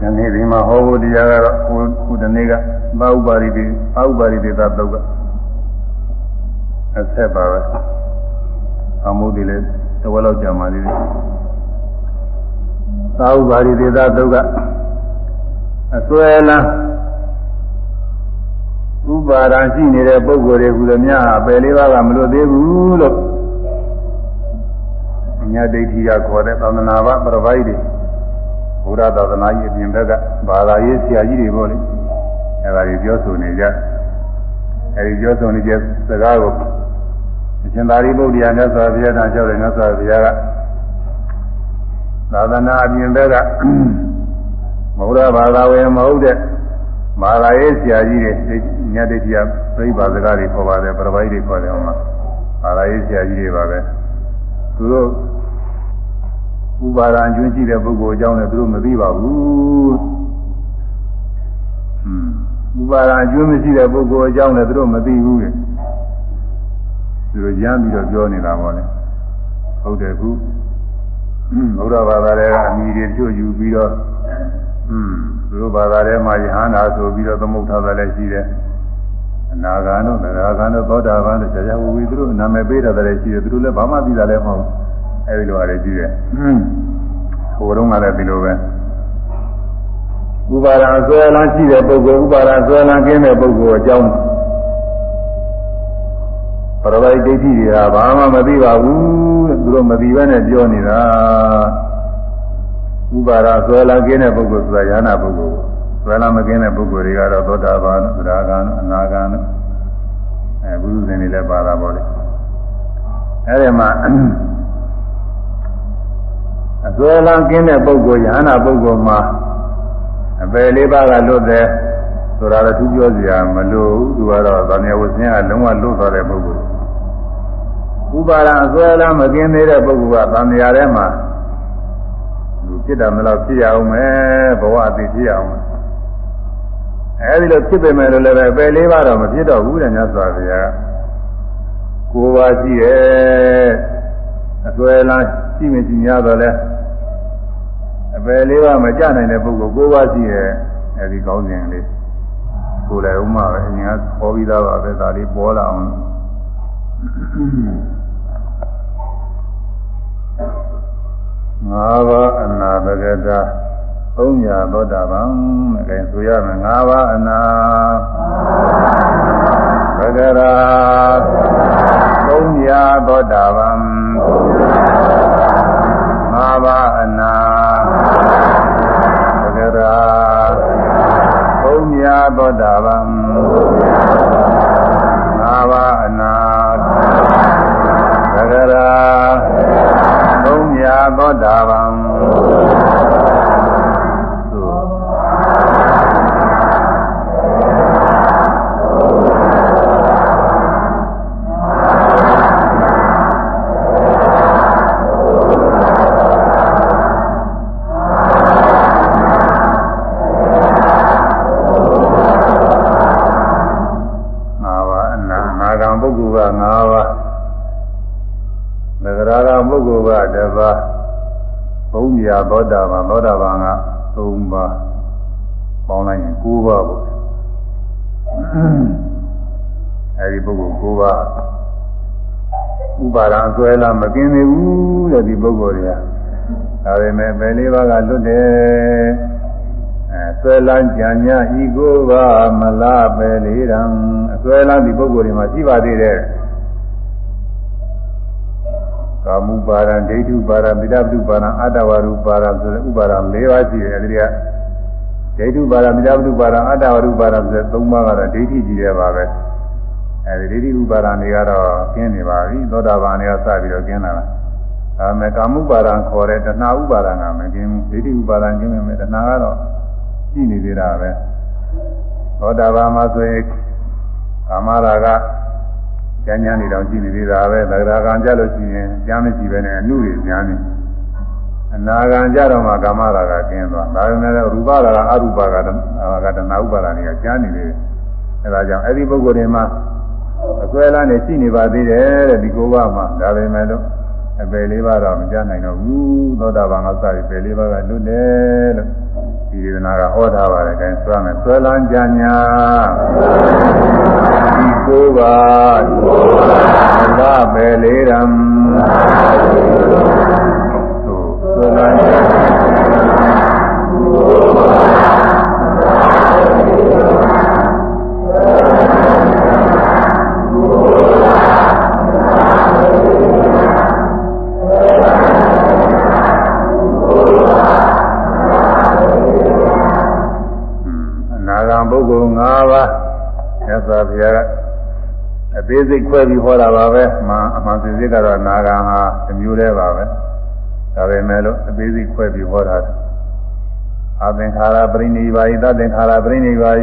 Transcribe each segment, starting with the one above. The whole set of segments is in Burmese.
ဒီနေ့ဒီမှာဟောဖို့တရားကတော့ဟိုဟိုဒီနေ့ကသာဥပါရိတိသာဥပါရိတိသာတော့ကအဆက်ပါပဲအမှုတွေလည်းတဝက်လောက်ကြာမှလေးတွေသာဥပါရိတိသာတော့ကအစွဲလန်းဥပါဒံရှိနေတဲ့ပုဂ္ဂိုလ်တွေဟူသည်များဟာပယ်လေးပါးကမလွတ်သေးဘူးလို့ညာဒိဋ္ဌိကခေါ်တဲ့သာသနာ့ဘပရပိုက်တွေ ဘုရားသာသနာကြီးအပြင်ဘက်ကဘာသာရေးဆရာကြီးတွေပေါ့လေအဲဒါတွေပြောဆိုနေကြအဲဒီပြောဆိုနေကြစကားကိုအရှင်သာရိပုတ္တရာမြတ်စွာဘုရားတန်လျှောက်တယ်မြတ်စွာဘုရားကသာသနာအပြင်ဘက်ကမဟုတ်တဲ့ဘာသာဝင်မဟုတ်တဲ့ဘာသာရေးဆရာကြီးတွေညတတိယပြိပါစကားတွေခေါ်ပါတယ်ပရပိုက်တွေခေါ်တယ်ဟောမှာဘာသာရေးဆရာကြီးတွေပါပဲသူတို့ ဥပါဒံကျွန်းရှိတဲ့ပုဂ္ဂိုလ်အကြောင်းလည်းသူတို့မသိပါဘူး။ဥပါဒံကျွန်းမရှိတဲ့ပုဂ္ဂိုလ်အကြောင်းလည်းသူတို့မသိဘူးလေ။သူတို့ရမ်းပြီးတော့ပြောနေတာပေါ့လေ။ဟုတ်တယ်ခုဘုရားဘာသာတွေကအမိတွေတို့ယူပြီးတော့อืมသူတို့ဘာသာထဲမှာယဟန္တာဆိုပြီးတော့သမုဋ္ဌာတယ်လည်းရှိတယ်။အနာဂါတို့သရဂါတို့သောတာပန်တို့ဇာယဝဝီသူတို့နာမည်ပေးတာလည်းရှိတယ်သူတို့လည်းဘာမှသိတာလည်းမဟုတ်ဘူး။ အဲဒီလိုအရေးကြီးတယ်ဟိုတုန်းကလည်းဒီလိုပဲဥပါဒံဆွဲလန်းရှိတဲ့ပုဂ္ဂိုလ်ဥပါဒံဆွဲလန်းကင်းတဲ့ပုဂ္ဂိုလ်အကြောင်းပရဝိဒိဋ္ဌိတွေကဘာမှမသိပါဘူးသူတို့မသိဘဲနဲ့ပြောနေတာဥပါဒဆွဲလန်းကင်းတဲ့ပုဂ္ဂိုလ်ဆိုတာယ ahanan ပုဂ္ဂိုလ်ဆွဲလန်းမကင်းတဲ့ပုဂ္ဂိုလ်တွေကတော့သောတာပန်သရဂံအနာဂံအဲဘုရုဇင်တွေလည်းပါတာပေါ့လေအဲဒီမှာ အစွဲလန်းကင်းတဲ့ပုဂ္ဂိုလ်ယဟနာပုဂ္ဂိုလ်မှာအပယ်လေးပါးကလွတ်တယ်ဆိုတာလည်းသူပြောစရာမလိုဘူးသူကတော့ဗာမြဝဆင်းကလုံးဝလွတ်သွားတဲ့ပုဂ္ဂိုလ်ဥပါဒအစွဲလန်းမကင်းသေးတဲ့ပုဂ္ဂိုလ်ကဗာမြထဲမှာလူဖြစ်တယ်မလို့ဖြစ်ရအောင်မယ်ဘဝအသိဖြစ်ရအောင်အဲဒီလိုဖြစ်ပေမဲ့လည်းပဲပယ်လေးပါးတော့မဖြစ်တော့ဘူးတဲ့မြတ်စွာဘုရားကိုယ်ပါရှိရဲ့ အစွဲလန်းရှိမကြည်များတော့လဲအပယ်လေးပါမကြနိုင်တဲ့ပုဂ္ဂိုလ်ကိုးပါးရှိရဲ့အဲဒီကောင်းစဉ်လေးကိုယ်လည်းဥမပဲအရင်ကပေါ်ပြီးသားပါပဲဒါလေးပေါ်လာအောင်ငါးပါးအနာဘဂတ သုံးညာသောတာပန်အဲဆိုရမယ်ငါးပါးအနာဘဂရာသုံးညာသောတာပန်ငါးပါးအနာဘဂရာသုံးညာသောတာပန်ငါးပါးအနာဘဂရာသုံးညာသောတာပန် ဥပါဒံဆွဲလာမกินသေးဘူးတဲ့ဒီပုဂ္ဂိုလ်တွေကဒါပေမဲ့ဘယ်လေးပါးကလွတ်တယ်အဲဆွဲလန်းကြံညာဤကိုပါမလားပဲလေးတံအဆွဲလန်းဒီပုဂ္ဂိုလ်တွေမှာရှိပါသေးတယ်ကာမုပါဒံဒိဋ္ဌုပါဒံမိဒ္ဓပုပါဒံအတ္တဝရုပါဒံဆိုတဲ့ဥပါဒံ၄ပါးရှိတယ်အဲဒီကဒိဋ္ဌုပါဒံမိဒ္ဓပုပါဒံအတ္တဝရုပါဒံဆိုတဲ့၃ပါးကတော့ဒိဋ္ဌိကြီးရပါပဲအဲ ဒီဒိဋ္ဌိဥပါဒံတွေကတော့ကျင်းနေပါပြီသောတာပန်တွေကစပြီးတော့ကျင်းလာတာဒါမဲ့ကာမုပါဒံခေါ်တဲ့တဏှာဥပါဒံကမကျင်းဘူးဒိဋ္ဌိဥပါဒံကျင်းမယ်တဏှာကတော့ရှိနေသေးတာပဲသောတာပန်မှာဆိုရင်ကာမရာဂကျမ်းကျမ်းနေတော့ကြည့်နေသေးတာပဲသဂရာကံကြလို့ရှိရင်ကျမ်းမရှိပဲနဲ့အမှုတွေများနေအနာကံကြတော့မှကာမရာဂကင်းသွားဒါပေမဲ့ရူပရာဂအရူပကကတနာဥပါဒာတွေကကျမ်းနေသေးတယ်အဲဒါကြောင့်အဲ့ဒီပုဂ္ဂိုလ်တွေမှာ အစွဲလန်းနေရှိနေပါသေးတယ်တဲ့ဒီကိုဘမှာဒါပေမဲ့လို့အပယ်လေးပါးတော့မကြနိုင်တော့ဘူးသောတာပန်ကစပြီးပယ်လေးပါးကလွတ်တယ်လို့ဒီဒေသနာကဟောထားပါတယ်အဲဆွဲမယ်ဆွဲလန်းကြညာဒီကိုးပါသာပဲလေးရံ ခွဲပြီးဟောတာပါပဲမှန်အမှန်စင်စစ်ကတော့အနာဂံဟာတစ်မျိုးတည်းပါပဲဒါပေမဲ့လို့အသေးစိတ်ခွဲပြီးဟောတာအသင်္ခါရပရိနိဗ္ဗာယသသင်္ခါရပရိနိဗ္ဗာယ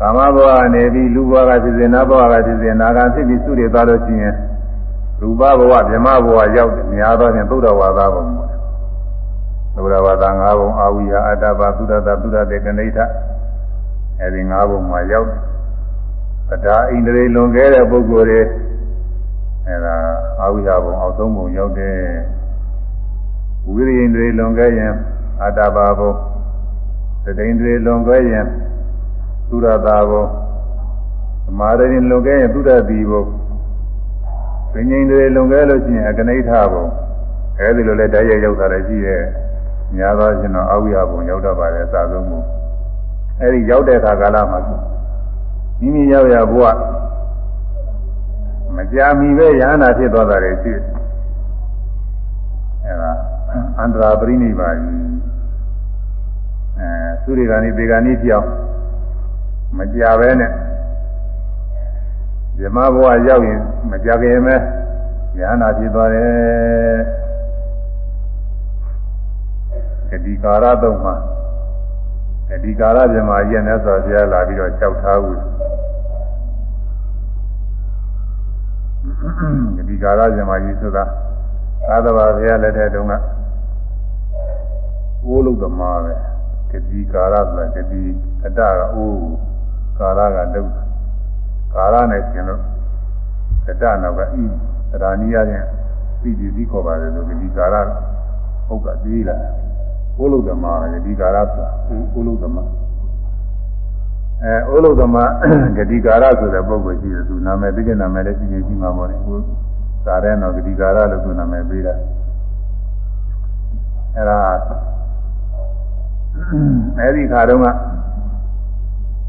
ကာမဘဝကနေပြီးလူဘဝကဖြစ်စေနတ်ဘဝကဖြစ်စေနာဂံဖြစ်ပြီးစုရသွားလို့ရှိရင်ရူပဘဝဗြဟ္မဘဝရောက်တယ်များသောဖြင့်သုဒ္ဓဝါဒဘုံပေါ့သုဒ္ဓဝါဒ၅ဘုံအာဝိဟာအတ္တပါသုဒ္ဓတသုဒ္ဓတေကနိဋ္ဌအဲဒီ၅ဘုံမှာရောက်တယ်ပ ဒါဣန္ဒြေလွန်ခဲ့တဲ့ပုဂ္ဂိုလ်တွေအဲဒါအာဝိဟာဘုံအောက်ဆုံးဘုံရောက်တယ်ဝိရိယဣန္ဒြေလွန်ခဲ့ရင်အတ္တပါဘုံသတိဣန္ဒြေလွန်ခဲ့ရင်သုဒ္ဓတာဘုံသမာဓိလွန်ခဲ့ရင်သုဒ္ဓတိဘုံပညာဣန္ဒြေလွန်ခဲ့လို့ရှိရင်အကနိဋ္ဌဘုံအဲဒီလိုလဲတရားရောက်တာလည်းရှိရဲ့ညာသောရှင်တော့အဝိယဘုံရောက်တော့ပါတယ်အစဆုံးဘုံအဲဒီရောက်တဲ့အခါကာလမှာ မိမိရောက်ရဘုရားမကြာမီပဲရဟန္တာဖြစ်သွားတာလေရှိအဲဒါအန္တရာပရိနိဗ္ဗာန်အဲသုရိဂာနိပေဂာနိပြောင်းမကြာပဲနဲ့ဇမဘဝရောက်ရင်မကြာခင်ပဲရဟန္တာဖြစ်သွားတယ်ကတိကာရသုံးမှာ ကတိကာရဇမရဲ့နဲ့ဆိုဆရာလာပြီးတော့ကြောက်ထားဘူးကတိကာရဇမကြီးဆိုတာသာသဘာဘုရားလက်ထက်တုန်းကအိုးလုံးသမားပဲကတိကာရဆိုတာကတိအတ္တကအိုးကာရကဒုက္ခကာရနဲ့ရှင်လို့ကတ္တနောက်ကဤသရာနိယချင်းပြီးပြီးပြီးခေါ်ပါတယ်လို့ဒီကာရဟုတ်ကသေးလား အိုးလုံးသမားပဲဒီကာရဆိုတာအိုးလုံးသမားအဲအိုးလုံးသမားဂတိကာရဆိုတဲ့ပုဂ္ဂိုလ်ရှိတယ်သူနာမည်သိတဲ့နာမည်လည်းရှိနေရှိမှာပေါ့လေဟိုသာတဲ့တော့ဂတိကာရလို့သူနာမည်ပေးတာအဲဒါအဲဒီခါတုန်းက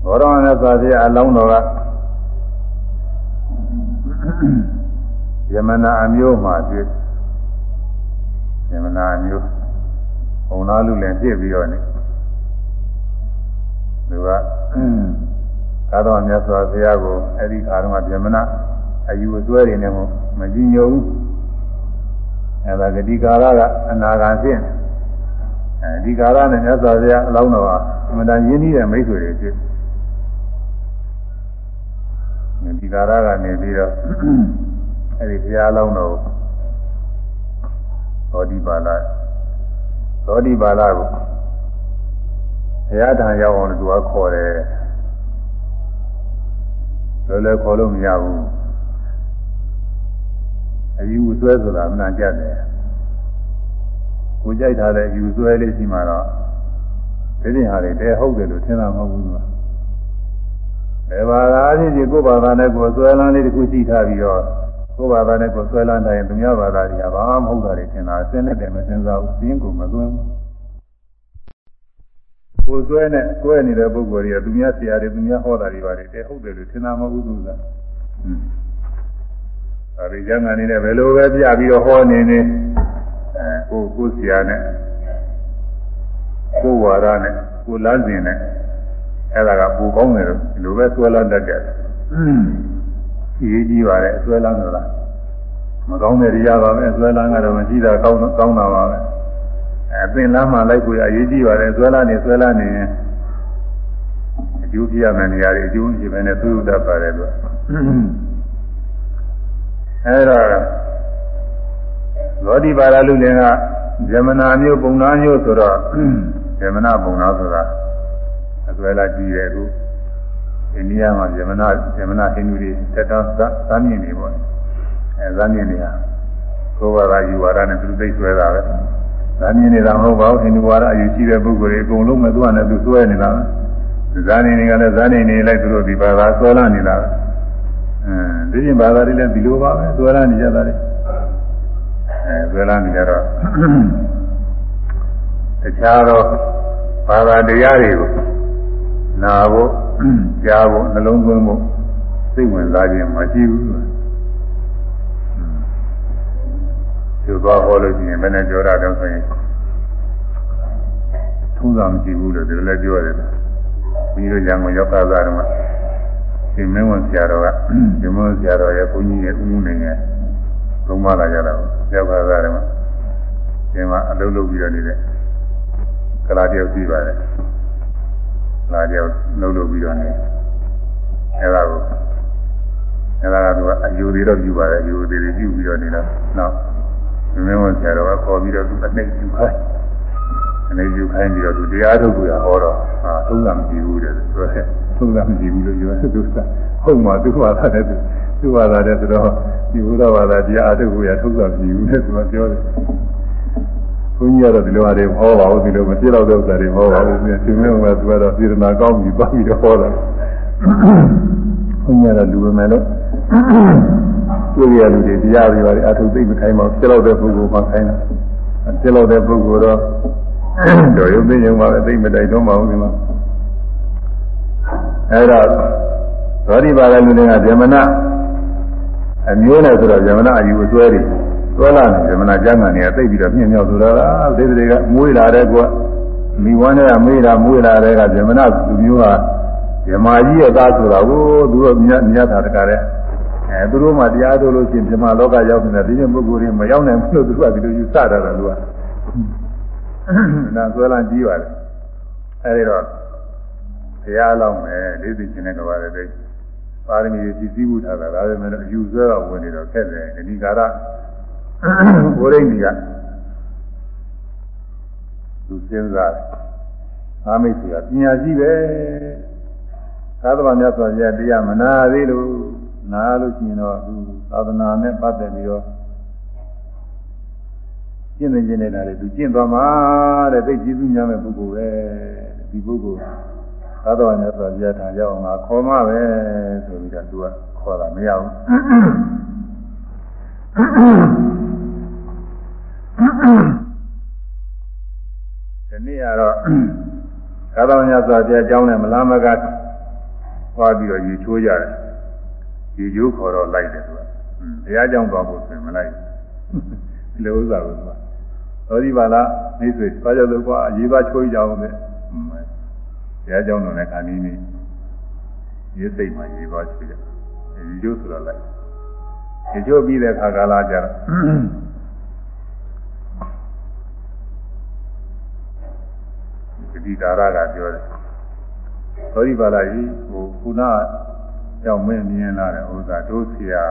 ဘောရမနဲ့သာပြအလောင်းတော်ကယမနာအမျိုးမှာဖြစ်ယမနာအမျိုး ဘုံသားလူလည်းပြည့်ပြီးတော့နေသူကသာတော်မြတ်စွာဘုရားကိုအဲ့ဒီခါတုန်းကယမနာအယူအသွဲတွေနဲ့မကြည်ညိုဘူးအဲ့ဒါဂတိကာရကအနာဂါဖြစ်အဲဒီကာရနဲ့မြတ်စွာဘုရားအလောင်းတော်ကအမှန်တန်ရင်းနှီးတဲ့မိတ်ဆွေတွေဖြစ်ဒီကာရကနေပြီးတော့အဲဒီဘုရားအလောင်းတော်သောတိပါဠ သောတိပါဠကိုဘုရားထံရောက်အောင်သူကခေါ်တယ်လောလောခေါ်လို့မရဘူးအယူဆွဲဆိုတာအမှန်ကြတယ်ကိုကြိုက်ထားတဲ့ယူဆွဲလေးရှိမှတော့ဒီပြင်ဟာတွေတဲဟုတ်တယ်လို့ထင်တာမဟုတ်ဘူးကွာဘယ်ဘာသာအချင်းချင်းကိုယ်ဘာသာနဲ့ကိုယ်ဆွဲလန်းလေးတစ်ခုရှိထားပြီးတော့ ကိုယ်ဘာသာနဲ့ကိုယ်ဆွဲလန်းတိုင်းသူများဘာသာတွေကဘာမှမဟုတ်တာတွေထင်တာအစင်းနဲ့တည်းမစင်စားဘူးပြင်းကိုမသွင်းဘူးကိုယ်ဆွဲနဲ့ဆွဲနေတဲ့ပုဂ္ဂိုလ်တွေကသူများဆရာတွေသူများဟောတာတွေပါတယ်တဲဟုတ်တယ်လို့ထင်တာမဟုတ်ဘူးသူကအဲဒီကျမ်းဂန်နေနဲ့ဘယ်လိုပဲပြပြီးတော့ဟောနေနေအဲကိုကိုဆရာနဲ့ကိုဝါရနဲ့ကိုလမ်းစဉ်နဲ့အဲ့ဒါကပူကောင်းတယ်လို့ဒီလိုပဲဆွဲလန်းတတ်တယ်အ ရေးကြီးပါတယ်ဆွဲလန်းဆိုတာမကောင်းတဲ့တရားပါပဲဆွဲလန်းကတော့မရှိတာကောင်းကောင်းတာပါပဲအဲပင်လမ်းမှလိုက်ကိုအရေးကြီးပါတယ်ဆွဲလန်းနေဆွဲလန်းနေရင်အကျိုးပြရမယ့်နေရာတွေအကျိုးရှိမယ်နဲ့သုဒ္ဓပါတယ်လို့အဲဒါသောတိပါရလူလင်ကဇမနာမျိုးပုံနာမျိုးဆိုတော့ဇမနာပုံနာဆိုတာအစွဲလာကြည့်တယ်ခု အိန္ဒိယမှာဇမနာဇမနာဟိန္ဒူတွေတက်တော့သမ်းမြင်နေပေါ့အဲသမ်းမြင်နေဟာကိုယ်ဘာသာယူဝါဒနဲ့သူသိဆွဲတာပဲဒါမြင်နေတာမဟုတ်ပါဘူးဟိန္ဒူဝါဒအယူရှိတဲ့ပုဂ္ဂိုလ်တွေအကုန်လုံးမသူ့နဲ့သူစွဲနေတာဇာနေနေကလည်းဇာနေနေလိုက်သူတို့ဒီဘာသာဆွဲလာနေတာအဲဒီပြင်ဘာသာတွေလည်းဒီလိုပါပဲဆွဲလာနေကြတာလေအဲဆွဲလာနေကြတော့တခြားသောဘာသာတရားတွေကိုနာဖို့ ကြားဖို့နှလုံးသွင်းဖို့စိတ်ဝင်စားခြင်းမရှိဘူးကျိုးသွားဟောလို့ရှိရင်မနဲ့ပြောတာတော့ဆိုရင်ထုံးစံမရှိဘူးလို့ဒီလိုလည်းပြောရတယ်ပြီးတော့ရံကုန်ရောက်ကားစားတော့ဒီမင်းဝန်ဆရာတော်ကဒီမင်းဝန်ဆရာတော်ရဲ့ဘုန်းကြီးရဲ့ဥမှုနေငယ်သုံးပါလာကြတာရောက်ကားစားတော့ဒီမှာအလုပ်လုပ်ပြီးတော့နေတဲ့ကလာတယောက်ရှိပါတယ် လာတယောက်လုပ်လုပ်ပြီးတော့နေအဲဒါကိုအဲဒါကသူကအယူသေးတော့ပြုပါတယ်အယူသေးတွေပြုပြီးတော့နေတော့နောက်မင်းဝန်ဆရာတော်ကခေါ်ပြီးတော့သူအနှိမ့်ယူခိုင်းအနေယူခိုင်းပြီးတော့သူတရားထုတ်လို့ရဟောတော့ဟာသုံးတာမရှိဘူးတဲ့ဆိုတော့သုံးတာမရှိဘူးလို့ပြောတယ်သူကဟုတ်မှာသူ့ဘာသာတဲ့သူ့ဘာသာတဲ့ဆိုတော့ဒီဘုရားဘာသာတရားထုတ်လို့ရထုတ်တာမရှိဘူးတဲ့သူကပြောတယ် ဘုန်းကြီးကတော့ဒီလိုဟာတွေဟောပါဘူးဒီလိုမဖြစ်တော့တဲ့ဥစ္စာတွေဟောပါဘူးသူရှင်မင်းကသူကတော့စေတနာကောင်းပြီးသွားပြီးတော့ဟောတာဘုန်းကြီးကတော့လူပဲမယ်လို့တွေ့ရလူတွေတရားတွေပါအထုသိမခိုင်းပါဘူးဖြစ်တော့တဲ့ပုဂ္ဂိုလ်မှခိုင်းတာဖြစ်တော့တဲ့ပုဂ္ဂိုလ်တော့တော်ရုံသိရင်ပါပဲသိမတိုက်တော့မအောင်ဒီမှာအဲ့တော့သောတိပါဒလူတွေကဗြဟ္မဏအမျိုးနဲ့ဆိုတော့ဗြဟ္မဏအယူအစွဲတွေ သွဲလာတယ်ဗြဟ္မဏကျမ်းဂန်တွေကသိပြီးတော့မြင့်မြောက်ဆိုတော့ဒိဋ္ဌိတွေကမွေးလာတဲ့ကွမိဝမ်းတွေကမေးတာမွေးလာတဲ့ကဗြဟ္မဏလူမျိုးဟာဗြဟ္မာကြီးရဲ့သားဆိုတာကိုသူတို့မြတ်မြတ်တာတကားတဲ့အဲသူတို့မှတရားထုတ်လို့ရှိရင်ဗြဟ္မာလောကရောက်နေတဲ့ဒီမျိုးပုဂ္ဂိုလ်တွေမရောက်နိုင်ဘူးလို့သူကဒီလိုယူဆတာကလူကနာဆွဲလန်းကြီးပါတယ်အဲဒီတော့ဘုရားလောင်းမယ်လေးသိခြင်းနဲ့ကဘာလဲသိပါရမီကြီးစည်းမှုထားတာဒါပေမဲ့အယူဆွဲတော့ဝင်နေတော့ခက်တယ်ဒီကာရ ဘိုးရင်းကြီးကသူစဉ်းစားတယ်အာမိတ်ကြီးကပညာရှိပဲသာသနာမြတ်စွာဘုရားတရားမနာသေးလို့နာလို့ရှိရင်တော့သူသာသနာနဲ့ပတ်သက်ပြီးတော့ကျင့်နေကျင့်နေတာလေသူကျင့်သွားမှာတဲ့သိကျေးဇူးများမဲ့ပုဂ္ဂိုလ်ပဲဒီပုဂ္ဂိုလ်သာသနာမြတ်စွာဘုရားထံရောက်အောင်ငါခေါ်မှပဲဆိုပြီးတော့သူကခေါ်တာမရဘူး ဒီနေ့ကတော့သာသနာ့စွာဘုရားအကြောင်းနဲ့မလားမကသွားပြီးတော့ရေချိုးကြတယ်ရေချိုးခေါ်တော့လိုက်တယ်သူကဘုရားကြောင့်သွားဖို့ဆိုရင်မလိုက်ဘူးလေဥစ္စာကိုသူကသောဒီပါလားနေဆွေသွားကြလို့ကွာရေပါချိုးကြအောင်လေဘုရားကြောင့်တော့လည်းခါနီးနေရေစိတ်မှရေပါချိုးကြရေချိုးဆိုတော့လိုက်ရေချိုးပြီးတဲ့အခါကာလကျတော့ ဒီကာရကပြောတယ်သောဒီပါဠိကြီးဟိုခုနကြောင့်မင်းမြင်လာတဲ့ဥစ္စာတို့ဆရာ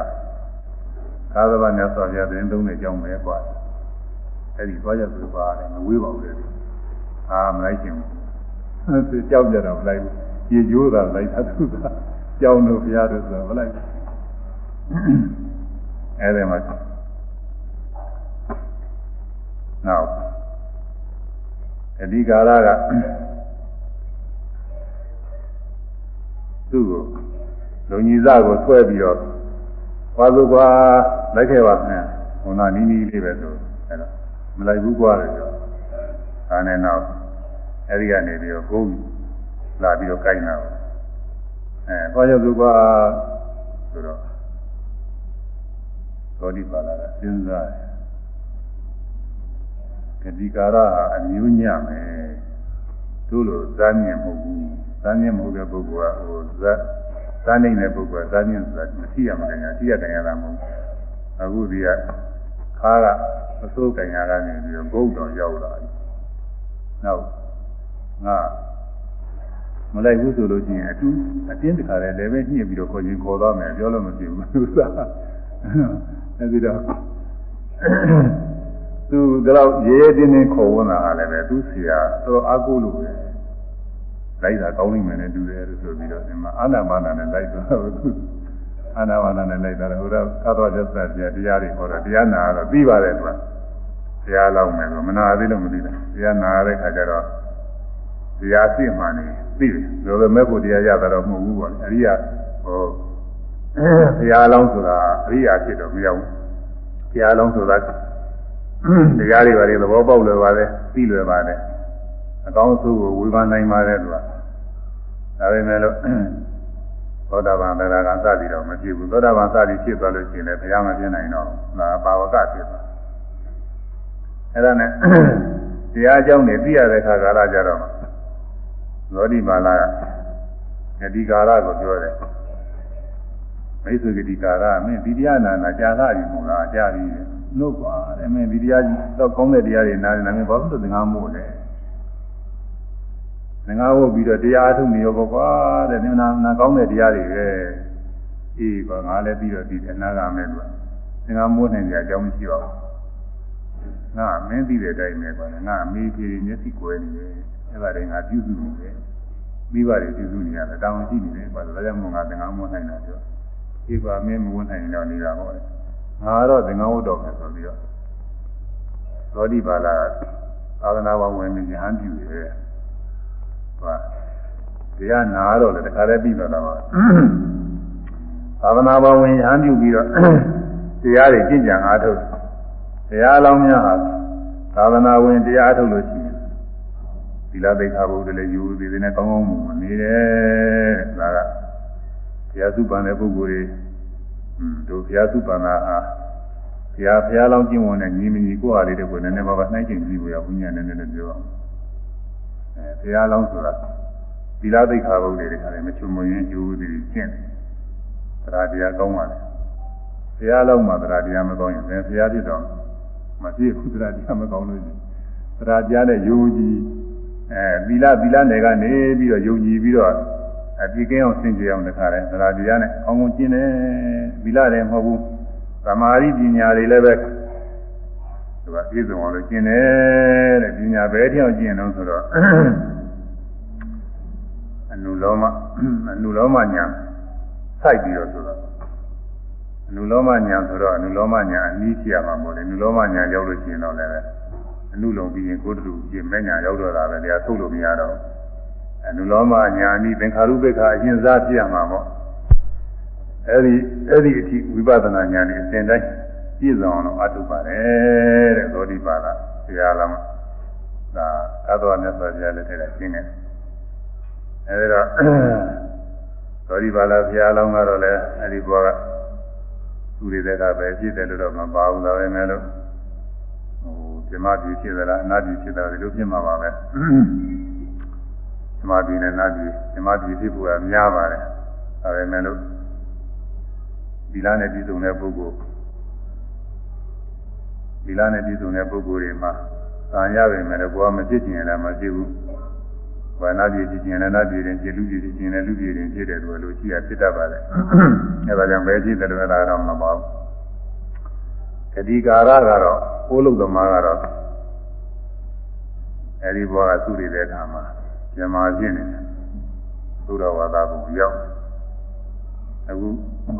သာသနာ့မြတ်စွာဘုရားတင်သုံးတဲ့ကြောင့်ပဲကွာအဲ့ဒီသွားရသူပါတယ်မဝေးပါဘူးလေအာမလိုက်ခြင်းဘူးသူကြောက်ကြတော့မလိုက်ဘူးရေကျိုးတာလိုက်တာသူကကြောင်းလို့ဘုရားတို့ဆိုမလိုက်အဲ့ဒီမှာနောက် အဓိကာရကသူ့ကိုလုံကြီးစားကိုဆွဲပြီးတော့ဘာလို့ကွာလိုက်ခဲ့ပါနဲ့ဟိုနာနီးနီးလေးပဲဆိုအဲ့တော့မလိုက်ဘူးကွာလေပြောဒါနဲ့တော့အဲ့ဒီကနေပြီးတော့ကိုယ်လာပြီးတော့ကိုင်းတာအဲသွားရသူကွာဆိုတော့သောတိပါလာကစဉ်းစားတယ် ကတိကာရဟာအမျိုးညမယ်တို့လိုဇာမြင်မဟုတ်ဘူးဇာမြင်မဟုတ်တဲ့ပုဂ္ဂိုလ်ကဟိုဇာဇာနိုင်တဲ့ပုဂ္ဂိုလ်ကဇာမြင်ဆိုတာမရှိရမကညာရှိရကညာတာမဟုတ်အခုဒီကခါကအစိုးကညာကနေပြီးတော့ဘုဒ္ဓတော်ရောက်လာပြီနောက်ငါမလိုက်ဘူးဆိုလို့ရှိရင်အတူအတင်းတခါတည်းလည်းပဲညှစ်ပြီးတော့ခေါ်ရင်ခေါ်သွားမယ်ပြောလို့မဖြစ်ဘူးသူစားအဲဒီတော့ သူတော့ရေရဲတင်းတင်းခေါ်ဝင်လာတာလည်းပဲသူဆရာတော်အားကိုးလို့ပဲလိုက်တာကောင်းလိမ့်မယ်နဲ့တူတယ်လို့ဆိုပြီးတော့ဒီမှာအာနာပါနာနဲ့လိုက်တော့သူအာနာပါနာနဲ့လိုက်တာဟိုတော့သာတော်ကျသက်တရားတရားတွေဟောတာတရားနာတော့ပြီးပါတယ်သူကတရားလောက်မယ်ဆိုမနာသေးလို့မသိဘူးတရားနာရတဲ့ခါကျတော့တရားသိမှနေသိတယ်ဒါပေမဲ့ကိုတရားရတာတော့မဟုတ်ဘူးပေါ့အရိယာဟိုတရားလောင်းဆိုတာအရိယာဖြစ်တော့မရောက်ဘူးတရားလောင်းဆိုတာ တရားတွေပါလေသဘောပေါက်လွယ်ပါတယ်သိလွယ်ပါတယ်အကောင်းဆုံးကိုဝေဖန်နိုင်ပါတယ်သူကဒါပေမဲ့လို့သောတာပန်တရားကစသည်တော့မဖြစ်ဘူးသောတာပန်စသည်ဖြစ်သွားလို့ရှိရင်လည်းဘုရားမပြနိုင်တော့ဘူးဒါပါဝကဖြစ်သွားအဲ့ဒါနဲ့တရားအကြောင်းတွေသိရတဲ့အခါကာလကြတော့သောတိမာလာကဂတိကာရကိုပြောတယ်မိတ်ဆွေဂတိကာရမင်းဒီတရားနာနာကြာလာပြီမို့လားကြာပြီ နှုတ်ပါတဲ့မင်းဒီတရားတော့ကောင်းတဲ့တရားတွေနားနေတယ်မင်းဘာလို့သင်္ကန်းမို့လဲသင်္ကန်းဝုတ်ပြီးတော့တရားအထုတ်နေရောပေါ့ကွာတဲ့မင်းနာနာကောင်းတဲ့တရားတွေပဲအေးကွာငါလည်းပြီးတော့ပြီးတယ်အနာဂါမဲ့လို့သင်္ကန်းမိုးနိုင်ကြအကြောင်းမရှိပါဘူးငါမင်းသိတဲ့အတိုင်းပဲကွာငါအမေးပြေမျက်စိကွယ်နေတယ်အဲ့ဒါတွေငါပြုစုနေတယ်မိဘတွေပြုစုနေရတယ်တောင်းရှိနေတယ်ကွာဒါကြောင့်မို့ငါသင်္ကန်းမိုးနိုင်တာပြောဒီကွာမင်းမဝင်နိုင်တော့နေတာပေါ့ ငါတော့သင်္ကန်းဝတ်တော့မယ်ဆိုပြီးတော့သောတိပါလာသာသနာ့ဘဝင်မြင်ဟန်ပြုတယ်ဟာတရားနာတော့လေတခါတည်းပြီးတော့တော့သာသနာ့ဘဝင်ဟန်ပြုပြီးတော့တရားတွေကျင့်ကြံအားထုတ်တရားလောင်းများဟာသာသနာဝင်တရားထုတ်လို့ရှိရင်သီလသိက္ခာပုဒ်တွေလည်းယူပြီးသေးတယ်ကောင်းကောင်းမွန်မွန်နေတယ်ဒါကတရားစုပန်တဲ့ပုဂ္ဂိုလ်တွေ တို့ဘုရားစုပန်တာဟာဘုရားဘုရားလောင်းကျင့်ဝင်တဲ့ညီမညီကိုယ်အားလေးတွေကိုနည်းနည်းပါးပါးနှိုင်းကျင်ကြည့်ဖို့ရဘုညာနည်းနည်းလေးပြောအောင်အဲဘုရားလောင်းဆိုတာသီလသိက္ခာပုဒ်တွေတခါလည်းမချုံမရင်းယူပြီးကျင့်တယ်တရားတရားကောင်းပါလေဘုရားလောင်းမှာတရားတရားမကောင်းရင်ဘယ်ဘုရားဖြစ်တော့မဖြစ်ဘူးတရားတရားမကောင်းလို့တရားတရားနဲ့ယုံကြည်အဲသီလသီလနယ်ကနေပြီးတော့ယုံကြည်ပြီးတော့ အပြည့်ကင်းအောင်ဆင်ကြအောင်တခါတည်းသရတရားနဲ့အောင်းအောင်ကျင့်တယ်သီလတယ်မဟုတ်ဘူးသမာဓိပညာတွေလည်းပဲသူကပြည့်စုံအောင်လို့ကျင့်တယ်တဲ့ပညာပဲတယောက်ကျင့်တော့ဆိုတော့အနုလောမအနုလောမညာစိုက်ပြီးတော့ဆိုတော့အနုလောမညာဆိုတော့အနုလောမညာအနည်းဖြစ်ရမှာမို့လေအနုလောမညာရောက်လို့ရှိရင်တော့လည်းအနုလုံပြီးရင်ကိုယ်တူကျင့်မဲ့ညာရောက်တော့တာပဲတရားထုတ်လို့မရတော့ဘူး အနုလောမညာနိသင်္ခါရုပ္ပခာအရင်စားပြရမှာပေါ့အဲ့ဒီအဲ့ဒီအထိဝိပဿနာဉာဏ်နဲ့အစဉ်တိုင်းပြည့်စုံအောင်အထုပါတယ်တဲ့သောတိပါဒတရားလာမှာဒါသာတော်မြတ်စွာဘုရားလက်ထက်ကရှင်းတယ်အဲဒီတော့သောတိပါဒဘုရားလောင်းကတော့လည်းအဲ့ဒီဘောကသူတွေတဲ့ကပဲပြည့်တယ်လို့တော့မပါဘူးဒါပဲမဲ့လို့ဟိုဇမတိဖြစ်သလားအနာတိဖြစ်သလားဒီလိုဖြစ်မှာပါပဲ မာတိနဲ့နာတိဓမ္မတိဖြစ်ဖို့ကများပါတယ်ဒါပေမဲ့လို့ဒီလားနဲ့ပြည်စုံတဲ့ပုဂ္ဂိုလ်ဒီလားနဲ့ပြည်စုံတဲ့ပုဂ္ဂိုလ်တွေမှာသာရပေမဲ့လည်းကိုယ်ကမဖြစ်ကျင်လည်းမဖြစ်ဘူးဘာနာပြည်ဖြစ်ကျင်လည်းနာပြည်ရင်ဖြစ်လူပြည်ဖြစ်ကျင်လည်းလူပြည်ရင်ဖြစ်တယ်လို့လို့ရှိရဖြစ်တတ်ပါတယ်အဲဒါကြောင့်ပဲဖြစ်တယ်လို့လည်းတော့မပါဘူးကတိကာရကတော့ကိုယ်လုံးသမားကတော့အဲဒီဘောကသူ့ရတဲ့အခါမှာ ဇမားချင်းနေသုတော်ဝါဒဘုံရောက်အခု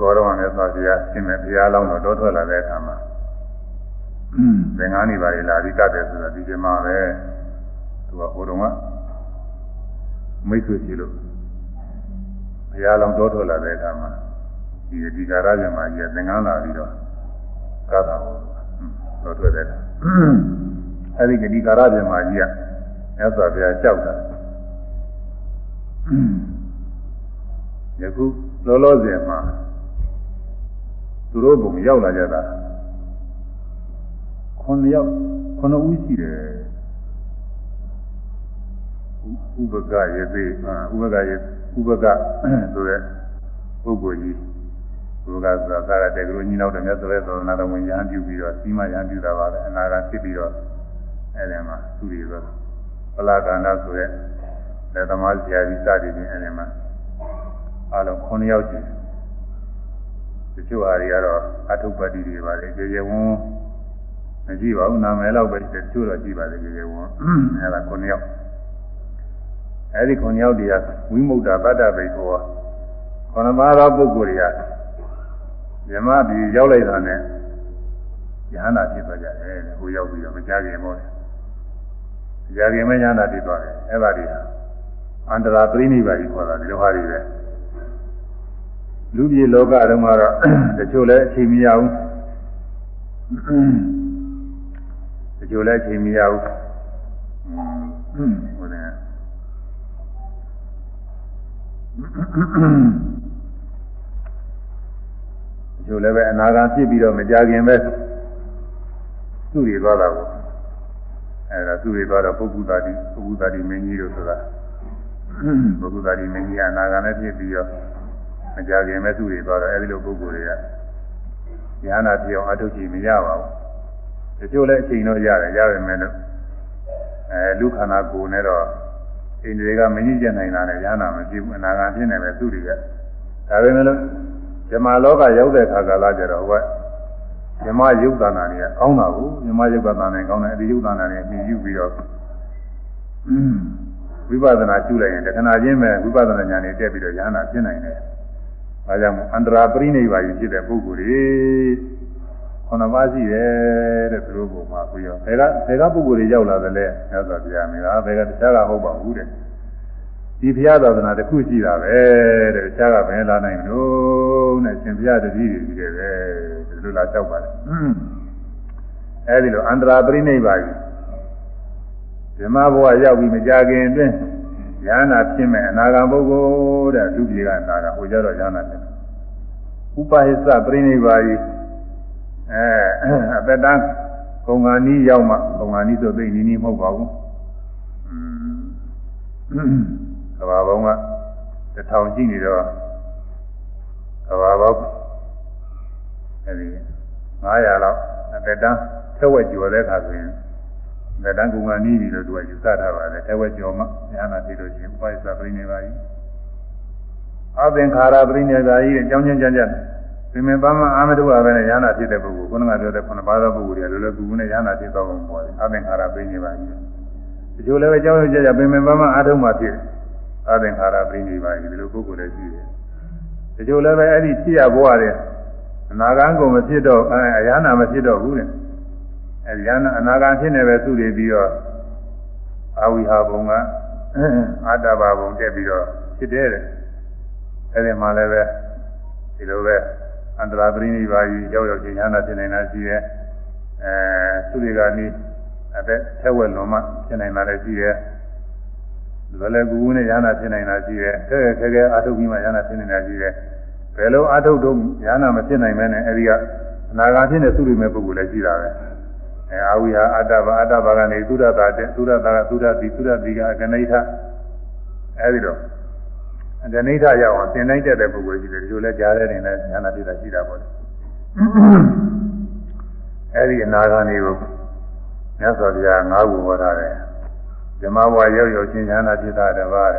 ဂေါရဝနဲ့သာပြာရှင်မဲ့ဘုရားလောင်းတော့တောထွက်လာတဲ့အခါမှာသင်္ကန်းနေပါလေလာပြီးကတ်တယ်ဆိုတော့ဒီဇမားပဲသူကဟိုတုန်းကမိတ်ဆွေကြီးလို့ဘုရားလောင်းတောထွက်လာတဲ့အခါမှာဒီဒီကာရဇမားကြီးကသင်္ကန်းလာပြီးတော့ကတ်တာဟုတ်တော့ထွက်တဲ့အဲဒီကဒီကာရဇမားကြီးကမြတ်စွာဘုရားကြောက်တာ ယခုလောလောဆယ်မှာသူတို့ဘုံရောက်လာကြတာခုနှစ်ယောက်ခုနှစ်ဦးရှိတယ်ဥပကရေသေးဥပကရေဥပကဆိုတဲ့ပုဂ္ဂိုလ်ကြီးဥပကဆိုတာသာရတဲ့ကလေးညီနောက်တဲ့မြတ်စွာဘုရားသာသနာတော်ဝင်ရဟန်းပြုပြီးတော့စီမရဟန်းပြုတာပါပဲအနာဂတ်ဖြစ်ပြီးတော့အဲ့ဒီမှာသူတွေဆိုပလာကန္နာဆိုတဲ့လက်သမားဆရာကြီးစသည်ဖြင့်အဲဒီမှာ အလုံး9ယောက်ကျင်တချို့ဟာတွေကတော့အထုပ္ပတ္တိတွေပါလေကြေကြေဝန်းမရှိပါဘူးနာမည်တော့ပဲတချို့တော့ရှိပါလေကြေကြေဝန်းအဲဒါ9ယောက်အဲဒီ9ယောက်တည်းကဝိမု ക്ത ဗတ္တဗိခောခန္ဓာပါသောပုဂ္ဂိုလ်တွေကမြမပြည်ရောက်လိုက်တာနဲ့ယဟနာဖြစ်သွားကြတယ်ဟိုရောက်ပြီးတော့မကြခင်ပေါ့ကြာခင်မယဟနာဖြစ်သွားတယ်အဲ့ဒါတွေဟာအန္တရာပရိနိဗ္ဗာန်ကြီးခေါ်တာဒီလိုဟာတွေပဲ လူပြည်လောကတုန်းကတော့တချို့လည်းအချိန်မရဘူးတချို့လည်းအချိန်မရဘူးဟိုတယ်တချို့လည်းပဲအနာဂတ်ဖြစ်ပြီးတော့မကြခင်ပဲသူ့ရသွားတာကိုအဲဒါသူ့ရသွားတော့ပုဂ္ဂုတာတိပုဂ္ဂုတာတိမင်းကြီးတို့ဆိုတာပုဂ္ဂုတာတိမင်းကြီးကအနာဂတ်နဲ့ဖြစ်ပြီးတော့ မကြခင်ပဲသူ့ရသွားတော့အဲဒီလိုပုဂ္ဂိုလ်တွေကဉာဏ်နာပြောင်းအထုတ်ကြည့်မရပါဘူးတချို့လည်းအချိန်တော့ရတယ်ရပါမယ်လို့အဲလူခန္ဓာကိုယ်နဲ့တော့အိန္ဒြေကမကြီးကျက်နိုင်တာနဲ့ဉာဏ်နာမကြည့်ဘူးအနာဂတ်ဖြစ်နေပဲသူ့တွေကဒါပေမဲ့လို့ဇမလောကရောက်တဲ့ခါကာလကျတော့ဟိုကဇမယုတ်တနာတွေကကောင်းတာကိုဇမယုတ်တနာတွေကောင်းတယ်အဲဒီယုတ်တနာတွေမြင်ယူပြီးတော့ဝိပဿနာရှုလိုက်ရင်တခဏချင်းပဲဝိပဿနာဉာဏ်နဲ့တက်ပြီးတော့ဉာဏ်နာဖြစ်နိုင်တယ်။ ဒါကြောင့်အန္တရာပရိနိဗ္ဗာန်ဖြစ်တဲ့ပုဂ္ဂိုလ်တွေခုနပါးရှိတယ်တဲ့သူတို့ကမှကိုရောဘယ်ကဘယ်ကပုဂ္ဂိုလ်တွေရောက်လာသလဲမြတ်စွာဘုရားမင်းကဘယ်ကတခြားကဟုတ်ပါဘူးတဲ့ဒီဘုရားသာသနာတစ်ခုရှိတာပဲတဲ့တခြားကဘယ်လာနိုင်လို့နဲ့ရှင်ဘုရားတတိတွေကြီးတယ်ပဲဒီလိုလာလျှောက်ပါတယ်အဲဒီလိုအန္တရာပရိနိဗ္ဗာန်ဓမ္မဘဝရောက်ပြီးမကြခင်အတွင်း ဉာဏ်နာဖြစ်မဲ့အနာဂံပုဂ္ဂိုလ်တဲ့သူပြေကနာတာဟိုကြတော့ဉာဏ်နာဖြစ်ဥပဟိစ္စပရိနိဗ္ဗာန်အဲအပတ္တကုံဃာနီးရောက်မှကုံဃာနီးဆိုသိနီးနီးမဟုတ်ပါဘူးကဘာပေါင်းကတထောင်ကြည့်နေတော့ကဘာပေါင်းအဲဒီ900လောက်အပတ္တထက်ဝက်ကျော်တဲ့အခါဆိုရင် လက်တန်းကုံဃာနီးပြီလို့သူကယူဆထားပါတယ်ထက်ဝက်ကျော်မှဉာဏ်နာသိလို့ရှိရင်ဥပဟိစ္စပရိနိဗ္ဗာန်အသင်္ခါရပရိနိဗ္ဗာန်ကြီးအကြောင်းချင်းကြကြသင်္မေပမအာမတုဝပဲနဲ့ရဟနာဖြစ်တဲ့ပုဂ္ဂိုလ်ခုနကပြောတဲ့ခုနပါးသောပုဂ္ဂိုလ်တွေလည်းကူကူနဲ့ရဟနာဖြစ်တော့မှာပေါ့လေအသင်္ခါရပရိနိဗ္ဗာန်ကြီးဒီလိုလည်းအကြောင်းချင်းကြကြပင်ပင်ပမအာထုံမှဖြစ်အသင်္ခါရပရိနိဗ္ဗာန်ကြီးဒီလိုပုဂ္ဂိုလ်လည်းရှိတယ်ဒီလိုလည်းပဲအဲ့ဒီဖြစ်ရဘဝတဲ့အနာဂံကုန်မဖြစ်တော့အရဟနာမဖြစ်တော့ဘူးတဲ့ အဲဒီရဟနာအနာဂံဖြစ်နေပဲသူတွေပြီးတော့အာဝိဟာဘုံကအတ္တဘာဘုံတက်ပြီးတော့ဖြစ်တယ်တဲ့အဲဒီမှာလည်းပဲဒီလိုပဲအန္တရာပရိနိဗ္ဗာန်ကြီးရောက်ရောက်ချင်းညာနာဖြစ်နေတာရှိရဲ့အဲသူတွေကနီးအသက်ထဲဝက်လွန်မှဖြစ်နေတာလည်းရှိရဲ့လွယ်လွယ်ကူကူနဲ့ညာနာဖြစ်နေတာရှိရဲ့ခဲခဲခဲအာထုပ်ပြီးမှညာနာဖြစ်နေတာရှိရဲ့ဘယ်လိုအာထုပ်တော့ညာနာမဖြစ်နိုင်မဲနဲ့အဲဒီကအနာဂါဖြစ်တဲ့သူတွေမဲ့ပုဂ္ဂိုလ်လည်းရှိတာပဲ အဲအာဝိဟာအတ္တဘာအတ္တဘာကနေသုဒ္ဓတာတဲ့သုဒ္ဓတာကသုဒ္ဓတိသုဒ္ဓတိကအကနိဋ္ဌအဲဒီတော့အတဏိဋ္ဌရောက်အောင်သင်နိုင်တဲ့ပုဂ္ဂိုလ်ရှိတယ်ဒီလိုလဲကြားတဲ့နေလဲဉာဏ်ပြည့်တာရှိတာပေါ့လေအဲဒီအနာဂါနေကိုမြတ်စွာဘုရား၅ခုဟောထားတယ်ဓမ္မဘဝရောက်ရောက်ချင်းဉာဏ်ပြည့်တာတပါး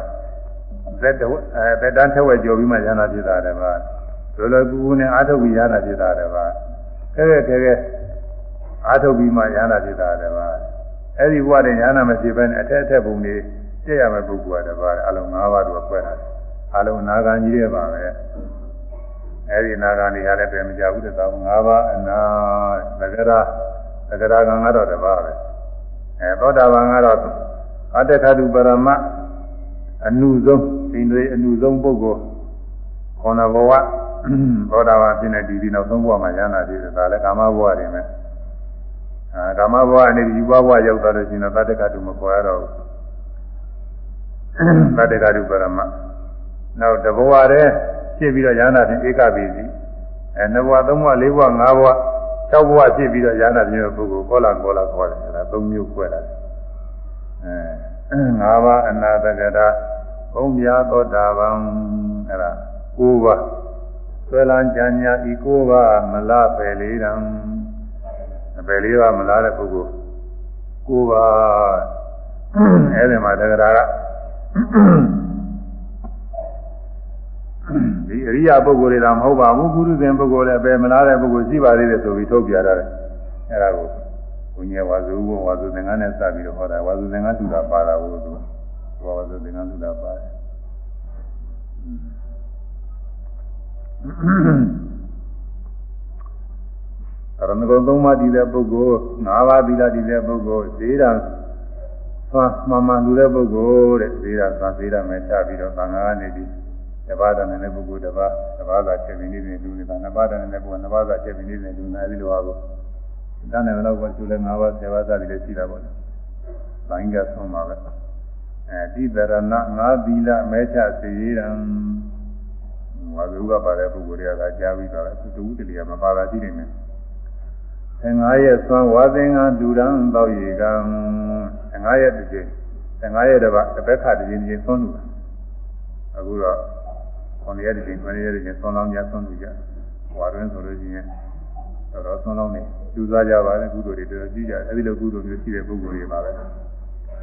သက်တအဲသက်တန်းထက်ဝက်ကြော်ပြီးမှဉာဏ်ပြည့်တာတပါးလောလောကူကူနဲ့အာထုတ်ပြီးဉာဏ်ပြည့်တာတပါးခဲခဲခဲခဲ အာထုတ်ပြီးမှဉာဏ်ပြည့်တာတပါးအဲဒီဘဝတည်းဉာဏ်မဖြစ်ဘဲနဲ့အထက်အထက်ဘုံတွေသိရမယ့်ပုဂ္ဂိုလ်ကတပါးအလုံး၅ပါးသူကခွဲထားတယ်အလုံးနာဂာကြီးတွေပါပဲအဲဒီနာဂာနေရာလည်းပဲမကြဘူးတဲ့သော၅ပါးအနာသကရာသကရာကံကတော့တပါးပဲအဲသောတာပန်ကတော့အတ္တခတုပရမအနုဆုံးဒီတွေအနုဆုံးပုဂ္ဂိုလ်ခေါဏဘဝသောတာပန်ဖြစ်နေဒီဒီနောက်ဆုံးဘဝမှာရဟနာဖြစ်တယ်ဒါလည်းကာမဘဝတွေနဲ့ အာကာမဘဝနဲ့ဒီဘဝရောက်သွားလို့ရှိရင်တော့တတ္တခတုမခေါ်ရတော့ဘူးတတ္တခတုပရမနောက်တဘဝတည်းဖြစ်ပြီးတော့ရဟနာဖြင့်ဧကပိစီအဲနှစ်ဘဝသုံးဘဝလေးဘဝငါးဘဝ၆ဘဝဖြစ်ပြီးတော့ရဟနာဖြင့်ပုဂ္ဂိုလ်ကောလာကောလာခေါ်တယ်အဲဒါသုံးမျိုးခွဲတာအဲငါးပါးအနာတကရာဘုံပြသောတာပန်အဲဒါ၉ပါးဆွဲလန်းကြညာဤ၉ပါးမလားပယ်လေးတံ ပယ်လေးပါးမလားတဲ့ပုဂ္ဂိုလ်၉ပါးအဲဒီမှာတကရာကဒီအရိယာပုဂ္ဂိုလ်တွေတော့မဟုတ်ပါဘူးကုသဇင်ပုဂ္ဂိုလ်လည်းပဲမလားတဲ့ပုဂ္ဂိုလ်ရှိပါသေးတယ်ဆိုပြီးထုတ်ပြရတယ်အဲဒါကိုဘုညဝါစုဘဝါစုသင်္ကန်းနဲ့စပြီးတော့ဟောတာဝါစုသင်္ကန်းသူတာပါတာကိုသူဝါစုသင်္ကန်းသူတာပါတယ် ရဏဂုံသုံးပါးတည်တဲ့ပုဂ္ဂိုလ်၅ပါးသီလတည်တဲ့ပုဂ္ဂိုလ်သေတာသွားမှန်မှန်လူတဲ့ပုဂ္ဂိုလ်တဲ့သေတာသွားသေတာမဲ့ချပြီးတော့သံဃာကနေပြီးတပါးတန်တဲ့ပုဂ္ဂိုလ်တပါးတပါးသာချက်ပြီးနေနေလူနေတာနှစ်ပါးတန်တဲ့ပုဂ္ဂိုလ်နှစ်ပါးသာချက်ပြီးနေနေလူနေပြီးတော့ဟာကိုတန်းတယ်တော့ကျူလဲ၅ပါး၁၀ပါးသာတည်လည်းရှိတာပေါ့လေ။ဘိုင်းကဆုံးပါပဲ။အဲဒီတရဏငါသီလမဲချစေရန်ဝါဇုကပါတဲ့ပုဂ္ဂိုလ်တွေကကြားပြီးတော့သူတူတလျာမပါတာရှိနေတယ် 15ရက်သွမ်းဝါသင်္ကန်းလူရန်တော့ရေကံ15ရက်တစ်ချိန်15ရက်တပတ်တစ်ပတ်ခါတစ်ချိန်ချင်းသွန်းလူတာအခုတော့9ရက်တစ်ချိန်9ရက်တစ်ချိန်သွန်းလောင်းကြသွန်းလူကြဝါရင်းဆိုလို့ရှိရင်တော့တော့သွန်းလောင်းနေကျူစားကြပါလေကုသိုလ်တွေတော်တော်ကြီးကြအဲဒီလိုကုသိုလ်မျိုးရှိတဲ့ပုဂ္ဂိုလ်တွေပါပဲ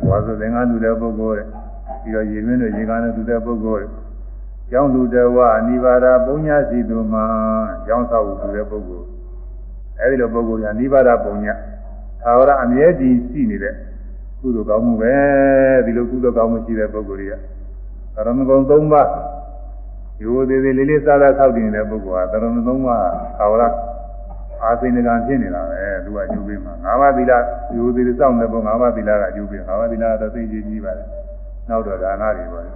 ဝါဆိုသင်္ကန်းလူတဲ့ပုဂ္ဂိုလ်ပြီးတော့ရေမင်းတို့ရေကားနဲ့လူတဲ့ပုဂ္ဂိုလ်ကျောင်းလူတော်ဝနိဗ္ဗာဒပုံညာစီသူမှာကျောင်းဆောက်လူတဲ့ပုဂ္ဂိုလ် အဲဒီလိုပုဂ္ဂိုလ်ကနိဗ္ဗာဒပုံညာသာဝရအမြဲတည်ရှိနေတဲ့ကုသိုလ်ကောင်းမှုပဲဒီလိုကုသိုလ်ကောင်းမှုရှိတဲ့ပုဂ္ဂိုလ်တွေကသရမဂုံ၃ပါးရိုးသေးသေးလေးလေးစားစားဆောက်တည်နေတဲ့ပုဂ္ဂိုလ်ဟာသရမ၃ပါးသာဝရအာသိဏကံဖြစ်နေတာပဲသူကယူပြီးမှာ၅ပါးသီလရိုးသေးသေးစောင့်တဲ့ပုဂ္ဂိုလ်၅ပါးသီလကယူပြီး၅ပါးသီလတော့သိကြည့်ကြည့်ပါလေနောက်တော့ဒါနတွေပါလေ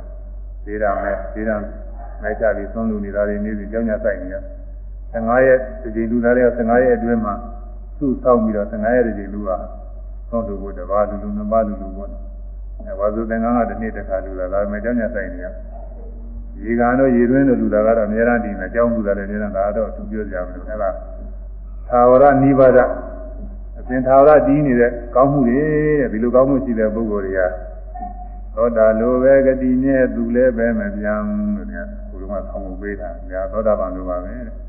သေရမယ်သေရနိုင်ကြပြီးသွန်းလူနေတာတွေနေပြီးကြောင်းညဆိုင်နေရ 15ရက်ဒီချိန်လူသားတွေက15ရက်အတွင်းမှာသူ့ဆောက်ပြီးတော့15ရက်ဒီချိန်လူကသွန်းလူကိုတပါးလူလူနှစ်ပါးလူလူပေါ့အဲဝါစုသင်္ကန်းကတစ်နေ့တစ်ခါလူလာဒါပေမဲ့ကြောင်းညဆိုင်နေရရေကန်တို့ရေတွင်းတို့လူလာကတော့အများအားဒီနဲ့ကြောင်းလူလာတယ်နေတော့ဒါတော့သူပြောကြမယ်အဲဒါသာဝရနိဗ္ဗာဒအစဉ်သာဝရတည်နေတဲ့ကောင်းမှုတွေတဲ့ဒီလိုကောင်းမှုရှိတဲ့ပုဂ္ဂိုလ်တွေကသောတာလိုပဲဂတိမြဲသူလည်းပဲမပြောင်းလို့ညာဘုရားဆောင်းဖို့ပေးတာညာသောတာပန်လိုပါပဲတဲ့။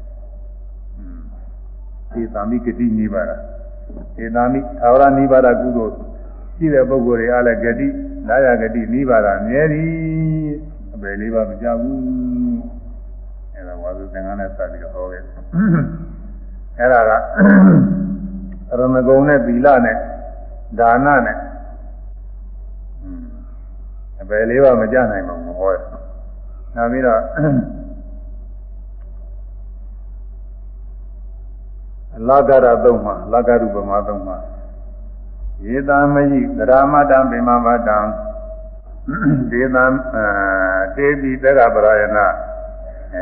ဒီသာမိဂတိနိဗ္ဗာန်ဒီသာမိသာဝရနိဗ္ဗာန်ကုသိုလ်ရှိတဲ့ပုဂ္ဂိုလ်တွေအားလည်းဂတိလာရဂတိနိဗ္ဗာန်မြဲသည်အပယ်လေးပါမကြဘူး။အဲဒါဝါစုသင်္ကန်းနဲ့စပြီးတော့ဟောခဲ့။အဲဒါကရမဂုံနဲ့သီလနဲ့ဒါနနဲ့အပယ်လေးပါမကြနိုင်ပါဘူးဟောတယ်။နောက်ပြီးတော့ လက္ခရသုံးမှာလက္ခရုပမာသုံးမှာယေသမယိသရမတံပိမမတံဒေသံတေတိတက္ကပရယနာ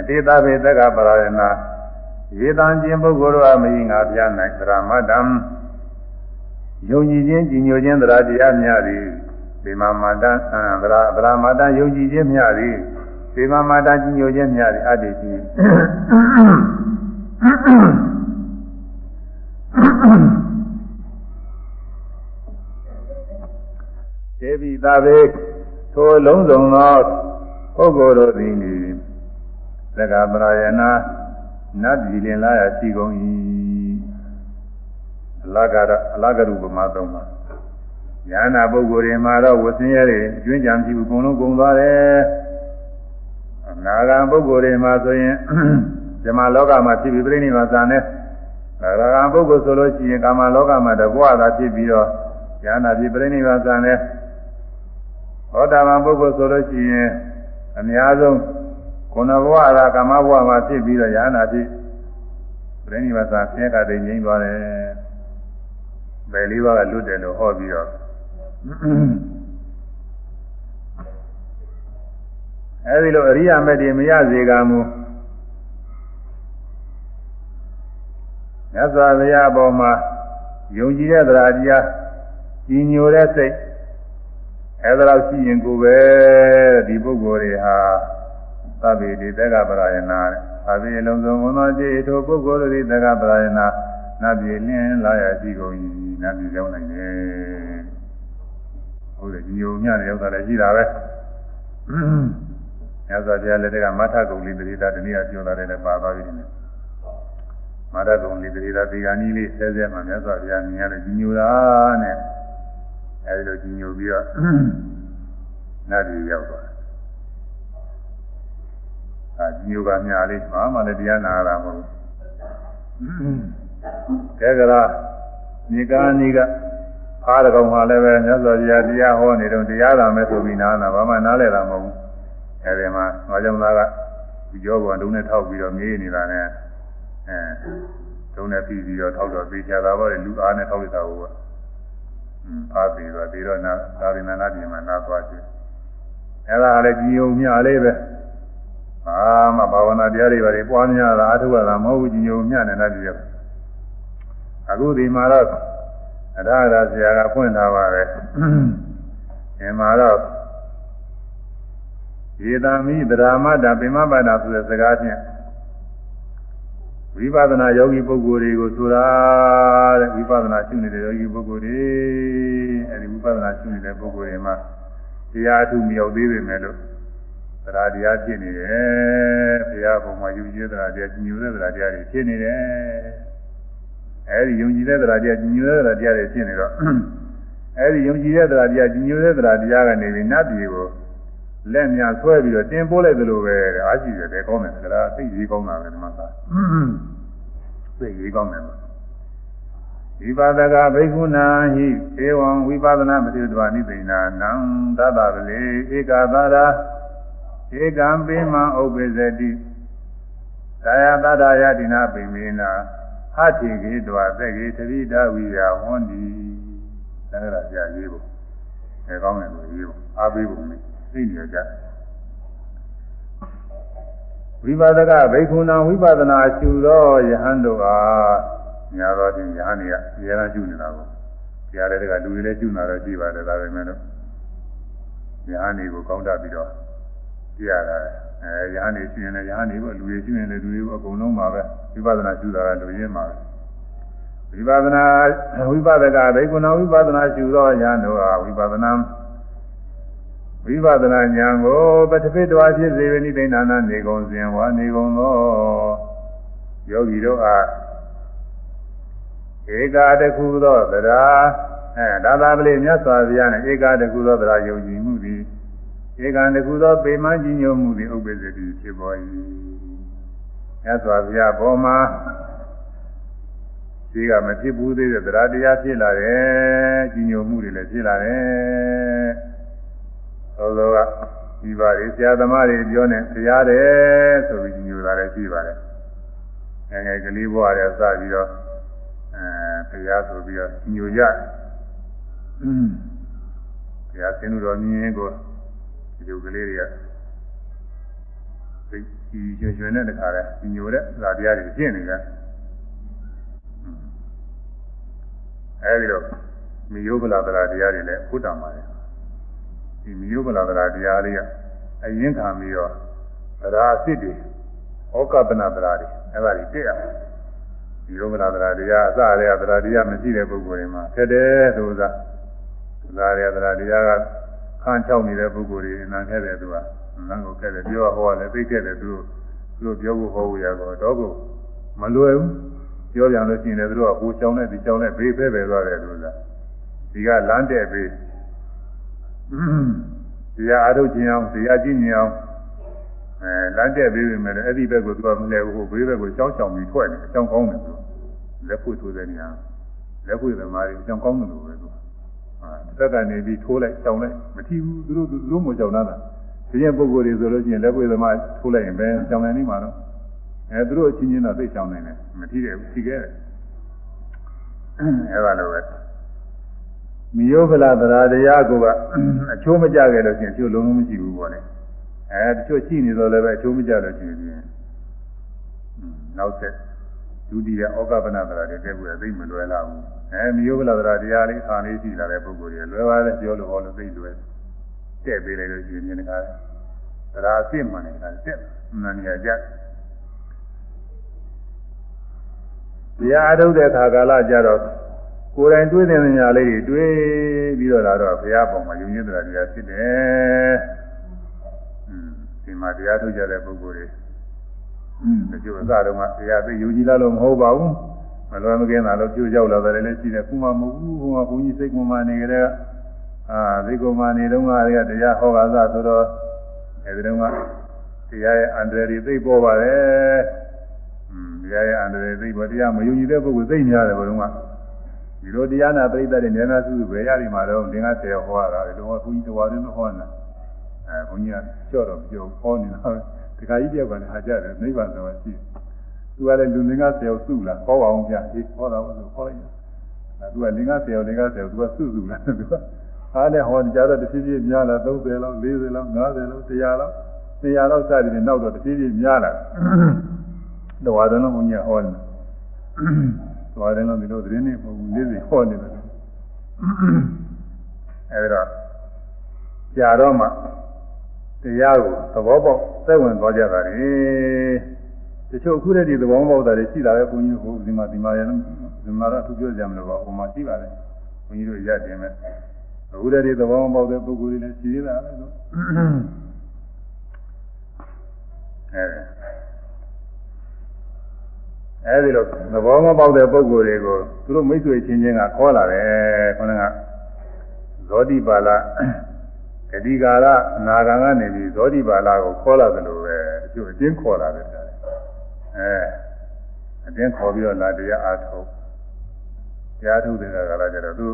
တေသဗေတက္ကပရယနာယေတံခြင်းပုဂ္ဂိုလ်တို့အမယိငါပြ၌သရမတံယုံကြည်ခြင်းကြည်ညိုခြင်းတရားတရားများသည်ဗေမမာတံဗရာဗရာမာတံယုံကြည်ခြင်းမြသည်ဗေမမာတံကြီးညိုခြင်းမြသည်အတ္တိရှိသေ ဘိသာဘေထိုလုံးစုံသောပုဂ္ဂိုလ်တို့သည်သက္ကပရယနာနတ်ပြည်လင်လာရရှိကုန်၏အလကရအလကရုပမာသုံးပါညာနာပုဂ္ဂိုလ်တွေမှာတော့ဝဆင်းရဲတွေအကျွင်းကြံကြည့်ဘူးအကုန်လုံးကုန်သွားတယ်အနာဂံပုဂ္ဂိုလ်တွေမှာဆိုရင်ဇမလောကမှာဖြစ်ပြီးပြိဋိနိဗ္ဗာန်နဲ့နာဂံပုဂ္ဂိုလ်ဆိုလို့ရှိရင်ကာမလောကမှာတဘွားသာဖြစ်ပြီးတော့ညာနာဖြစ်ပြိဋိနိဗ္ဗာန်နဲ့ ဟောတာပန်ပုဂ္ဂိုလ်ဆိုလို့ရှိရင်အများဆုံးခုနဘဝသာကာမဘဝမှာဖြစ်ပြီးတော့ညာနာဖြစ်ပြိဋိနိဗ္ဗာန်ဆင်းရဲကတည်းငြိမ်းသွားတယ်။ဘယ်လေးပါးကလွတ်တယ်လို့ဟောပြီးတော့အဲဒီလိုအရိယာမက်တွေမရစေကမူမြတ်စွာဘုရားအပေါ်မှာယုံကြည်တဲ့တရားတရားကြီးညိုတဲ့စိတ် အဲဒါတော့ရှိရင်ကိုပဲဒီပုဂ္ဂိုလ်တွေဟာသဗ္ဗေတိတက္ကပရယနာသဗ္ဗေလုံးစုံဝန်သောခြေထိုပုဂ္ဂိုလ်တွေတက္ကပရယနာနတ်ပြည်လင်းလာရရှိကုန်၏နတ်ပြည်ရောက်နိုင်တယ်ဟုတ်တယ်ညိုညံ့ရောက်တာလည်းရှိတာပဲမြတ်စွာဘုရားလက်ထက်ကမထကုံလေးတတိတာတနည်းပြောတာလည်းပါသွားပြီနဲ့မထကုံလေးတတိတာဒီကနေ့လေးဆဲဆဲမှမြတ်စွာဘုရားမြင်ရတယ်ညိုတာနဲ့ အဲဒီလိုညိုပြီးတော့နတ်ပြည်ရောက်သွားအာညိုကများလေးဘာမှလည်းတရားနာရတာမဟုတ်ဘူးကဲကရာမြေကားနီးကဖားတကောင်မှလည်းပဲမြတ်စွာဘုရားတရားဟောနေတော့တရားလာမယ်ဆိုပြီးနားနာဘာမှနားလဲတာမဟုတ်ဘူးအဲဒီမှာငါကြောင့်သားကဒီကြောပေါ်တုံးနဲ့ထောက်ပြီးတော့ငေးနေတာနဲ့အဲတုံးနဲ့ပြီးပြီးတော့ထောက်တော့သေးချာတာပေါ့လေလူအားနဲ့ထောက်လိုက်တာဟုတ်ကอืม ဖားပြီးတော့ပြီးတော့နာသာရိနာနာပြင်မှာနာသွားခြင်းအဲ့ဒါလည်းကြည်ုံမြလေးပဲအာမဘာဝနာတရားတွေပါလေပွားများတာအထုရတာမဟုတ်ဘူးကြည်ုံမြနေတာပြည့်အခုဒီမှာတော့အရဟတာဆရာကဖွင့်ထားပါပဲဒီမှာတော့ယေတမိသရမတ္တပိမပတ္တဆိုတဲ့စကားဖြင့် ဝိပဿနာယောဂီပုဂ္ဂိုလ်တွေကိုဆိုတာတဲ့ဝိပဿနာရှုနေတဲ့ယောဂီပုဂ္ဂိုလ်တွေအဲဒီဝိပဿနာရှုနေတဲ့ပုဂ္ဂိုလ်တွေမှာတရားအထုမရောက်သေးပေမဲ့လို့သရာတရားဖြစ်နေတယ်ဘုရားဘုံမှာယူရည်သရာတရားညူတဲ့သရာတရားတွေဖြစ်နေတယ်အဲဒီယုံကြည်တဲ့သရာတရားညူတဲ့သရာတရားတွေဖြစ်နေတော့အဲဒီယုံကြည်တဲ့သရာတရားညူတဲ့သရာတရားကနေပြီးနတ်ပြည်ကို လက်များဆွဲပြီးတော့တင်ပိုးလိုက်သလိုပဲအားရှိတယ်ကောင်းတယ်ကလားသိရေးကောင်းတာပဲဒီမှာသာသိရေးကောင်းတယ်ဝိပါဒကဘိက္ခုနာဟိဧဝံဝိပဿနာမတိတဝနိသိဏနံသတ္တဗလေဧကသာရာဧကံပိမံဥပ္ပဇတိသာယတတယတိနာပိမေနာဟတိကေတောသက်ကေသတိတဝိယဝန္တိဒါကကြာရေးဖို့အဲကောင်းတယ်လို့ရေးဖို့အားပေးဖို့မယ် သိနေကြဝိပါဒကဘိက္ခုနာဝိပဿနာရှုသောယဟန်တို့အားညာတော်ဖြင့်ယဟန်တွေကဉာဏ်ရှုနေတာကိုကြားတဲ့ကလူတွေလည်းရှုနေတာတော့ကြည့်ပါတယ်ဒါပေမဲ့လို့ယဟန်တွေကိုကောင်းတတ်ပြီးတော့ကြည့်ရတာအဲယဟန်တွေရှုရင်လည်းယဟန်တွေကိုလူတွေရှုရင်လည်းလူတွေအကုန်လုံးပါပဲဝိပဿနာရှုတာကလူရင်းပါပဲဝိပဿနာဝိပဒကဘိက္ခုနာဝိပဿနာရှုသောယဟန်တို့အားဝိပဿနာ ဝိပဿနာဉာဏ်ကိုပထပိတဝါဖြစ်စေဝိနိသိဏနာနေကုန်စဉ်ဝါနေကုန်သောယောဂီတို့အားဧကာတခုသောသရာအဲဒါသာပလိမြတ်စွာဘုရားနဲ့ဧကာတခုသောသရာယုံကြည်မှုသည်ဧကံတခုသောပေမန်းကြီးညိုမှုသည်ဥပ္ပဇ္ဇတိဖြစ်ပေါ်၏မြတ်စွာဘုရားဘောမှာဒီကမဖြစ်ဘူးသေးတဲ့သရာတရားဖြစ်လာတယ်ကြီးညိုမှုတွေလည်းဖြစ်လာတယ် သောသောကဒီပါရီဆရာသမားတွေပြောနေတရားတယ်ဆိုပြီးညိုတာလည်းရှိပါတယ်ငယ်ငယ်ကလေးဘဝတည်းစပြီးတော့အဲတရားဆိုပြီးတော့ညိုကြတရားသင်လို့တော်မြင်ကိုဒီလိုကလေးတွေကသိကြီးရွှင်ရွှင်နဲ့တခါလဲညိုတဲ့ဇာတရားတွေရှင်းနေကြအဲဒီတော့မိယောဗလာတရာတရားတွေလည်းဖုတ္တမှာတယ် ဒီမိယုပလာဒရာတရားလေးကအရင်ခံပြီးတော့သရာအစ်စ်တွေဩကပနာသရာတွေအဲ့ဒါတွေတက်ရဒီယုပလာဒရာတရားအစရဲသရာတရားမရှိတဲ့ပုဂ္ဂိုလ်တွေမှာဖြစ်တယ်သူကသရာရဲသရာတရားကခန်းချောက်နေတဲ့ပုဂ္ဂိုလ်တွေနာခဲ့တယ်သူကနန်းကိုခဲ့တယ်ပြောဟောတယ်သိခဲ့တယ်သူတို့ပြောဖို့ဟောဖို့ရတော့တော့ကိုမလွယ်ဘူးပြောကြလို့ရှိရင်လည်းသူတို့ကကိုချောင်းနဲ့ဒီချောင်းနဲ့ဘေးဖဲပဲသွားတယ်သူကဒီကလမ်းတဲ့ဘေး တရားအားထုတ်ခြင်းအောင်တရားကြည့်မြင်အောင်အဲလမ်းတက်ပြီးပြီမဲ့အဲ့ဒီဘက်ကိုသူကမလဲဘူးဘေးဘက်ကိုရှောင်းရှောင်းပြီးထွက်နေအကြောင်းကောင်းတယ်သူလက်ဖွင့်ထိုးတဲ့နေရာလက်ဖွင့်သမားတွေအကြောင်းကောင်းတယ်လို့ပဲသူဟာသက်ကနေပြီးထိုးလိုက်ရှောင်းလိုက်မထီဘူးသူတို့သူတို့မကြောက်တာဒီရင်ပုဂ္ဂိုလ်တွေဆိုလို့ရှိရင်လက်ဖွင့်သမားထိုးလိုက်ရင်ပဲရှောင်းနိုင်နေမှာတော့အဲသူတို့အချင်းချင်းတော့သိရှောင်းနိုင်တယ်မထီတယ်ဘူးထီခဲ့တယ်အဲဒါလိုပဲ မိယောကလသရာတရားကအချိုးမကြခဲ့လို့ရှိရင်အချိုးလုံးလုံးမရှိဘူးပေါ့လေအဲတချို့ရှိနေတော့လည်းပဲအချိုးမကြလို့ရှိရင်နောက်ဆက်ဒုတိယဩကပနသရာတွေတက်ဖို့အသိမလွယ်လာဘူးအဲမိယောကလသရာတရားလေးအာလေးရှိလာတဲ့ပုဂ္ဂိုလ်တွေလွယ်ပါလေပြောလို့ဟောလို့သိလွယ်တက်ပေးလိုက်လို့ရှိရင်ဒီကသရာအစ်မှန်နေတာတက်မှန်နေကြတရားအထုတ်တဲ့ခါကာလကြတော့ ကိုယ်တိုင်တွေးတဲ့ညာလေးတွေတွေးပြီးတော့လာတော့ဘုရားပုံမှာယုံကြည်တရားတရားဖြစ်တယ်။อืมဒီမှာတရားထုတ်ကြတဲ့ပုဂ္ဂိုလ်တွေอืมဒီလိုအစတုန်းကတရားသိယုံကြည်လာလို့မဟုတ်ပါဘူး။မလွယ်မကင်းတာလို့ကြိုးကြောက်လာတယ်လည်းရှိတယ်။ခုမှမဟုတ်ဘူး။ဟိုကဘုန်းကြီးစိတ်ကုမာနေကြတဲ့အာစိတ်ကုမာနေတုန်းကတရားဟောတာစဆိုတော့အဲဒီတုန်းကတရားရဲ့အန္တရာယ်သိပေါ်ပါတယ်။อืมတရားရဲ့အန္တရာယ်သိပေါ်တရားမယုံကြည်တဲ့ပုဂ္ဂိုလ်သိများတယ်ဘုရားက ဒီလိုတရားနာပရိသတ်တွေဉာဏ်နာစုစုပဲရပြီမှာတော့သင်္ကဆယ်ဟောရတာလေတော့ဘုန်းကြီးတော်ရင်းမဟောနာအဲဘုန်းကြီးကကြော့တော့ကြော့ဟောနေတာဒီခါကြီးတယောက်ကလည်းဟာကြတယ်နိဗ္ဗာန်ဆိုတာရှိအဲသူကလည်းလူလင်္ကာဆယ်ယောက်စုလာခေါ်ပါအောင်ဗျဒီခေါ်တော့လို့ခေါ်လိုက်အဲသူကလင်္ကာဆယ်ယောက်လင်္ကာဆယ်ယောက်သူကစုစုလာသူကအားနဲ့ဟောကြတော့တဖြည်းဖြည်းများလာ30လောက်40လောက်50လောက်100လောက်100လောက်စသည်ဖြင့်နောက်တော့တဖြည်းဖြည်းများလာတော်တယ်လို့ဘုန်းကြီးဟောတယ် တော်တယ်လို့ဒီလိုသတင်းတွေမဟုတ်ဘူးလေးစီဟောနေတယ်အဲဒီတော့ကြာတော့မှတရားကိုသဘောပေါက်သိဝင်သွားကြတာလေတချို့အခုတည်းဒီသဘောပေါက်တာတွေရှိတာပဲဘုန်းကြီးတို့ဒီမှာဒီမှာရဒီမှာတော့သူပြောကြမလို့ပါဟိုမှာရှိပါတယ်ဘုန်းကြီးတို့ရတယ်မဲ့အခုတည်းဒီသဘောပေါက်တဲ့ပုဂ္ဂိုလ်တွေလည်းရှိသေးတာပဲလို့အဲ အဲဒီလိုသဘောမပေါက်တဲ့ပုဂ္ဂိုလ်တွေကိုသူတို့မိတ်ဆွေချင်းချင်းကခေါ်လာတယ်ခေါင်းကဇောတိပါဠဂတိကာရနာဂံကနေပြီးဇောတိပါဠကိုခေါ်လာတယ်လို့ပဲအကျိုးအတင်းခေါ်လာတယ်အဲအတင်းခေါ်ပြီးတော့လာတရားအားထုတ်တရားထုတ်တဲ့ကလာကြတော့သူ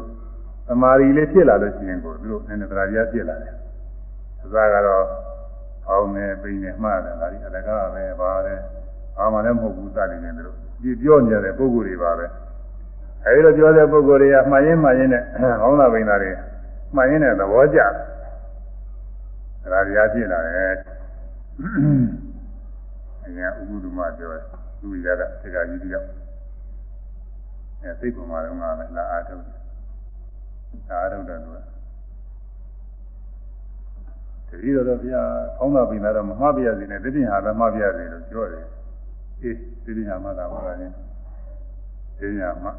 သမာဓိလေးဖြစ်လာလို့ရှိရင်ကိုသူတို့နည်းနည်းတရားပြဖြစ်လာတယ်အစကတော့အောင်းနေပိနေမှားတယ်ဒါဒီအလကားပဲပါတယ် အာမလည်းမဟုတ်ဘူးစတယ်နေတယ်လို့ဒီပြောနေတဲ့ပုံကိုယ်တွေပါပဲအဲဒီလိုပြောတဲ့ပုံကိုယ်တွေကမှန်ရင်မှန်ရင်နဲ့ဟောင်းတာပိန်တာတွေမှန်ရင်နဲ့သဘောကျတယ်ဒါတရားဖြစ်လာတယ်အရင်ဥပုဒ္ဓမပြောတယ်သူရတာတက္ကကြီးတယောက်အဲသိကုမာတော့ငါလည်းလာအားထုတ်တယ်လာအားထုတ်တယ်သူကတတိတော်ဘုရားကောင်းတာပြင်လာတော့မမှားပြရစေနဲ့တတိဟာလည်းမှားပြရစေလို့ပြောတယ် အေးတတိဟာမှသာဟောတာချင်းတတိဟာမှ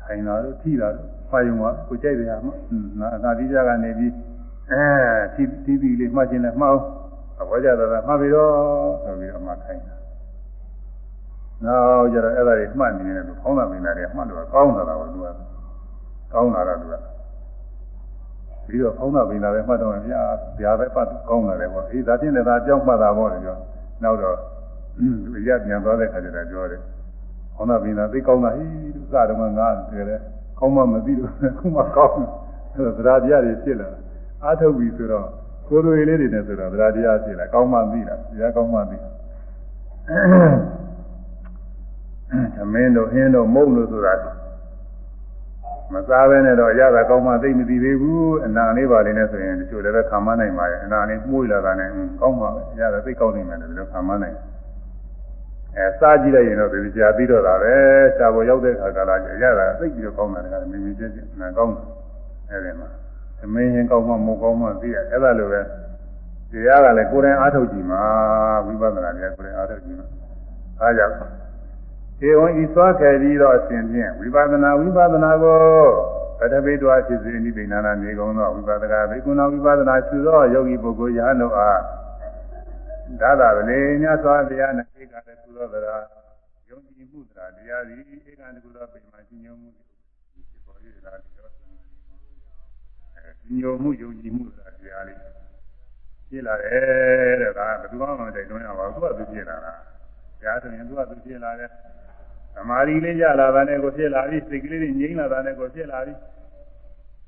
ထိုင်လာတော့ထိလာတော့ဖာယုံကကိုကြိုက်တယ်ဟာမှငါအသာတိကြကနေပြီးအဲတီးတီးပြီးလေးမှတ်ခြင်းနဲ့မှတ်အောင်ဘောကြတာမှတ်ပြီးတော့ဆိုပြီးတော့မှထိုင်တာနောက်ကြတော့အဲ့ဒါတွေမှတ်နေတယ်လို့ခေါင်းသာမင်းသားတွေမှတ်လို့ကောင်းတာတော့သူကကောင်းတာတော့သူကပြီးတော့ခေါင်းသာမင်းသားတွေမှတ်တော့ဗျာဗျာပဲပတ်ကောင်းလာတယ်ပေါ့အေးဒါချင်းလည်းဒါအကြောင်းမှတ်တာပေါ့လေပြောနောက်တော့ သူရပြန်သွားတဲ့ခါကျတော့ပြောတယ်ခေါင်းသာမင်းသားသိကောင်းတာဟိသူစတော့ငါတကယ်လဲကောင်းမှမသိလို့ခုမှကောင်းတယ်သဒ္ဓါတရားတွေဖြစ်လာတယ်အားထုတ်ပြီဆိုတော့ကိုယ်တွေလေးတွေနဲ့ဆိုတော့ဗราတရားဖြစ်လာကောင်းမှသိတာတရားကောင်းမှသိသမင်းတို့ဟင်းတို့မုံတို့ဆိုတာမစားဘဲနဲ့တော့ရတာကောင်းမှသိမသိသေးဘူးအနာလေးပါလေးနဲ့ဆိုရင်တချို့လည်းပဲခံမနိုင်ပါရဲ့အနာလေးမှုလာတာနဲ့ကောင်းပါပဲရတာသိကောင်းနိုင်မယ်လို့ခံမနိုင် အဲစားကြည့်လိုက်ရင်တော့ဒီကြာပြီးတော့တာပဲရှားပေါ်ရောက်တဲ့အခါကလာရတာသိပြီးတော့ကောင်းတာလည်းမင်းမင်းချင်းချင်းနာကောင်းတယ်အဲဒီမှာသမင်းရင်ကောင်းမှမဟုတ်ကောင်းမှသိရအဲ့ဒါလိုပဲတရားကလည်းကိုယ်တိုင်အားထုတ်ကြည့်မှာဝိပဿနာတရားကိုယ်တိုင်အားထုတ်ကြည့်မှာအားကြောင့်ေဝံဤသွားခဲ့ပြီးတော့အစဉ်ဖြင့်ဝိပဿနာဝိပဿနာကိုပထပိတွာဖြစ်စေနိဗ္ဗာန်နာနေကုန်သောဝိပဿနာဘေကုဏဝိပဿနာရှုသောယောဂီပုဂ္ဂိုလ်ယဟန်တို့အားဒါသာဗလေမြတ်စွာဘုရားနဲ့ ဧကတကုသောတရားယုံကြည်မှုတရားတရားသည်ဧကတကုသောပိမှရှင်ညုံမှုဖြစ်ပေါ်ရတာတရားညိုမှုယုံကြည်မှုဆိုတာတရားလေးဖြစ်လာတယ်တဲ့ဒါဘယ်သူမှမတိုက်တွန်းရပါဘူးသူကသူဖြစ်လာတာတရားဆိုရင်သူကသူဖြစ်လာတယ်သမာဓိလေးရလာတာနဲ့ကိုဖြစ်လာပြီစိတ်ကလေးတွေငြိမ်းလာတာနဲ့ကိုဖြစ်လာပြီ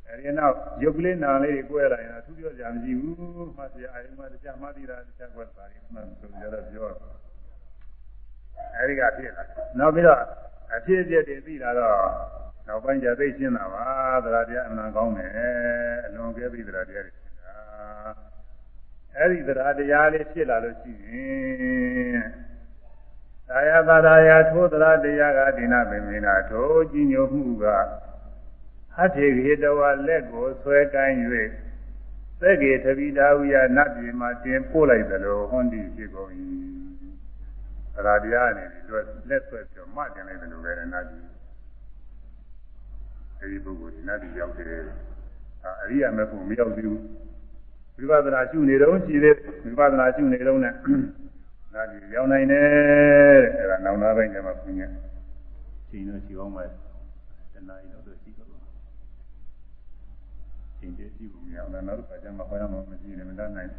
အဲဒီနောက်ယုတ်ကလေးနာလေးကိုယ်လာရင်သူပြောကြမရှိဘူးမှတ်စရာအရင်မှတရားမှတ်သီးတာတရားကွက်ပါရင်မှတ်ဆိုကြတော့ပြော အဲဒီကဖြစ်လာနောက်ပြီးတော့အဖြစ်အပျက်တွေသိလာတော့နောက်ပိုင်းကျသိရှင်းတာပါသရတရားအမှန်ကောင်းတယ်အလွန်ကဲပြီးသရတရားတွေဖြစ်တာအဲ့ဒီသရတရားလေးဖြစ်လာလို့ရှိရင်သာယသာရာထိုသရတရားကဒိနာပင်မင်းနာထိုကြီးညိုမှုကဟဋ္ဌေခေတဝလက်ကိုဆွဲကိုင်း၍သက္ကေသဗိဒါဝိယနတ်ပြည်မှာတင်ပို့လိုက်သလိုဟွန်ဒီဖြစ်ကုန်၏ သရတရားနဲ့ဒီလက်ဆွဲပြီးတော့မှတင်လိုက်သလိုပဲနတ်ပြည်အဲဒီပုဂ္ဂိုလ်ဒီနတ်ပြည်ရောက်တယ်အရိယာမေဖို့မရောက်သေးဘူးဝိပဿနာရှုနေတော့ရှိသေးဝိပဿနာရှုနေတော့နဲ့နတ်ပြည်ရောက်နိုင်တယ်တဲ့အဲဒါနောင်နာပိုင်းကျမှပြင်းရဲ့ချိန်တော့ရှိအောင်မယ်တဏှာကြီးတော့ရှိတော့ချိန်တည်းရှိဖို့မရအောင်နောက်တစ်ခါကျမှခေါ်ရမှာမရှိနေမတတ်နိုင်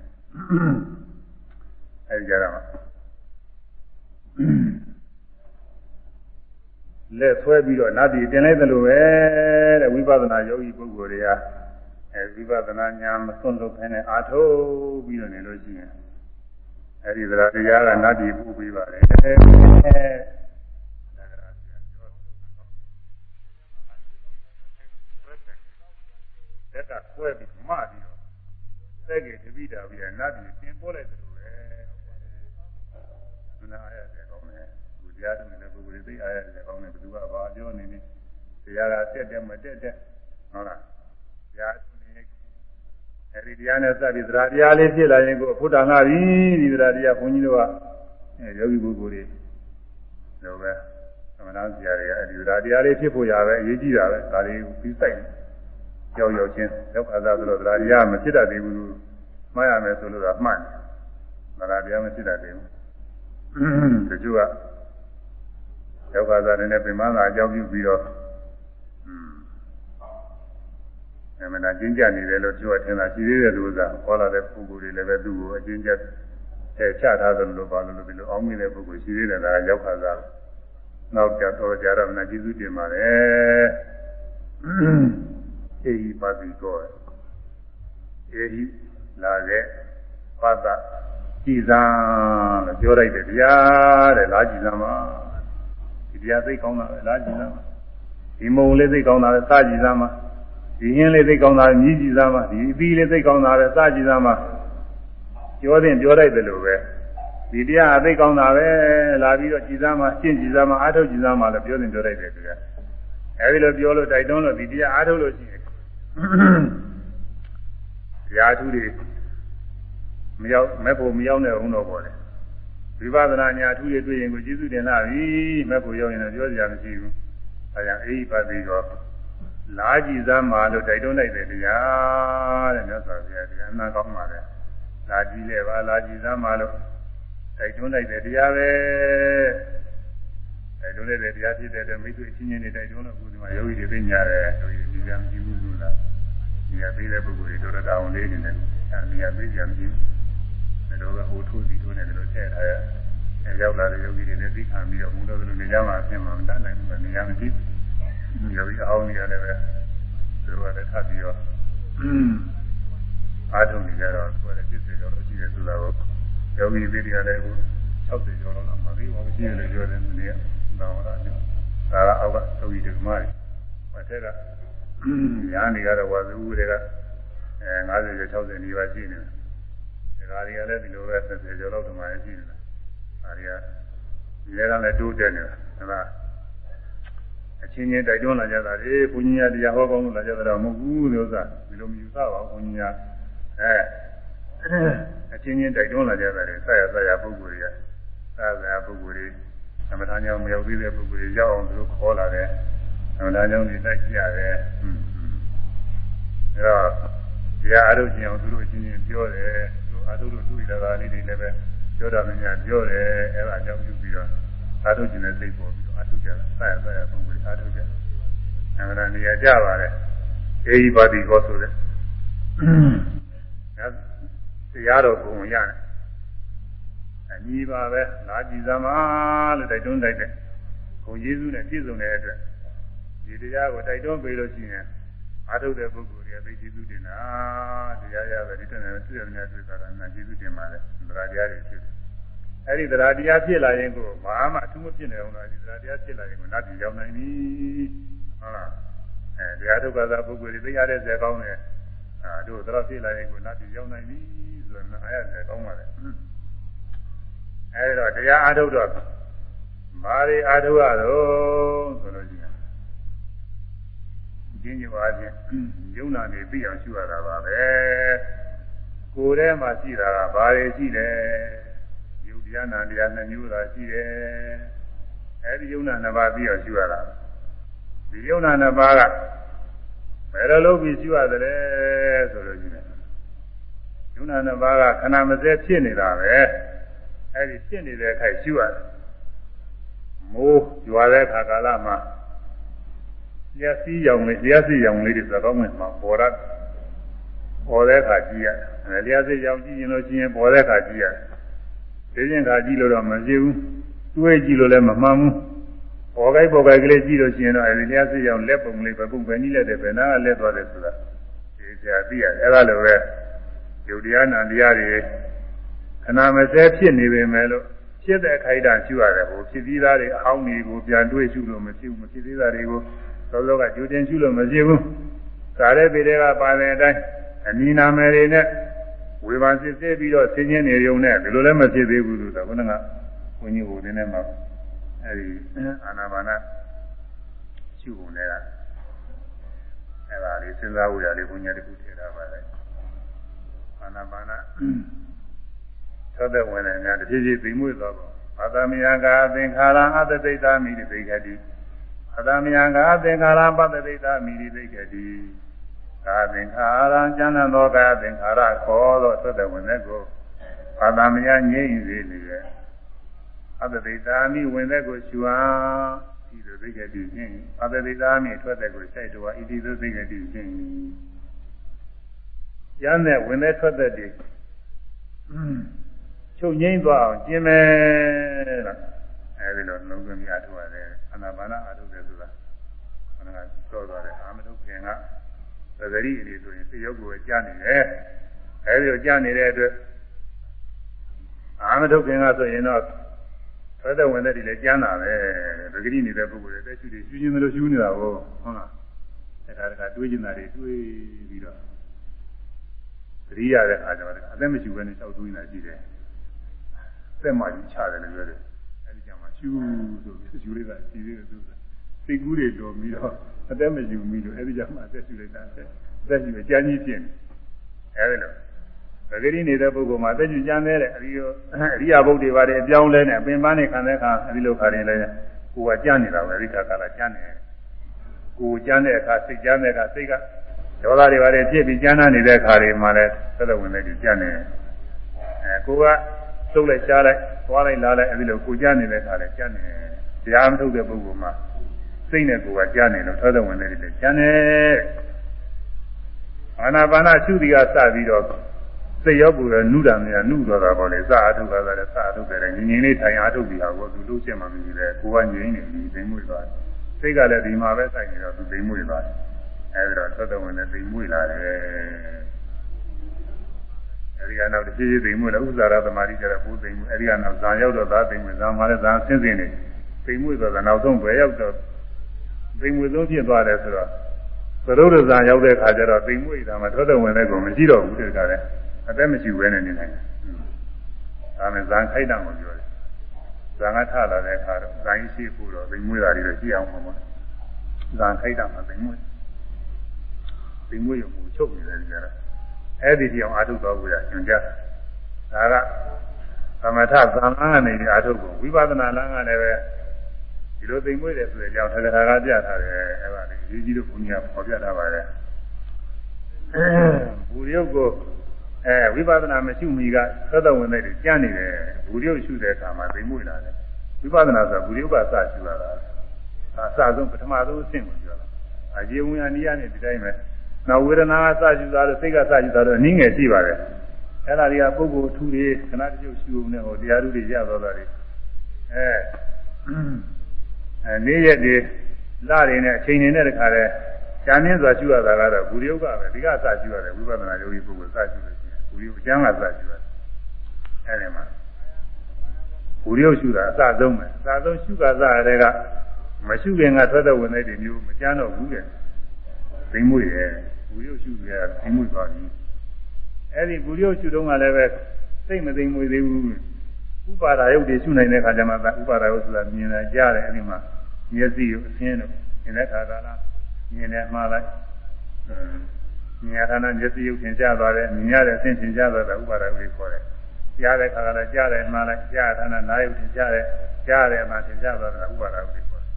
အဲဒီကြတော့ လက်ဆွဲပြီးတော့နတ်ပြည်တင်လိုက်သလိုပဲတဲ့ဝိပဿနာယောဂီပုဂ္ဂိုလ်တွေကအဲဝိပဿနာဉာဏ်မစွန့်လို့ဖ ೇನೆ အာထုတ်ပြီးတော့နေလို့ရှိရင်အဲဒီသရတရားကနတ်ပြည်ပူပြီးပါတယ်တက်ကကွဲပြီးမှပြီးတော့သက်ကတပိတာပြီးတော့နတ်ပြည်ပြင်ပို့လိုက်တယ်လို့ပဲနားရတယ်ကောင်း တယ်ဘုရားတုန်းလည်းပုဂ္ဂိုလ်သိအားရတယ်ကောင်းတယ်ဘယ်သူကဘာပြောနေနေတရားကတက်တယ်မတက်တဲ့ဟုတ်လားတရားအဲဒီတရားနဲ့စပြီးသရတရားလေးဖြစ်လာရင်ကိုဘုဒ္ဓငါပြီဒီသရတရားဘုန်းကြီးတို့ကအဲယောဂီပုဂ္ဂိုလ်တွေတော့ပဲသမဏဆရာတွေကအဲဒီသရတရားလေးဖြစ်ဖို့ရပဲအရေးကြီးတာပဲဒါလေးပြီးဆိုင်ရောက်ရောက်ချင်းရောက်ခါသာဆိုတော့သရတရားမဖြစ်တတ်သေးဘူးမှားရမယ်ဆိုလို့ကမှန်တယ်သရတရားမဖြစ်တတ်သေးဘူးတချို့က ရောက်ခါသာနဲ့ပြင်မသာအကြောင်းပြုပြီးတော့အမှန်တရားကျင့်ကြနေတယ်လို့ပြောထင်တာရှိသေးတယ်လို့သာခေါ်လာတဲ့ပုဂ္ဂိုလ်တွေလည်းပဲသူ့ကိုအကျဉ်းချက်ထဲချထားတယ်လို့ပါလို့ဒီလိုအောင်းမိတဲ့ပုဂ္ဂိုလ်ရှိသေးတယ်ဒါရောက်ခါသာနောက်ကြတော့ကြတော့မနာကျေးဇူးတင်ပါတယ်အေဟိပါတိကောအေဟိလာတဲ့ပါဒကြည်စံလို့ပြောလိုက်တယ်တရားတဲ့လာကြည်စံပါဒီ တရားသိကောင်းတာပဲလာကြည်စံပါဒီမုံလေးသိကောင်းတာပဲစကြည်စံပါဒီဟင်းလေးသိကောင်းတာမြည်ကြည်သားမှာဒီအသီးလေးသိကောင်းတာပဲစကြည်သားမှာပြောတဲ့ပြောလိုက်တယ်လို့ပဲဒီတရားအသိကောင်းတာပဲလာပြီးတော့ကြည်သားမှာရှင်းကြည်သားမှာအာထုတ်ကြည်သားမှာလည်းပြောတဲ့ပြောလိုက်တယ်ကွာအဲဒီလိုပြောလို့တိုက်တွန်းလို့ဒီတရားအာထုတ်လို့ရှိရင်တရားထုတွေမရောက်မဲ့ဖို့မရောက်တဲ့အောင်တော့ပေါ်တယ် ဝိပဿနာညာထုတွေတွေ့ရင်ကိုကျေးဇူးတင်လာပြီမဲ့ဖို့ရောက်ရင်တော့ပြောစရာမရှိဘူးအဲဒါအေဟိပါတိတော့လာကြည့်စမ်းပါလို့တိုက်တွန်းလိုက်တယ်တရားတဲ့မြတ်စွာဘုရားတရားနာကောင်းပါလေလာကြည့်လေပါလာကြည့်စမ်းပါလို့တိုက်တွန်းလိုက်တယ်တရားပဲတိုက်တွန်းလိုက်တယ်တရားဖြစ်တဲ့မိတ်ဆွေအချင်းချင်းတွေတိုက်တွန်းလို့အခုဒီမှာယောဂီတွေသိညာတယ်ယောဂီတွေကြံကြည့်ဘူးလို့လားဒီရသေးတဲ့ပုဂ္ဂိုလ်တွေတော်တော်တောင်းလေးနေတယ်အဲဒီရသေးကြံကြည့် တယ်တော့ဟိုထိုးစီထိုးနေတယ်လို့ထည့်ထားရအဲရောက်လာတဲ့ယောဂီတွေလည်းသိခံပြီးတော့ဘုရားတို့နေကြမှာအဖြစ်မှာမတတ်နိုင်ဘူးနေရာမရှိဘူးယောဂီအောင်နေရတယ်ပဲသူကလည်းထပ်ပြီးတော့အားထုတ်နေကြတော့သူကလည်းပြည့်စုံတော့ရှိတယ်ဆိုတာကိုယောဂီပြည်တွေကလည်း60ကျော်လောက်မပြီးပါဘူးရှိတယ်ပြောတယ်နေရာတော့ဒါကအောက်ကယောဂီတွေမှာမထက်ကညာနေကတော့ဝါစုဦးတွေကအဲ50ကျော်60နီးပါးရှိနေတယ် ဒါတွေကလည်းဒီလိုပဲ30ကျော်လောက်တမှရှိနေတာဒါတွေကဒီလည်းကလည်းတိုးတက်နေတာဒါကအချင်းချင်းတိုက်တွန်းလာကြတာလေဘုန်းကြီးကတရားဟောကောင်းလို့လာကြတာတော့မဟုတ်ဘူးလို့ဆိုတာဒီလိုမယူဆပါဘူးဘုန်းကြီးကအဲအချင်းချင်းတိုက်တွန်းလာကြတာလေဆက်ရဆက်ရပုဂ္ဂိုလ်တွေကဆက်ရပုဂ္ဂိုလ်တွေသမထကြောင့်မရောက်သေးတဲ့ပုဂ္ဂိုလ်တွေရောက်အောင်သူတို့ခေါ်လာတယ်သမထကြောင့်ဒီတိုက်ကြည့်ရတယ်အဲတော့တရားအထုတ်ခြင်းအောင်သူတို့အချင်းချင်းပြောတယ်သူ အထုတ်လို့တွေ့တာကလေးတွေလည်းပဲပြောတာများများပြောတယ်အဲဒါအကြောင်းပြုပြီးတော့အထုတ်ခြင်းနဲ့စိတ်ပေါ်ပြီးအထုကြတာဆက်ရဆက်ရပုဂ္ဂိုလ်အထုကြအမှန်တရားနေရာကြပါတယ်အေဟိပါတိကောဆိုတဲ့တရားတော်ကိုရတယ်အညီပါပဲလာကြည်သမားလို့တိုက်တွန်းတိုက်တယ်ဘုံယေရှုနဲ့ပြည့်စုံတဲ့အတွက်ဒီတရားကိုတိုက်တွန်းပေးလို့ရှိရင် အထုတဲ့ပုဂ္ဂိုလ်တွေကသိကျေးဇူးတင်တာတရားရတယ်ဒီတည်းနဲ့တွေ့ရတဲ့တွေ့တာကနာကျေးဇူးတင်ပါတယ်ဗราတရားတွေဖြစ်တယ်အဲ့ဒီတရားတရားဖြစ်လာရင်ကိုဘာမှအထူးမဖြစ်နိုင်အောင်လားဒီတရားတရားဖြစ်လာရင်ကိုနတ်ပြည်ရောက်နိုင်ပြီဟုတ်လားအဲတရားထုတ်ကသာပုဂ္ဂိုလ်တွေသိရတဲ့ဇေကောင်းတယ်အာတို့တရားဖြစ်လာရင်ကိုနတ်ပြည်ရောက်နိုင်ပြီဆိုတော့အားရဇေကောင်းပါလေအဲဒီတော့တရားအားထုတ်တော့ဘာတွေအားထုတ်ရတော့ဆိုလို့ရှိရင် ကျင်းကျပါချင်းယုံနာနေပြီးအောင်ရှုရတာပါပဲကိုယ်ထဲမှာရှိတာကဘာတွေရှိလဲတရားနာတရားနှစ်မျိုးသာရှိတယ်အဲဒီယုံနာနှစ်ပါးပြီးတော့ရှိရတာဒီယုံနာနှစ်ပါးကဘယ်လိုလုပ်ပြီးရှိရတယ်ဆိုလို့ရှိရင်ယုံနာနှစ်ပါးကခဏမစဲဖြစ်နေတာပဲအဲဒီဖြစ်နေတဲ့အခါရှိရတယ်မိုးကြွားတဲ့အခါကာလမှာ လျှက်စီးရောင်လေးလျှက်စီးရောင်လေးတွေဆိုတော့မှပေါ်ရပေါ်တဲ့အခါကြည့်ရတယ်လျှက်စီးရောင်ကြည့်ရင်လို့ရှိရင်ပေါ်တဲ့အခါကြည့်ရတယ်သိချင်းခါကြည့်လို့တော့မကြည့်ဘူးတွေးကြည့်လို့လည်းမမှန်ဘူးပေါ်ကိုက်ပေါ်ကိုက်ကလေးကြည့်လို့ရှိရင်တော့အဲဒီတရားစိတ်ရောက်လက်ပုံလေးပဲပုံပဲနည်းလက်တယ်ပဲနားကလက်သွားတယ်ဆိုတာဒီကြာသိရတယ်အဲဒါလိုပဲယုတ်တရားနာတရားတွေခဏမစဲဖြစ်နေပေမဲ့လို့ဖြစ်တဲ့အခိုက်အတန့်ရှုရတယ်ဟိုဖြစ်ပြီးသားတွေအဟောင်းတွေကိုပြန်တွေးရှုလို့မဖြစ်ဘူးမဖြစ်သေးတာတွေကို သောသောကကြိုတင်ရှုလို့မဖြစ်ဘူးကာရဲပေတွေကပါတဲ့အတိုင်းအနီနာမယ်တွေနဲ့ဝေဘာစစ်စစ်ပြီးတော့ဆင်းရဲနေရုံနဲ့ဒီလိုလည်းမဖြစ်သေးဘူးလို့ဆိုခုနကဘုန်းကြီးဟိုနေနဲ့မှာအဲဒီအာနာပါနာရှုပုံတွေကအဲဒါလေးစဉ်းစားဖို့ရတယ်ဘုန်းကြီးတခုထည့်ထားပါလေအာနာပါနာသောတဲ့ဝင်နေများတဖြည်းဖြည်းသိမွေ့သွားပေါ့အာသမယကာသင်္ခါရအတသိတာမိတိသိခတိ အာသမယကာသင်္ခါရပတ္သိတာမိတိသိခတိကာသင်္ခါရကျမ်းသောကာသင်္ခါရခေါ်သောသောတဲ့ဝင်တဲ့ကိုအာသမယငြိမ့်စေနေရဲ့အတသိတာမိဝင်တဲ့ကိုရှုအားဤသို့သိခတိဖြင့်အတသိတာမိထွက်တဲ့ကိုစိုက်တော်ဤသို့သိခတိဖြင့်ရမ်းတဲ့ဝင်တဲ့ထွက်တဲ့တွေချုပ်ငိမ့်သွားအောင်ကျင်းမယ်လို့အဲဒီလိုလုံးသွင်းပြထုတ်ရတယ် အနာပါနာအထုတ်တယ်ဆိုတာခန္ဓာကတော့သွားတယ်အာမထုတ်ခင်ကသဂရိအနေဆိုရင်သိရုပ်ကိုကြားနေတယ်အဲဒီလိုကြားနေတဲ့အတွက်အာမထုတ်ခင်ကဆိုရင်တော့ဆွဲတဲ့ဝင်တဲ့ဒီလည်းကျမ်းတာပဲသဂရိနေတဲ့ပုဂ္ဂိုလ်တွေတက်ရှုတွေရှူခြင်းမလို့ရှူနေတာကိုဟုတ်လားတခါတခါတွေးကျင်တာတွေတွေးပြီးတော့သတိရတဲ့အားကြောင့်အသက်မရှူဘဲနဲ့လျှောက်သွင်းနေတာရှိတယ်သက်မှယူချတယ်လို့ပြောတယ်အဲဒီကြမှာ ရှူဆိုပြီးရှူလိုက်တာရှူသေးတယ်သူစိတ်ကူးတွေတော်ပြီးတော့အသက်မယူမိလို့အဲဒီကြမှာအသက်ရှူလိုက်တာအသက်ရှူကြမ်းကြီးဖြစ်နေအဲဒီလိုပဂရိနေတဲ့ပုဂ္ဂိုလ်မှာအသက်ရှူကြမ်းတဲ့အရိယအရိယဘုတ်တွေပါတယ်အပြောင်းလဲနေအပင်ပန်းနေခံတဲ့အခါအဲဒီလိုခါရင်လည်းကိုယ်ကကြမ်းနေတာပဲအဲဒီခါကလာကြမ်းနေကိုယ်ကြမ်းတဲ့အခါစိတ်ကြမ်းတဲ့အခါစိတ်ကဒေါသတွေပါတယ်ဖြစ်ပြီးကြမ်းနေတဲ့အခါတွေမှာလည်းသက်သက်ဝင်နေကြမ်းနေအဲကိုယ်က သုတ်လိုက်ရှားလိုက်သွားလိုက်လာလိုက်အဲဒီလိုကိုကြားနေတဲ့ခါလဲကြားနေတရားမထုတ်တဲ့ပုဂ္ဂိုလ်မှာစိတ်နဲ့ကိုယ်ကကြားနေလို့သောတဲ့ဝင်နေတယ်ကြားနေအာနာပါနာရှုတိကစပြီးတော့စိတ်ရောက်ကိုယ်ကနုဒံနေနုတော်တာပေါ့လေစအထုတ်တာလည်းစအထုတ်တယ်ငြိမ်ငြိမ်လေးထိုင်အားထုတ်ပြီးတော့သူလို့ရှင်းမှမပြီးလေကိုယ်ကငြိမ်နေပြီးသိမ့်မွေ့သွားစိတ်ကလည်းဒီမှာပဲစိုက်နေတော့သူသိမ့်မွေ့သွားအဲဒီတော့သောတဲ့ဝင်နေသိမ့်မွေ့လာတယ် အဲဒီကနောက်တစ်ဖြည်းဖြည်းသိမ်မွေးလဲဥစ္စာရသမารိကျတော့ပိုးသိမ်မွေးအဲဒီကနောက်ဇာရောက်တော့သာသိမ်မွေးဇာမှာလည်းဇာဆင်းစင်နေသိမ်မွေးတော့နောက်ဆုံးပဲရောက်တော့သိမ်မွေးဆုံးဖြစ်သွားတယ်ဆိုတော့သရုပ်ရဇာရောက်တဲ့ခါကျတော့သိမ်မွေးတာမှထွက်တဲ့ဝင်တဲ့ကောင်မရှိတော့ဘူးတခါလဲအသက်မရှိဘဲနဲ့နေနိုင်တယ်ဒါနဲ့ဇာခိုက်တာကိုပြောတယ်ဇာကထလာတဲ့အခါတော့ဇာကြီးရှိဖို့တော့သိမ်မွေးတာတွေတော့ရှိအောင်ပါမို့ဇာခိုက်တာမှသိမ်မွေးသိမ်မွေးရုံကိုချုပ်နေတယ်ကြတယ် အဲ့ဒီကြောင်အာထုတော်ကိုရညွှန်ကြားဒါကသမထသံဃာကနေအာထုကိုဝိပဿနာလမ်းကလည်းပဲဒီလိုသိမ့်မွေးတယ်ဆိုတဲ့အကြောင်းသက္ကရာကပြထားတယ်အဲ့ဒါလေးရေးကြီးလို့ဘုရားပေါ်ပြထားပါတယ်ဘူရုပ်ကိုအဲဝိပဿနာမရှိမီကသတ္တဝင်တဲ့ကြံ့နေတယ်ဘူရုပ်ရှုတဲ့အခါမှာသိမ့်မွေးလာတယ်ဝိပဿနာဆိုတာဘူရုပ်ကစရှုရတာအစဆုံးပထမဆုံးအဆင့်ကိုပြောတာအကျေဝင်အနိယနဲ့ဒီတိုင်းပဲ နောက်ဝေဒနာကစယူတာလို့စိတ်ကစယူတာလို့အနည်းငယ်ရှိပါတယ်အဲ့ဒါတွေကပုဂ္ဂိုလ်ထူတွေခဏတချို့ရှူုံနဲ့ဟောတရားဓုတွေရသွားတာတွေအဲအဲနေ့ရက်တွေလတွေနဲ့အချိန်တွေနဲ့တခါလဲဉာဏ်နဲ့စွာရှုရတာကတော့ဘူရိယုတ်ကပဲဒီကစရှုရတယ်ဝိပဿနာယောဂီပုဂ္ဂိုလ်စရှုလို့ရှိရင်ဘူရိယုတ်အကျမ်းကစရှုရတယ်အဲဒီမှာဘူရိယုတ်ရှုတာအစဆုံးပဲအစဆုံးရှုကစားရတဲ့ကမရှုခင်ကထွက်တဲ့ဝင်တဲ့တွေမျိုးမကျမ်းတော့ဘူးတဲ့ သိမ့်မွေရဲ့ဘူရိယုရှုရတာသိမ့်မွေသွားပြီအဲ့ဒီဘူရိယုရှုတုန်းကလည်းပဲစိတ်မသိမ့်မွေသေးဘူးဥပါဒါယုတ်တွေရှုနိုင်တဲ့ခါကျမှဥပါဒါယုတ်ဆိုတာမြင်လာကြားတယ်အဲ့ဒီမှာမျက်စိကိုအသင်းတို့မြင်တဲ့ခါကလားမြင်တယ်မှားလိုက်မြင်ရတာနဲ့မျက်စိယုတ်သင်ကြားသွားတယ်မြင်ရတဲ့အသင်းသင်ကြားသွားတာဥပါဒါယုတ်တွေခေါ်တယ်ကြားတဲ့ခါကလည်းကြားတယ်မှားလိုက်ကြားတာနဲ့နာယုတ်သင်ကြားတယ်ကြားတယ်မှာသင်ကြားသွားတာဥပါဒါယုတ်တွေခေါ်တယ်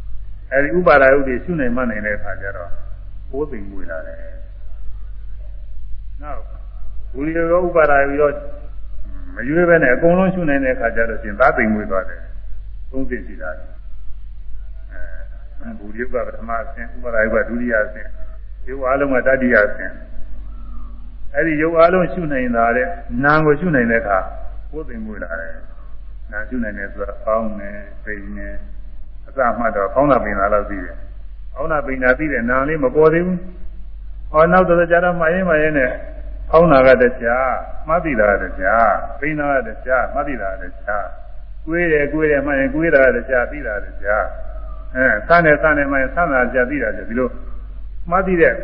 အဲ့ဒီဥပါဒါယုတ်တွေရှုနိုင်မှနိုင်တဲ့ခါကျတော့ ပိုးသိမ်မွေလာတယ်နောက်ဘူရီရောဥပါဒာပြီးတော့မရွေးပဲနဲ့အကုန်လုံးရှုနိုင်တဲ့အခါကျတော့ရှင်သာသိမ်မွေသွားတယ်သုံးသိရှိတာအဲဘူရီကပထမအဆင့်ဥပါဒာကဒုတိယအဆင့်ရုပ်အားလုံးကတတိယအဆင့်အဲ့ဒီရုပ်အားလုံးရှုနိုင်တာတဲ့နာမ်ကိုရှုနိုင်တဲ့အခါပိုးသိမ်မွေလာတယ်နာမ်ရှုနိုင်တယ်ဆိုတာပေါင်းတယ်ပိန်တယ်အစမှတ်တော့ပေါင်းတာပင်လာတော့သိတယ် အောင်းနာပိန်နာသိတဲ့နာလေးမပေါ်သေးဘူး။ဟောနောက်တော့ကြတော့မှရင်မှရင်နဲ့ဖောင်းတာကတရားမှတ်သိတာကတရားပိန်းတာကတရားမှတ်သိတာကတရားကိုယ်တယ်ကိုယ်တယ်မှရင်ကိုယ်တာကတရားသိတာကတရားအဲဆန်းတယ်ဆန်းတယ်မှရင်ဆန်းတာတရားသိတာကဒီလိုမှတ်သိတဲ့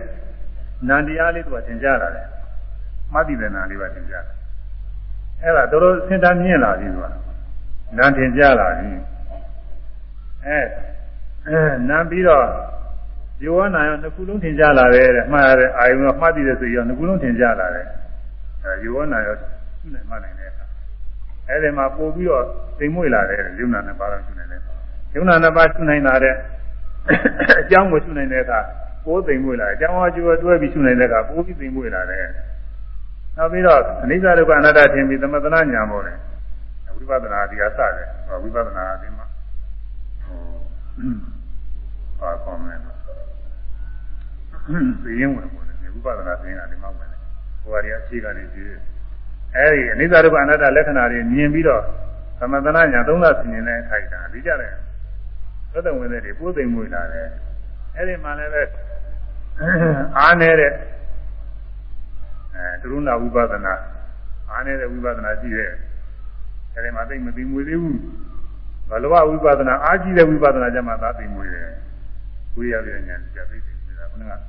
နန္တရားလေးသူကသင်ကြားလာတယ်မှတ်သိတဲ့နာလေးပါသင်ကြားတယ်အဲ့ဒါတော်တော်စင်တန်းမြင့်လာပြီသူကနန်းသင်ကြားလာပြီအဲအဲနန်းပြီးတော့ ယောဝနာရောနှစ်ခုလုံးထင်ရှားလာတယ်တဲ့မှားရတယ်အာယုံကမှားသိတယ်ဆိုရင်နှစ်ခုလုံးထင်ရှားလာတယ်အဲယောဝနာရောရှုနိုင်မှနိုင်တယ်အဲဒီမှာပို့ပြီးတော့သိမ်မွေ့လာတယ်ယုံနာနှစ်ပါးတော့ရှုနိုင်တယ်ယုံနာနှစ်ပါးရှုနိုင်တာတဲ့အကြောင်းကိုရှုနိုင်တဲ့အခါပိုးသိမ်မွေ့လာတယ်အကြောင်းအကျိုးတွဲပြီးရှုနိုင်တဲ့အခါပိုးပြီးသိမ်မွေ့လာတယ်နောက်ပြီးတော့အနိစ္စဒုက္ခအနတ္တထင်ပြီးသမထနာညာပေါ်တယ်ဝိပဿနာဒီကစတယ်ဝိပဿနာအပြင်မှာဟိုပါကောင်းတယ် သိရင်ဝင်ပေါ်တယ်ဝိပဿနာသိရင်ကဒီမှာဝင်တယ်ဟိုဟာဒီအခြေကနေကြည့်အဲဒီအနိစ္စဒုက္ခအနတ္တလက္ခဏာတွေမြင်ပြီးတော့သမထနာညာသုံးသဆင်နေတဲ့ခိုက်တာဒီကြတယ်သက်သက်ဝင်တဲ့တွေပိုးသိမ်မွေလာတယ်အဲဒီမှလည်းပဲအားနေတဲ့အဲကရုဏာဝိပဿနာအားနေတဲ့ဝိပဿနာရှိတဲ့အဲဒီမှာသိမသိမွေသေးဘူးဘလဝဝိပဿနာအားကြီးတဲ့ဝိပဿနာကြမှာသာသိမွေတယ်ဝိရပြညာကြသိသိနေတာဘုရား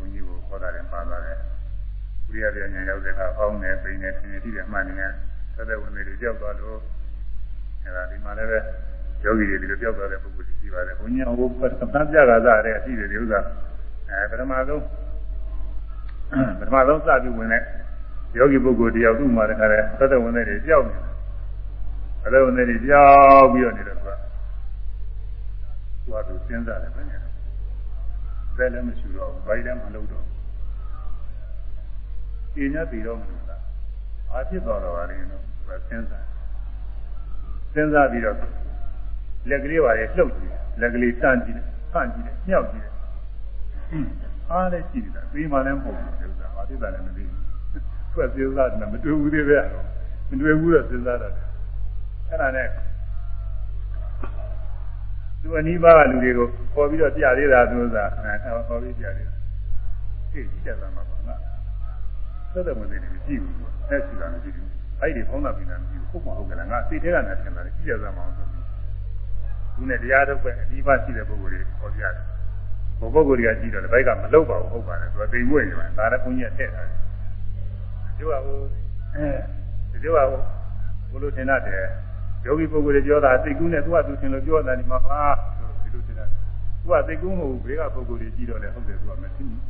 ဘုန်းကြီးကိုခေါ်တာလည်းပါပါတယ်ဝိရပြညာရောက်တဲ့အခါအောင်းနေပိနေဆင်းရဲတိတယ်မှန်နေတယ်သက်သက်ဝင်တွေကြောက်သွားလို့အဲဒါဒီမှာလည်းပဲယောဂီတွေဒီလိုကြောက်သွားတဲ့ပုဂ္ဂိုလ်တွေရှိပါတယ်ဘုန်းကြီးဟိုပထမပြကားစားတဲ့အရှိတွေဒီဥစ္စာအဲပထမဆုံးပထမဆုံးစပြီးဝင်တဲ့ယောဂီပုဂ္ဂိုလ်တယောက်သူ့မှာတခါလဲသက်သက်ဝင်တဲ့တွေကြောက်နေတယ်သက်သက်ဝင်တဲ့တွေကြောက်ပြီးတော့နေတယ်ကွာသူကသူစဉ်းစားတယ်ဘယ်နဲ့ ဘယ်လည်းမရှိတော့ဘူးဘိုက်လည်းမလုပ်တော့ဘူးပြညာပြီးတော့မလို့လားအားဖြစ်သွားတော့ပါလေနော်စဉ်းစားစဉ်းစားပြီးတော့လက်ကလေးပါလေလှုပ်ကြည့်လက်ကလေးတန့်ကြည့်တယ်ဖန့်ကြည့်တယ်ညှောက်ကြည့်တယ်အားလည်းရှိတယ်ပြီးမှလည်းပုံတယ်ဥစ္စာဘာဖြစ်တာလဲမသိဘူးသူကစဉ်းစားတယ်မတွေ့ဘူးသေးပဲတော့မတွေ့ဘူးတော့စဉ်းစားတယ်အဲ့ဒါနဲ့ သူအနိဗ္ဗာန်လူတွေကိုခေါ်ပြီးတော့ပြသေးတာသူကအဲခေါ်ပြီးပြသေးတာအေးကြည့်ကြတာမှာပါနော်သက်သက်ဝင်နေတယ်ကြည့်ဘူးအဲ့စီကမကြည့်ဘူးအဲ့ဒီဖုံးတာပြီးတာမကြည့်ဘူးဟုတ်မဟုတ်ကလားငါစိတ်ထဲကနဲ့ထင်တာလေကြည့်ကြစမ်းမအောင်ဆိုပြီးသူနဲ့တရားထုတ်ပဲအနိဗ္ဗာန်ရှိတဲ့ပုဂ္ဂိုလ်တွေခေါ်ပြတယ်ဘုပုဂ္ဂိုလ်တွေကကြည့်တော့ဘိုက်ကမလုတ်ပါဘူးဟုတ်ပါတယ်သူကသိမ်မွေ့နေတယ်ဒါလည်းဘုန်းကြီးကထည့်ထားတယ်ဒီကဟိုအဲဒီကဟိုဘုလိုထင်တတ်တယ် ယောဂီပုဂ္ဂိုလ်တွေပြောတာစိတ်ကူးနဲ့သူကသူထင်လို့ပြောတာဒီမှာပါဒီလိုထင်တာသူကစိတ်ကူးမဟုတ်ဘူးဘေးကပုဂ္ဂိုလ်တွေကြည့်တော့လည်းဟုတ်တယ်သူကမသိဘူး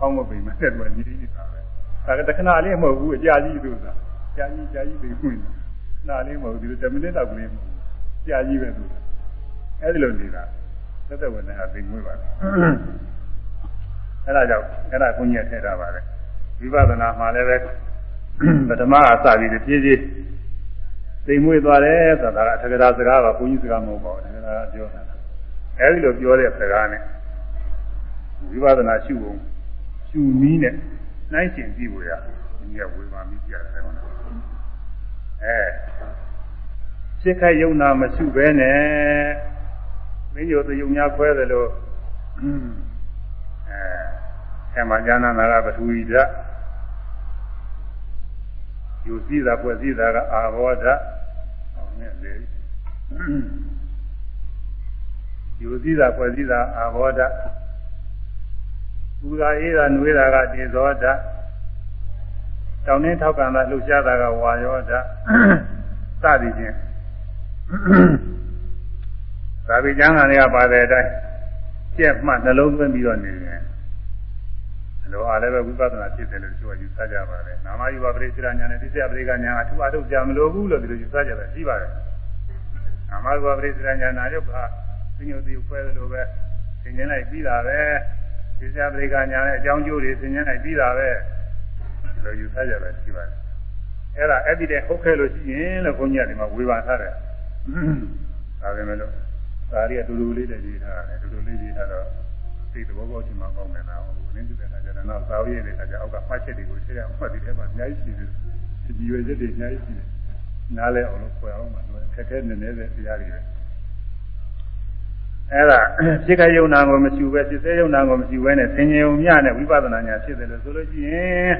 အောင်းမပိန်မဲ့တဲ့သူကညီလေးနေတာပဲဒါကတခဏလေးမဟုတ်ဘူးအကြာကြီးသူကကြာကြီးကြာကြီးသိခွင့်နာလေးမဟုတ်ဘူးဒီလို10မိနစ်တောက်ကလေးမဟုတ်ဘူးကြာကြီးပဲသူကအဲဒီလိုနေတာသက်သက်ဝင်နေတာသိငွေ့ပါလေအဲဒါကြောင့်အဲ့ဒါကိုညက်ထည့်ထားပါတယ်ဝိပဿနာမှာလည်းပဲပထမအစပြီးတဖြည်းဖြည်း သိမွေ့သွားတယ်ဆိုတာကအထက်ကရာစကားကဘုန်းကြီးစကားမဟုတ်ပါဘူးအထက်ကရာပြောတာအဲဒီလိုပြောတဲ့စကားနဲ့ဝိပဿနာရှုဖို့ရှုနည်းနဲ့နှိုင်းကျင်ကြည့်ဖို့ရဒီကဝေမာမိကြတယ်ကောနော်အဲစိတ်ခိုက်ယုံနာမရှုဘဲနဲ့မင်းတို့သူယုံများခွဲတယ်လို့အဲအဲမှာဉာဏနာကပထဝီဓာတ်ယူစည်းတာပွဲစည်းတာကအာဘောဓာတ်ဟော နဲ့လေယူစည်းတာပွဲစည်းတာအာဘောဓာတ်ပူသာအေးတာနှွေးတာကတေဇောဓာတ်တောင်းနှင်းထောက်ကံတာလှုပ်ရှားတာကဝါယောဓာတ်စသည်ဖြင့်သာဝိကျမ်းဂန်တွေကပါတဲ့အတိုင်းကျက်မှနှလုံးသွင်းပြီးတော့နေတယ်။ လောအားလည်းပဲဝိပဿနာဖြစ်တယ်လို့ပြောယူဆကြပါတယ်။နာမယူပါပရိစ္ဆေရညာနဲ့သိစ္ဆယပရိကညာအထူးအထုတ်ကြမလို့ဘူးလို့ဒီလိုယူဆကြတယ်ရှိပါတယ်။နာမယူပါပရိစ္ဆေရညာနာရုပ်ကသိညုတ်သိခွဲတယ်လို့ပဲသင်ကျင်လိုက်ပြီးတာပဲ။သိစ္ဆယပရိကညာနဲ့အကြောင်းကျိုးတွေသင်ကျင်လိုက်ပြီးတာပဲ။ဒီလိုယူဆကြတယ်ရှိပါတယ်။အဲ့ဒါအဲ့ဒီတည်းဟုတ်ခဲ့လို့ရှိရင်လို့ဘုန်းကြီးကဒီမှာဝေဘာထားတယ်။ဒါပဲမလို့ဒါရီကတူတူလေးနဲ့ရေးထားတယ်တူတူလေးရေးထားတော့သိသဘောပေါက်ချင်မှကောင်းတယ်လားဟိုနင်းတဲ့အ ခါကျတော့သာဝရတဲ့အခါကျအောက်ကမှတ်ချက်တွေကိုရှင်းရမှတ်ဒီထဲမှာအများကြီးရှိတယ်ဒီရွယ်ချက်တွေအများကြီးရှိတယ်နားလဲအောင်လို့ခေါ်အောင်မှခက်ခဲနေနေတဲ့တရားတွေပဲအဲ့ဒါဖြစ်ခယုံနာကိုမရှိပဲဖြစ်စေယုံနာကိုမရှိဘဲနဲ့သင်ញုံမြနဲ့ဝိပဿနာညာဖြစ်တယ်လို့ဆိုလို့ရှိရင်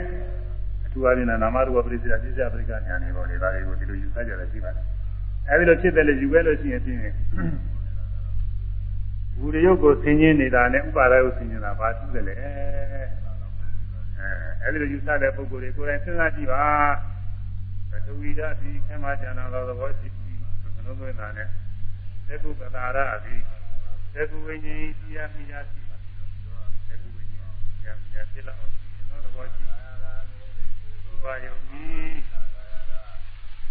သူအရင်နာမရူပပရိစ္ဆေပြစ္ဆယပရိက္ခညာနေပေါ်လေဒါတွေကိုဒီလိုယူဆကြတယ်ရှိပါတယ်အဲဒီလိုဖြစ်တယ်လေယူခဲ့လို့ရှိရင်ဖြင့်ဘူရယုတ်ကိုဆင်းခြင်းနေတာနဲ့ဥပါဒယုတ်ဆင်းခြင်းတာဘာရှိတယ်လဲ အဲအဲဒီလိုယူဆတဲ့ပုဂ္ဂိုလ်တွေကိုယ်တိုင်စဉ်းစားကြည့်ပါသတဝိဒတိခမကျန်တော်သဘောရှိပြီးမနောသွင်းတာနဲ့သေကုပတာရအပြီးသေကုဝိညာဉ်ပြာမိယာရှိသေကုဝိညာဉ်ပြာမိယာဖြစ်လာအောင်ဒီနောသဘောရှိရူပါယုံကြီး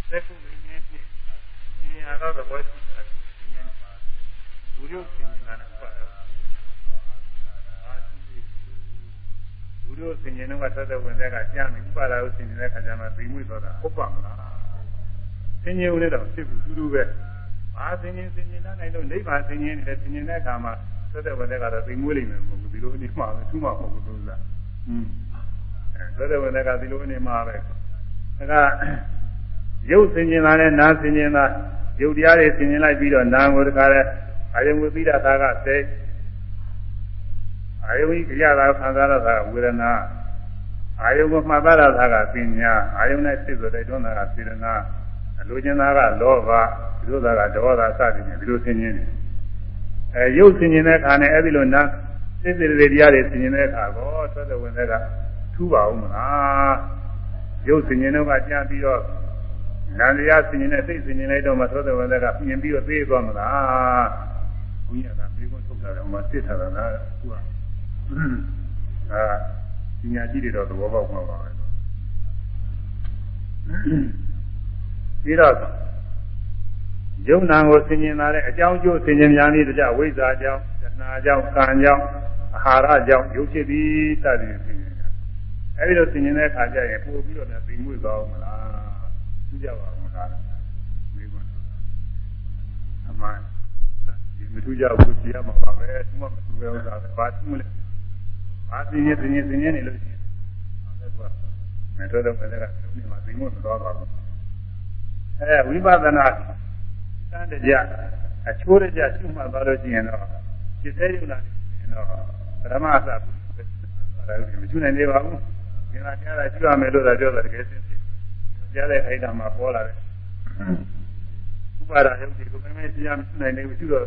သေကုဝိညာဉ်ဖြင့်ဉာဏ်တော်သဘောရှိတာဘူရုပ်ရှင်နာနဲ့ ဘူရုပ်ရှင်ရင်ကသတ္တဝင်တဲ့ကကြားပြီးဥပါဒကိုရှင်နေတဲ့ခါကျမှသိမှုသောတာဟုတ်ပါမလားဆင်ញင်ဦးလည်းတော့ဖြစ်ဘူးတူတူပဲဘာဆင်ញင်ဆင်ញင်နိုင်လို့နိဗ္ဗာန်ဆင်ញင်တယ်ဆင်ញင်တဲ့အခါမှာသတ္တဝင်တဲ့ကတော့သိမှုလိမ့်မယ်မဟုတ်ဘူးဒီလိုအနေမှာပဲသူ့မှာမဟုတ်ဘူးသူကอืมအဲသတ္တဝင်တဲ့ကဒီလိုအနေမှာပဲဒါကရုပ်ဆင်ញင်တာနဲ့နာဆင်ញင်တာရုပ်တရားတွေဆင်ញင်လိုက်ပြီးတော့နာကိုတခါလဲအာယုံဝိပိဒသာကစိတ် အာယုံကြီးကြရတာခံစားရတာကဝေဒနာအာယုံကိုမှတ်သားရတာကပညာအာယုံနဲ့စိတ်ဆိုတဲ့တွန်းတာကစေတနာအလိုချင်တာကလောဘဒီလိုသာကဒေါသစသည်ဖြင့်ဒီလိုဆင်ခြင်နေအဲရုပ်ဆင်ခြင်တဲ့အခါနဲ့အဲဒီလိုနာစိတ်စိတ်တွေတရားတွေဆင်ခြင်တဲ့အခါကိုထွက်တဲ့ဝင်တဲ့ကထူးပါဦးမလားရုပ်ဆင်ခြင်တော့ကကြံပြီးတော့နာမ်တရားဆင်ခြင်တဲ့စိတ်ဆင်ခြင်လိုက်တော့မှထွက်တဲ့ဝင်တဲ့ကပြင်ပြီးတော့သိသွားမလားဘုရားကမိကုန်းထုတ်တာကမှသိထားတာလား အာပညာရှိတွေတော့သဘောပေါက်မှာပါပဲပြီးတော့ယုံနာကိုဆင်ခြင်လာတဲ့အကြောင်းကျိုးဆင်ခြင်များနည်းတကြဝိဇ္ဇာကြောင့်တဏှာကြောင့်ကံကြောင့်အာဟာရကြောင့်ရုပ်ဖြစ်ပြီးစသည်ဖြင့်အဲဒီလိုဆင်ခြင်တဲ့အခါကျရင်ပို့ပြီးတော့လည်းပြင်မွေ့သွားအောင်မလားသိကြပါဘူးလားမေးခွန်းအမှန်ဒီမထူးကြဘူးသိရမှာပါပဲသူမှမထူးပဲဥစ္စာပဲဘာသူမလဲ ဘာသိရင်သိရင်သိရင်နေလို့ရှိရင်အဲဒါကမတော်တော့လည်းကသူနေမှာသိမွေ့မသွားပါဘူးအဲဝိပဿနာစံတကြအချိုးတကြရှုမှတ်သွားလို့ရှိရင်တော့စိတ်သေးရုံလာနေရင်တော့ပရမအစဘူးအဲ့ဒါမချူနိုင်သေးပါဘူး။ဒီမှာကြားတာရှုရမယ်လို့သာပြောတာတကယ်စင်စစ်။ကြားတဲ့ခိုက်တာမှာပေါ်လာတယ်။ဥပါဒယုတ်ဒီကိုမင်းမင်းတရားမရှုနိုင်သေးဘူးရှုတော့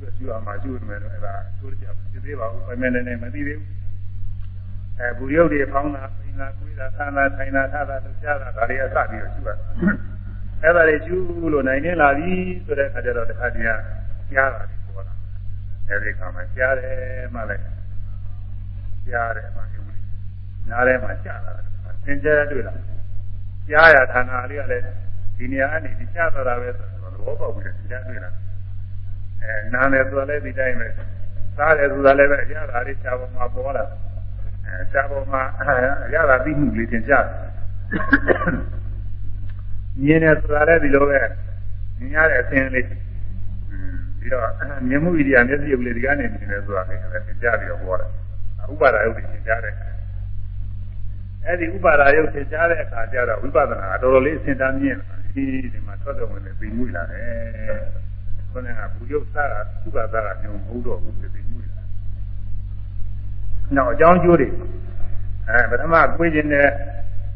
ရှုရရှုရမှာရှုရမယ်တော့အဲ့ဒါအချိုးတကြမဖြစ်သေးပါဘူး။ပဲမဲနေမသိသေးဘူး။အဲဘူရုပ်တွေဖောင်းတာပိန်တာကိုယ်တာဆန်းတာထိုင်တာထားတာလှရှားတာဒါတွေအစပြီးတော့ရှုရ။အဲ့ဒါတွေရှုလို့နိုင်နေလာပြီဆိုတဲ့အခါကျတော့တခါတည်းကြားတာတွေပေါ်လာ။အဲဒီခါမှာကြားတယ်မှလည်းကြားတယ်မှယူပြီးနားထဲမှာကြားလာတာသင်ကြားတွေ့လာကြားရဌာနလေးကလည်းဒီနေရာအနေနဲ့ကြားသွားတာပဲဆိုတော့သဘောပေါက်ပြီးသင်ကြားတွေ့လာ အဲနားတယ်ဆိုလည်းဒီတိုင်းပဲစားတယ်ဆိုတာလည်းပဲရတာလေးခြားပေါ်မှာပေါ်လာအဲခြားပေါ်မှာရတာသိမှုလေးသင်ကြားမြင်တယ်ဆိုတာလည်းဒီလိုပဲမြင်ရတဲ့အသင်လေးပြီးတော့မြင်မှုဣရိယာမျက်စိရုပ်လေးဒီကနေမြင်တယ်ဆိုတာလည်းသင်ကြားပြီးတော့ဟောတယ်ဥပါဒာယုတ်သင်ကြားတဲ့အဲ့ဒီဥပါဒာယုတ်သင်ကြားတဲ့အခါကျတော့ဝိပဿနာတော်တော်လေးအစဉ်တန်းမြင့်ဒီဒီမှာထွက်တော်ဝင်နေပြီးမှုလာတယ် ခொနဲ့ကဘူယုတ်စားတာဥပါဒာကမျိုးမဟုတ်တော့ဘူးပြီးမှုလာနောက်အကြောင်းကျိုးတွေအဲပထမကိုယ်ကျင်တဲ့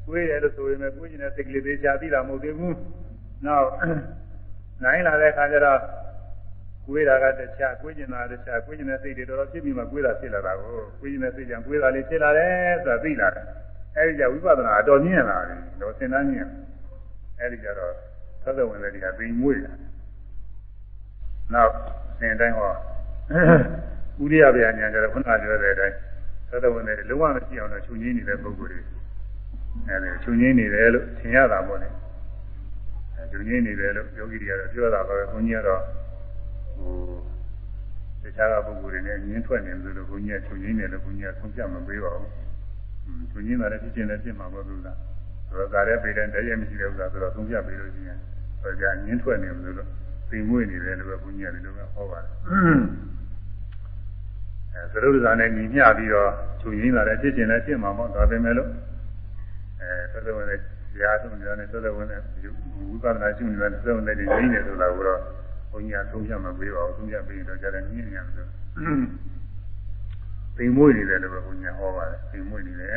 ကိုယ်တယ်လို့ဆိုရင်လည်းကိုယ်ကျင်တဲ့စိတ်ကလေးသေးချာသိတာမဟုတ်သေးဘူးနောက်နိုင်လာတဲ့အခါကျတော့ကိုယ်တာကတခြားကိုယ်ကျင်တာတခြားကိုယ်ကျင်တဲ့စိတ်တွေတော်တော်ဖြစ်ပြီးမှကိုယ်တာဖြစ်လာတာကိုကိုယ်ကျင်တဲ့စိတ်ကြောင့်ကိုယ်တာလေးဖြစ်လာတယ်ဆိုတာသိလာတယ်အဲဒီကြောင့်ဝိပဿနာအတော်မြင့်လာတယ်တော့သင်တန်းမြင့်အဲဒီကြတော့သဒ္ဒဝင်တွေကသိမွေ့လာ နောက်သင်တိုင်းဟောဥရိယဗျာညာကြတော့ခုနကပြောတဲ့အတိုင်းသဒ္ဒဝင်တွေလုံးဝမရှိအောင်တော့ခြုံငင်းနေတဲ့ပုဂ္ဂိုလ်တွေအဲဒီခြုံငင်းနေတယ်လို့သင်ရတာပေါ့လေခြုံငင်းနေတယ်လို့ယောဂီတွေကတော့ပြောတာပါပဲဘုန်းကြီးကတော့ဟိုတခြားကပုဂ္ဂိုလ်တွေနဲ့ညင်းထွက်နေလို့လို့ဘုန်းကြီးကချုပ်ရင်းနေလို့ဘုန်းကြီးကဆုံးဖြတ်မပေးပါဘူး။ချုပ်ရင်းတာလည်းဖြစ်ခြင်းလည်းဖြစ်မှာပေါ့သူက။ဆိုတော့ဒါလည်းပေးတဲ့တည်းရမရှိတဲ့ဥစ္စာဆိုတော့ဆုံးဖြတ်ပေးလို့ရှိရင်ဆိုကြညင်းထွက်နေလို့လို့ သိမွေ့နေတယ်လို့ပဲဘုန်းကြီးကဒီလိုပဲဟောပါတယ်။အဲသရုပ်ဇာနဲ့ညီမျှပြီးတော့ချုပ်ရင်းတာလည်းဖြစ်ခြင်းလည်းဖြစ်မှာပေါ့ဒါပေမဲ့လို့အဲသရုပ်ဝင်တဲ့ဇာတ်ဆုံးဇာတ်နဲ့သရုပ်ဝင်တဲ့ဝိပဿနာရှုနေတဲ့သရုပ်ဝင်တဲ့ညီနေဆိုတာကိုတော့ဘုန်းကြီးကသုံးချက်မပေးပါဘူးသုံးချက်ပေးတော့ကြတယ်ညင်ညံလို့ပိန်မွေ့နေတယ်လို့ဘုန်းကြီးဟောပါတယ်ပိန်မွေ့နေတယ်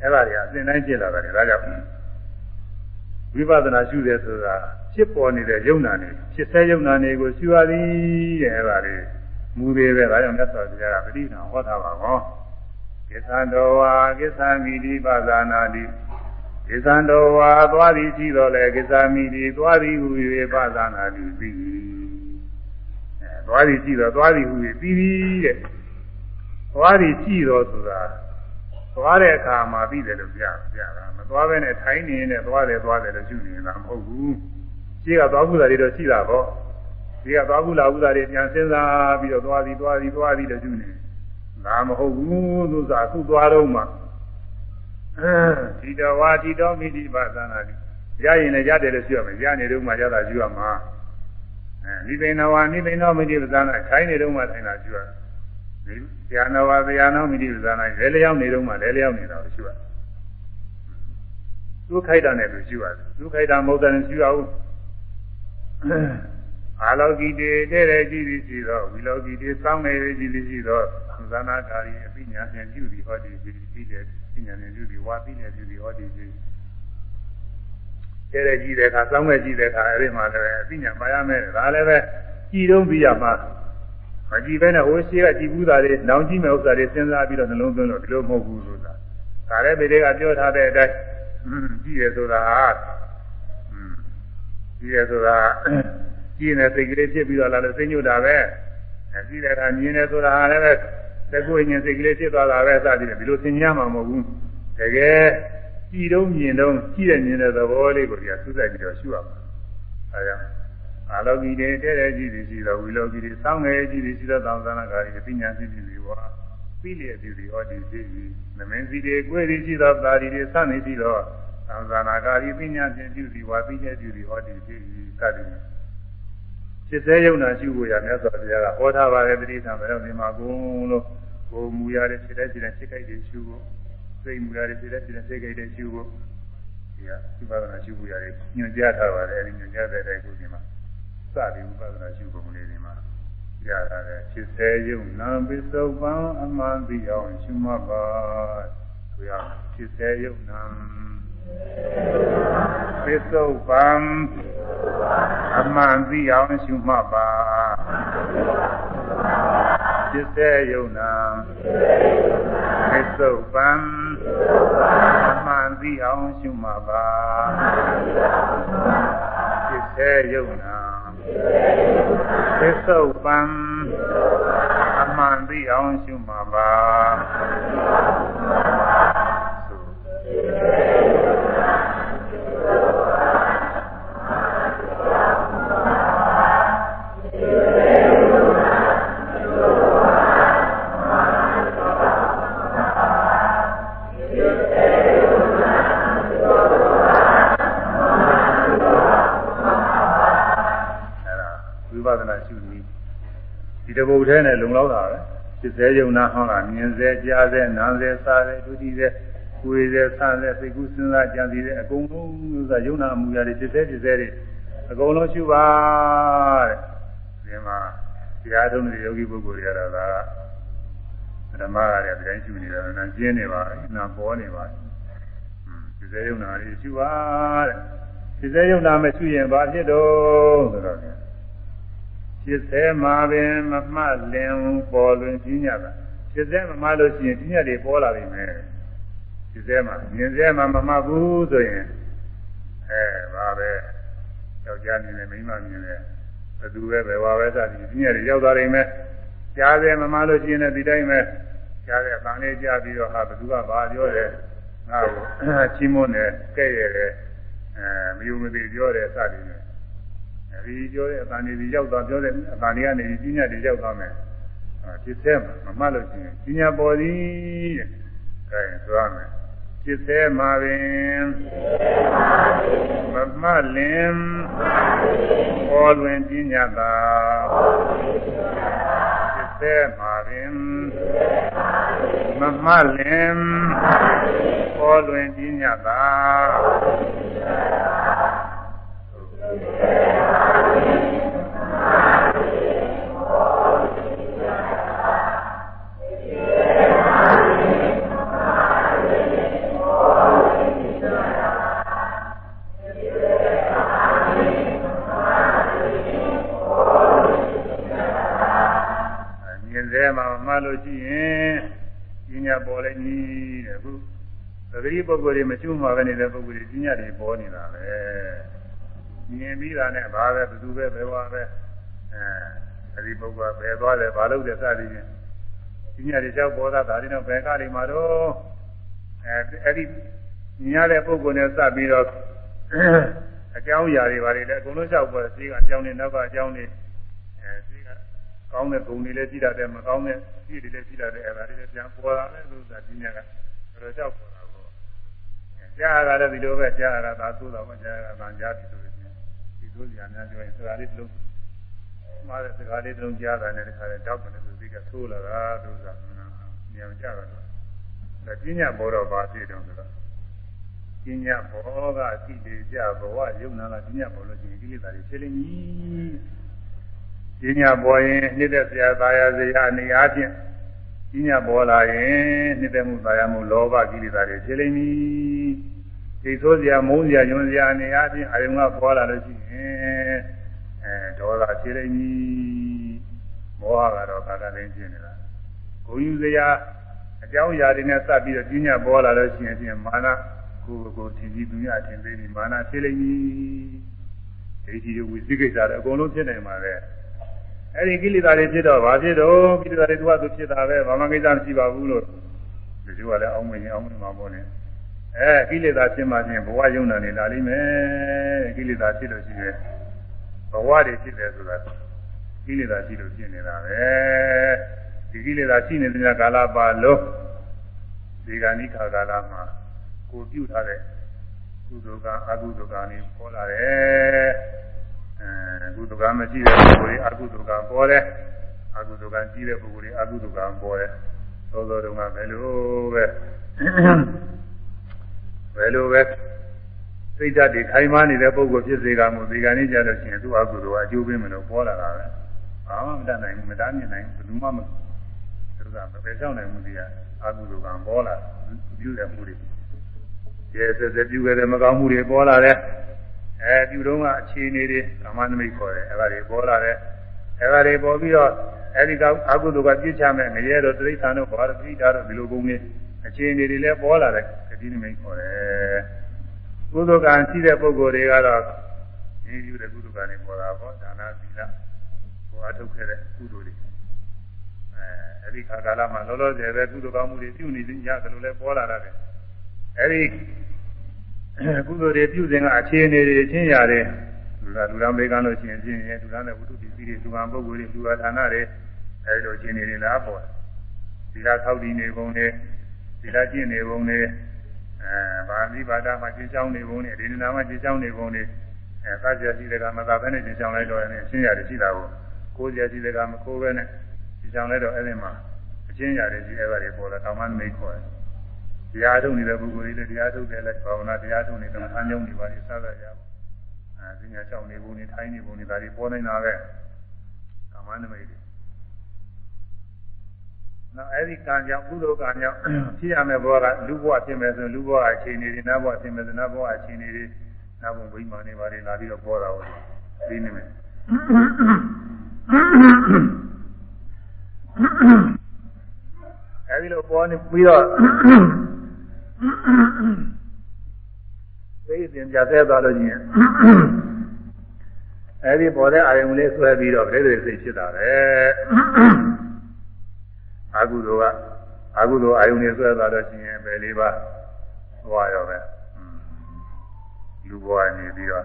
အဲ့ဒါတွေအစဉ်တိုင်းဖြစ်လာတယ်ဒါကြောင့်ဝိပဿနာရှုတယ်ဆိုတာ ဖြစ်ပေါ်နေတဲ့ယုံနာနေဖြစ်တဲ့ယုံနာနေကိုရှုရသည်တဲ့အဲ့ဒါတွေမူသေးပဲဒါကြောင့်မြတ်စွာဘုရားကပဋိဌာန်ဟောထားပါကောကိသံတော်ဝါကိသံမိတိပဇာနာတိကိသံတော်ဝါသွားသည်ရှိတော်လဲကိသမိတိသွားသည်ဟူ၍ပဇာနာတိပြီးအဲသွားသည်ရှိတော်သွားသည်ဟူ၍ပြီးပြီတဲ့သွားသည်ရှိတော်ဆိုတာသွားတဲ့အခါမှာပြီးတယ်လို့ပြပြတာမသွားဘဲနဲ့ထိုင်းနေနဲ့သွားတယ်သွားတယ်လို့ယူနေတာမဟုတ်ဘူး ရှိကသွားဘူးတာတွေတော့ရှိတာပေါ့ရှိကသွားဘူးလာဘူးတာတွေပြန်စဉ်းစားပြီးတော့သွားသည်သွားသည်သွားသည်လို့ယူနေဒါမဟုတ်ဘူးသူစားအခုသွားတော့မှဒီတော်ဝါဒီတော်မိတိပါသနာတိရရင်လည်းရတယ်လို့ပြောရမယ်ရနေတော့မှရတာယူရမှာအဲနိဗ္ဗာန်ဝါနိဗ္ဗာန်မိတိပါသနာခိုင်းနေတော့မှထိုင်တာယူရဒီဉာဏဝါဉာဏမိတိပါသနာလဲလျောင်းနေတော့မှလဲလျောင်းနေတာကိုယူရသူခိုက်တာနဲ့သူယူရတယ်သူခိုက်တာမဟုတ်တယ်ယူရအောင် အာလောကိတေတဲ့တဲ့ကြည့်ပြီးရှိတော့ဝီလောကိတေစောင်းနေတဲ့ကြည့်ပြီးရှိတော့သံသာနာကာရီအပိညာဖြင့်ပြုပြီးဟောဒီပြီးတဲ့ပညာနဲ့ပြုပြီးဝါပြီးနဲ့ပြုပြီးဟောဒီပြီးတဲ့တဲ့ကြည့်တဲ့အခါစောင်းမဲ့ကြည့်တဲ့အခါအဲ့ဒီမှာလည်းအပိညာပါရမယ်ဒါလည်းပဲကြည်တုံးပြီးရမှာမကြည့်ပဲနဲ့ဟိုရှိကကြည်ဘူးသားတွေနောင်ကြည့်မဲ့ဥစ္စာတွေစဉ်းစားပြီးတော့နှလုံးသွင်းလို့ဒီလိုမဟုတ်ဘူးဆိုတာဒါလည်းဗေဒကပြောထားတဲ့အတိုင်းကြည့်ရဆိုတာဟာ ကြည့်ရဆိုတာကြည့်နေစိတ်ကလေးဖြစ်ပြီးတော့လာလို့စိတ်ညွတ်တာပဲအဲကြည့်တဲ့အခါမြင်နေဆိုတာဟာလည်းပဲတကုဉ္ဉ္စိတ်ကလေးဖြစ်သွားတာပဲစသည်ဖြင့်ဒီလိုသင်ညာမှာမဟုတ်ဘူးတကယ်ကြည်တော့မြင်တော့ကြည့်တဲ့မြင်တဲ့သဘောလေးကိုဒီကစူးစိုက်ပြီးတော့ရှုရမှာအဲဒါအာလောကီတွေတဲ့တဲ့ကြည့်ပြီးရှိတော့ဝီလောကီတွေစောင်းငယ်ကြည့်ပြီးရှိတော့သောသနာကာရီပညာရှိပြီးဝါပြီးလေပြီးပြီးဟောဒီရှိပြီးနမင်းစီတွေကိုယ်ပြီးရှိတော့ပါရီတွေစနေပြီးတော့ သောသနာကာရီပညာဖြင့်ပြုပြီးဝါပြီးတဲ့ပြုပြီးဟောဒီရှိပြီးစသည်ဖြင့်ဖြစ်သေးယုံနာရှိဖို့ရမြတ်စွာဘုရားကဟောထားပါတယ်တတိထံဘယ်တော့ဒီမှာကုန်းလို့ကိုမူရတဲ့ဖြစ်တဲ့ဖြစ်တဲ့စိတ်ကြိုက်တွေရှိဖို့စိတ်မူရတဲ့ဖြစ်တဲ့ဖြစ်တဲ့စိတ်ကြိုက်တွေရှိဖို့ဒီကဝိပဿနာရှိဖို့ရတယ်ညွှန်ကြားထားပါတယ်အဲဒီညွှန်ကြားတဲ့အတိုင်းကိုဒီမှာစပြီးဝိပဿနာရှိဖို့လေးဒီမှာရတာလေဖြစ်သေးယုံနာပစ္စုပန်အမှန်သိအောင်ရှုမှတ်ပါဆိုရဖြစ်သေးယုံနာ ပစ္စုပန်အမှန်သိအောင်ရှုမှတ်ပါဖြစ်တဲ့ယုံနာပစ္စုပန်အမှန်သိအောင်ရှုမှတ်ပါဖြစ်တဲ့ယုံနာပစ္စုပန်အမှန်သိအောင်ရှုမှတ်ပါ တပုတ်ထဲနဲ့လုံလောက်တာပဲစစ်သေးယုံနာဟောတာမြင်စေကြားစေနားစေစားစေဒုတိယကိုယ်စေဆန်းစေစိတ်ကူးစဉ်းစားကြံစည်တဲ့အကုန်လုံးဆိုတာယုံနာအမှုရာတွေစစ်သေးစစ်သေးတွေအကုန်လုံးရှုပါတဲ့ဒီမှာတရားထုံးတဲ့ယောဂီပုဂ္ဂိုလ်တွေကတော့ဒါကဓမ္မကလည်းတိုင်းရှုနေတယ်နာကျင်းနေပါနာပေါ်နေပါစစ်သေးယုံနာတွေရှုပါတဲ့စစ်သေးယုံနာမရှုရင်ဘာဖြစ်တော့ဆိုတော့ ဖြစ်သေးမှာပင်မမှတ်လင်ပေါ်လွင်ကြီးညတာဖြစ်သေးမမှတ်လို့ရှိရင်ကြီးညတ်တွေပေါ်လာပြီမယ်ဖြစ်သေးမှာမြင်သေးမှာမမှတ်ဘူးဆိုရင်အဲဘာပဲယောက်ျားမြင်တယ်မိန်းမမြင်တယ်ဘယ်သူပဲဘယ်ဝါပဲစသည်ကြီးညတ်တွေရောက်သွားနိုင်မယ်ကြားသေးမမှတ်လို့ရှိရင်လည်းဒီတိုင်းပဲကြားတဲ့အပန်းလေးကြားပြီးတော့ဟာဘယ်သူကဘာပြောတယ်ငါ့ကိုချီးမွမ်းတယ်ကဲ့ရတယ်အဲမယုံမသိပြောတယ်စသည်နဲ့ အဲဒီပြောတဲ့အတန်တွေရောက်သွားပြောတဲ့အတန်တွေကနေကြီးညတ်တွေရောက်သွားမယ်ဖြစ်သေးမှာမမှတ်လို့ရှိရင်ကြီးညတ်ပေါ်သည်တဲ့အဲဆိုရမယ်ဖြစ်သေးမှာပင်မမှတ်လင်ပေါ်လွင်ကြီးညတ်သာဖြစ်သေးမှာပင်မမှတ်လင်ပေါ်လွင်ကြီးညတ်သာ လို့ရှိရင်ဉာဏ်ပေါ်လိုက်ပြီတဲ့အခုသတိပုဂ္ဂိုလ်တွေမကျွမှာပဲနေတဲ့ပုဂ္ဂိုလ်တွေဉာဏ်တွေပေါ်နေတာပဲ မြင်ပြီးတာနဲ့ဘာပဲဘယ်သူပဲဘယ်ဝါပဲအဲအဲဒီပုဂ္ဂိုလ်ကဘယ်သွားလဲဘာလုပ်တယ်စသည်ဖြင့်ပညာတွေလျှောက်ပေါ်တာဒါတွေတော့ဘယ်ကားတွေမှာတော့အဲအဲ့ဒီမြင်ရတဲ့ပုဂ္ဂိုလ်နဲ့စပြီးတော့အကြောင်းအရာတွေဘာတွေလဲအကုန်လုံးလျှောက်ပေါ်စီကအကြောင်းတွေနောက်ကအကြောင်းတွေအဲစီကကောင်းတဲ့ဂုဏ်တွေလည်းကြည့်တတ်တယ်မကောင်းတဲ့ကြည့်တွေလည်းကြည့်တတ်တယ်အဲဒါတွေလည်းပြန်ပေါ်လာတယ်လို့ဆိုတာပညာကတော်တော်လျှောက်ပေါ်တာကိုကြားရတာလည်းဒီလိုပဲကြားရတာသာသိုးတော့မကြားရတာဗန်ကြားပြီဆို လို့ချင်းဒီသိုးစီအများပြောရင်စကားလေးတစ်လုံးမှားတဲ့စကားလေးတစ်လုံးကြားတာနဲ့တခါတည်းတောက်တယ်ဆိုပြီးကသိုးလာတာလို့ဆိုတာမြင်ကြတာတော့ဒါပညာပေါ်တော့ပါဖြစ်တယ်ဆိုတော့ပညာဘောကသိတယ်ကြဘဝယုံနာကပညာပေါ်လို့ရှိရင်ကိလေသာတွေဖြစ်လိမ့်မည်ပညာပေါ်ရင်နှစ်သက်စရာသာယာစရာအနေအားဖြင့်ပညာပေါ်လာရင်နှစ်သက်မှုသာယာမှုလောဘကိလေသာတွေဖြစ်လိမ့်မ ည်သိဆိုးစရာမုန်းစရာယွန်းစရာအနေအားဖြင့်အယုံကပေါ်လာလို့ရှိရင်အဲဒေါသဖြစ်လိမ့်မည်မောဟကတော့ခါခါသိဖြစ်နေတာဂုဏ်ယူစရာအကြောင်းအရာတွေနဲ့စပ်ပြီးတော့ပညာပေါ်လာလို့ရှိရင်ဖြင့်မာနကိုယ်ကိုထင်ကြီးသူရထင်သေးပြီးမာနဖြစ်လိမ့်မည်ဒိဋ္ဌိဝိသိကိစ္စတွေအကုန်လုံးဖြစ်နိုင်ပါလေအဲ့ဒီကိလေသာတွေဖြစ်တော့ဘာဖြစ်တော့ကိလေသာတွေသူကသူဖြစ်တာပဲဘာမှကိစ္စမရှိပါဘူးလို့ဒီလိုကလည်းအောင်းမင်းအောင်းမင်းမှာပေါ့နေ အဲကိလေသာဖြစ်မှချင်းဘဝယုံနာနေလာလိမ့်မယ်ကိလေသာဖြစ်လို့ရှိရင်ဘဝတွေဖြစ်တယ်ဆိုတာကိလေသာရှိလို့ဖြစ်နေတာပဲဒီကိလေသာရှိနေတဲ့ကာလပါလုံးဒီကဏိခါကာလမှာကိုပြုထားတဲ့ကုသိုလ်ကအကုသိုလ်ကနေပေါ်လာတယ်အဲကုသိုလ်ကမရှိတဲ့ပုဂ္ဂိုလ်တွေအကုသိုလ်ကပေါ်တယ်အကုသိုလ်ကကြီးတဲ့ပုဂ္ဂိုလ်တွေအကုသိုလ်ကပေါ်တယ်သောသောတုန်းကဘယ်လိုပဲ ဘယ်လိုပဲစိတ်ဓာတ်တွေခိုင်မာနေတဲ့ပုဂ္ဂိုလ်ဖြစ်စေကမှုဒီကနေ့ကြလို့ရှိရင်သူ့အကုသိုလ်ကအကျိုးပေးမလို့ပေါ်လာတာပဲဘာမှမတတ်နိုင်ဘူးမတတ်မြင်နိုင်ဘူးဘယ်သူမှမသူကမပယ်ချောင်းနိုင်မှုတွေကအကုသိုလ်ကပေါ်လာပြုတဲ့မှုတွေရဲစက်စက်ပြုခဲ့တဲ့မကောင်းမှုတွေပေါ်လာတယ်အဲပြုတော့ကအခြေအနေတွေကာမနမိတ်ခေါ်တယ်အဲဒါတွေပေါ်လာတယ်အဲဒါတွေပေါ်ပြီးတော့အဲဒီကအကုသိုလ်ကပြစ်ချမဲ့ငရဲတော့တိဋ္ဌာန်တို့ဘာလို့ပြိတာတော့ဒီလိုပုံနေ အခြေအနေတွေလည်းပေါ်လာတယ်ကတိနမိတ်ခေါ်တယ်ကုသိုလ်ကံရှိတဲ့ပုဂ္ဂိုလ်တွေကတော့ဒီပြုတဲ့ကုသိုလ်ကံတွေပေါ်တာပေါ့ဒါနသီလကိုအထုတ်ခဲ့တဲ့ကုသိုလ်တွေအဲအဲဒီခါကာလမှာလောလောဆယ်ပဲကုသိုလ်ကောင်းမှုတွေပြုနေကြတယ်လို့လည်းပေါ်လာတယ်အဲဒီကုသိုလ်တွေပြုစဉ်ကအခြေအနေတွေချင်းရတယ်လူလာလူလာမေကံလို့ရှိရင်ချင်းရဲ့လူလာနဲ့ဝိတုပစ္စည်းတွေလူကံပုဂ္ဂိုလ်တွေလူဝဌာနတွေအဲဒီလိုအခြေအနေတွေလားပေါ်ဒီလာသောက်တည်နေပုံတွေ ဒီလာကျင့်နေပုံတွေအဲဗာမိဘာသာမှာကျင့်ကြောင်းနေပုံတွေဒီနာမှာကျင့်ကြောင်းနေပုံတွေအဲသတ်ကြရှိတဲ့ကမသာပဲနဲ့ကျင့်ကြောင်းလိုက်တော့လည်းရှင်းရတယ်ရှိတာကိုကိုယ်ကြရှိတဲ့ကမကိုယ်ပဲနဲ့ကျင့်ကြောင်းလိုက်တော့အဲ့ဒီမှာအချင်းရတယ်ရှိအဲ့ဒါတွေပေါ်လာတောင်းမှမိတ်ခေါ်တယ်တရားထုတ်နေတဲ့ပုဂ္ဂိုလ်တွေလည်းတရားထုတ်တယ်လိုက်ဘာဝနာတရားထုတ်နေတဲ့မထမ်းကြောင်းတွေပါလိစသရပါအဲဒီညာကြောင့်နေပုံနေထိုင်းနေပုံနေဒါတွေပေါ်နေတာပဲကာမနမိတ်တွေ နောက်အဲဒီကံကြောင့်ကုသိုလ်ကံကြောင့်ဖြစ်ရမယ့်ဘဝကလူဘဝဖြစ်မယ်ဆိုလူဘဝအခြေအနေတွေနတ်ဘဝဖြစ်မယ်ဆိုနတ်ဘဝအခြေအနေတွေနတ်ဘဝဗိမာန်တွေပါတွေလာပြီးတော့ပေါ်တာဟုတ်ဒီနေမယ်အဲဒီလိုပေါ်နေပြီးတော့သိစဉ်ပြသက်သွားလို့ရှိရင်အဲဒီပေါ်တဲ့အာယုံလေးဆွဲပြီးတော့ပြည့်စုံစိတ်ဖြစ်တာပဲ အာဟုသောကအာဟုသောအာယုံလေးဆွဲသွားလို့ရှိရင်ပဲလေးပါဟောရောပဲလူဘဝနေပြီးတော့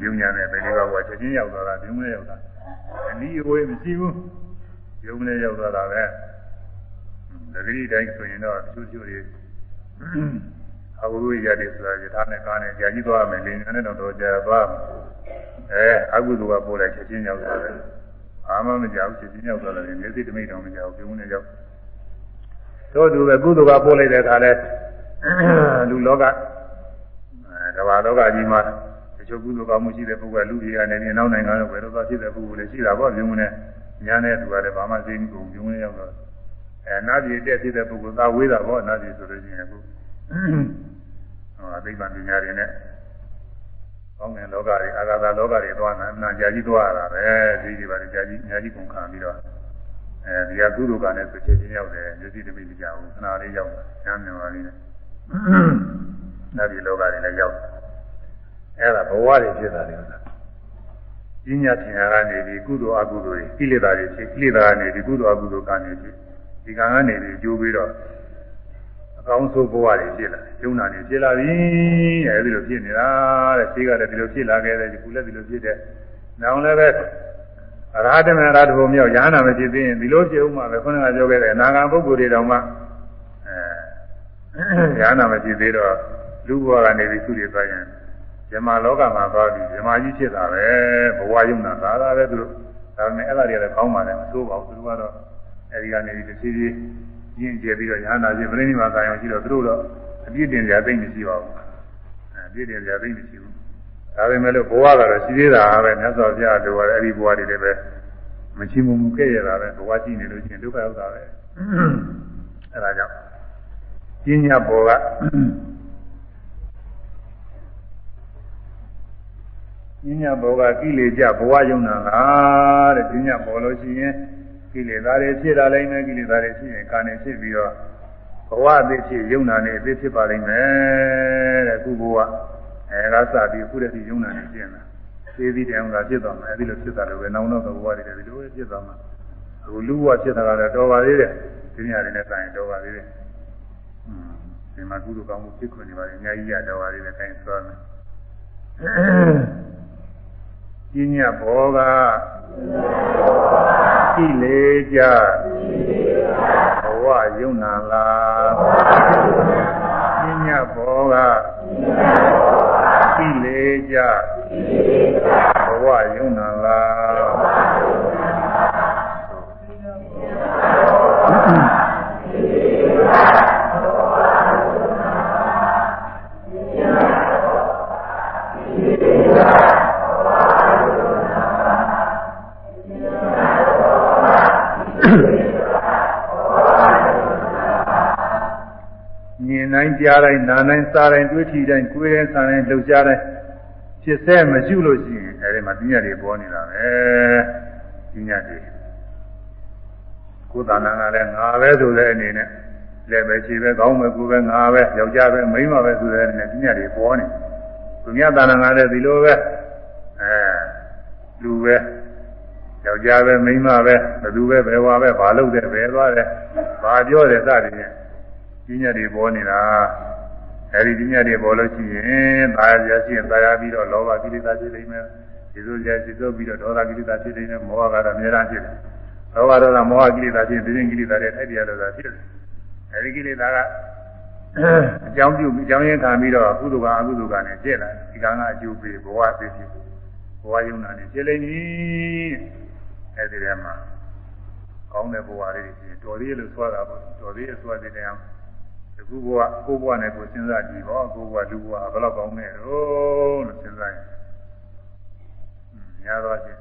ညဉ့်ညာနဲ့ပဲလေးပါဘဝချက်ချင်းရောက်သွားတာဒီမလေးရောက်တာအနည်းအဝေးမရှိဘူးယုံလေးရောက်သွားတာပဲတတိတိုင်းဆိုရင်တော့သူတို့တွေအဝိဝိရတိဆိုတာယထာနဲ့ကားနဲ့ကြာကြီးသွားမယ်လင်းနဲ့တော့တော့ကြာသွားအဲအကုသိုလ်ကပို့လိုက်ချက်ချင်းရောက်သွားတယ် အာမမကြောက်ချက်ချင်းရောက်သွားတယ်မျက်စိတမိတ်တော်မကြောက်ပြုံးနေရောက်တို့သူပဲကုသိုလ်ကပို့လိုက်တဲ့အခါလဲလူလောကကမ္ဘာလောကကြီးမှာတချို့ကုသိုလ်ကောင်းမှုရှိတဲ့ပုဂ္ဂိုလ်ကလူကြီးကနေပြီးနောက်နိုင်ငံတော့ဘယ်လိုသွားဖြစ်တဲ့ပုဂ္ဂိုလ်လည်းရှိတာပေါ့ပြုံးနေညာနဲ့သူကလည်းဘာမှသိမကုန်ပြုံးနေရောက်တော့အဲနာပြည်တက်ဖြစ်တဲ့ပုဂ္ဂိုလ်သာဝေးတာပေါ့နာပြည်ဆိုလို့ရှိရင်အခုဟောအသိပံပညာတွေနဲ့ ကောင်းငင်လောကတွေအာဂါသလောကတွေသွားနေအမှန်ကြာကြီးသွားရတာပဲဒီဒီပါကြာကြီးညာကြီးကုန်ခံပြီးတော့အဲဒီကကုသိုလ်ကလည်းဆိုချက်ချင်းရောက်တယ်မျက်စိတမိမကြဘူးခဏလေးရောက်တာညမြင်ပါလိမ့်မယ်နတ်ပြည်လောကတွေလည်းရောက်တယ်အဲ့ဒါဘဝတွေဖြစ်တာလေဥစ္စာပညာသင်္ခါရကနေပြီးကုသိုလ်အကုသိုလ်တွေကိလေသာတွေဖြစ်ကိလေသာကနေပြီးကုသိုလ်အကုသိုလ်ကနေပြီးဒီကံကနေပြီးကျိုးပြီးတော့ အကောင်းဆုံးဘဝတွေဖြစ်လာတယ်ကျုံနာနေဖြစ်လာပြီအဲဒီလိုဖြစ်နေတာတဲ့ရှိကလည်းဒီလိုဖြစ်လာခဲ့တယ်ဒီကုလည်းဒီလိုဖြစ်တယ်နောင်လည်းပဲအရဟတမေရတဘုံမြောက်ညာနာမဖြစ်သေးရင်ဒီလိုဖြစ်ဥမှာပဲခုနကပြောခဲ့တဲ့အနာဂံပုဂ္ဂိုလ်တွေတောင်မှအဲညာနာမဖြစ်သေးတော့လူဘဝကနေပြီးသူတွေသွားရင်ဇမလောကမှာသွားပြီးဇမကြီးဖြစ်တာပဲဘဝယုံနာသာသာပဲသူတို့ဒါပေမဲ့အဲ့ဒါတွေလည်းကောင်းပါလေမဆိုးပါဘူးသူတို့ကတော့အဲဒီကနေပြီးတစ်ဖြည်းဖြည်း ရင့်ကျက်ပြီးတော့ညာနာခြင်းပြိဋိနိဗ္ဗာန်ဆိုင်အောင်ရှိတော့သူတို့တော့အပြည့်တင်ကြသိမ့်မရှိပါဘူးအဲပြည့်တင်ကြသိမ့်မရှိဘူးဒါပေမဲ့လို့ဘဝကတော့ရှိသေးတာပဲမြတ်စွာဘုရားတို့ကအဲ့ဒီဘဝတွေလည်းပဲမချီးမမှုခဲ့ရတာပဲဘဝရှိနေလို့ချင်းဒုက္ခရောက်တာပဲအဲ့ဒါကြောင့်ပညာဘောကပညာဘောကကိလေသာဘဝယုံနာလားတဲ့ပညာပေါ်လို့ရှိရင် ကိလေသာတွေဖြစ်လာလိမ့်မယ်ကိလေသာတွေဖြစ်ရင်ကာနေဖြစ်ပြီးတော့ဘဝအသေးဖြစ်ယုံနာနေအသေးဖြစ်ပါလိမ့်မယ်တဲ့ခုဘဝအဲကစပြီးခုတည်းဒီယုံနာနေပြင်လာသေးသေးတောင်ကဖြစ်သွားမယ်အဲဒီလိုဖြစ်တာလည်းပဲနောင်တော့ဘဝတွေလည်းဒီလိုပဲဖြစ်သွားမှာအခုလူဘဝဖြစ်တာကလည်းတော်ပါသေးတယ်ဒီညတွေနဲ့ဆိုင်တော်ပါသေးတယ်ဒီမှာကုသိုလ်ကောင်းမှုဖြစ်ခွင့်နေပါလေအများကြီးရတော်ပါသေးတယ်ဆိုင်သွားမယ်ပညာဘောက ကိလေသာဘဝယုံနာလားပညာဘောကကိလေသာဘဝယုံနာလား ကြားတိုင်းနားတိုင်းစားတိုင်းတွေးထီတိုင်းကိုယ်တိုင်းစားတိုင်းလှုပ်ရှားတိုင်းဖြစ်စေမရှိလို့ရှိရင်အဲဒီမှာပညာတွေပေါ်နေတာပဲပညာတွေကိုယ်တဏ္ဍာကလည်းငါပဲဆိုတဲ့အနေနဲ့လက်ပဲခြေပဲခေါင်းပဲကိုယ်ပဲငါပဲယောက်ျားပဲမိန်းမပဲဆိုတဲ့အနေနဲ့ပညာတွေပေါ်နေသူများတဏ္ဍာကလည်းဒီလိုပဲအဲလူပဲယောက်ျားပဲမိန်းမပဲဘသူပဲဘယ်ဝါပဲဘာလုပ်တယ်ဘယ်သွားတယ်ဘာပြောတယ်စသည်ဖြင့် ပညာတွေပေါ်နေတာအဲဒီပညာတွေပေါ်လို့ရှိရင်သာယာရှိရင်သာယာပြီးတော့လောဘကိလေသာဖြစ်နေမယ်ဒီလိုကြစီစိုးပြီးတော့ဒေါသကိလေသာဖြစ်နေတယ်မောဟကတော့အများအားဖြစ်တယ်လောဘဒေါသမောဟကိလေသာဖြစ်ပြီးရင်ကိလေသာတွေအဲ့ဒီရတော့ဖြစ်တယ်အဲဒီကိလေသာကအကြောင်းပြုအကြောင်းရင်းခံပြီးတော့ကုသိုလ်ကအကုသိုလ်ကနဲ့ကျက်လာဒီကံကအကျိုးပေးဘဝသိဖြစ်ဘဝယုံနာနဲ့ကျက်လိမ့်မည်အဲဒီထဲမှာကောင်းတဲ့ဘဝလေးတွေတော်သေးလို့ဆွာတာပေါ့တော်သေးဆွာတဲ့နေရာအ ခုဘဝကိုဘဝနဲ့ကိုစဉ်းစားကြည့်ဟောကိုဘဝလူဘဝဘယ်လောက်ကောင်းနေတော့လို့စဉ်းစားရင်ညာတော့ချင်း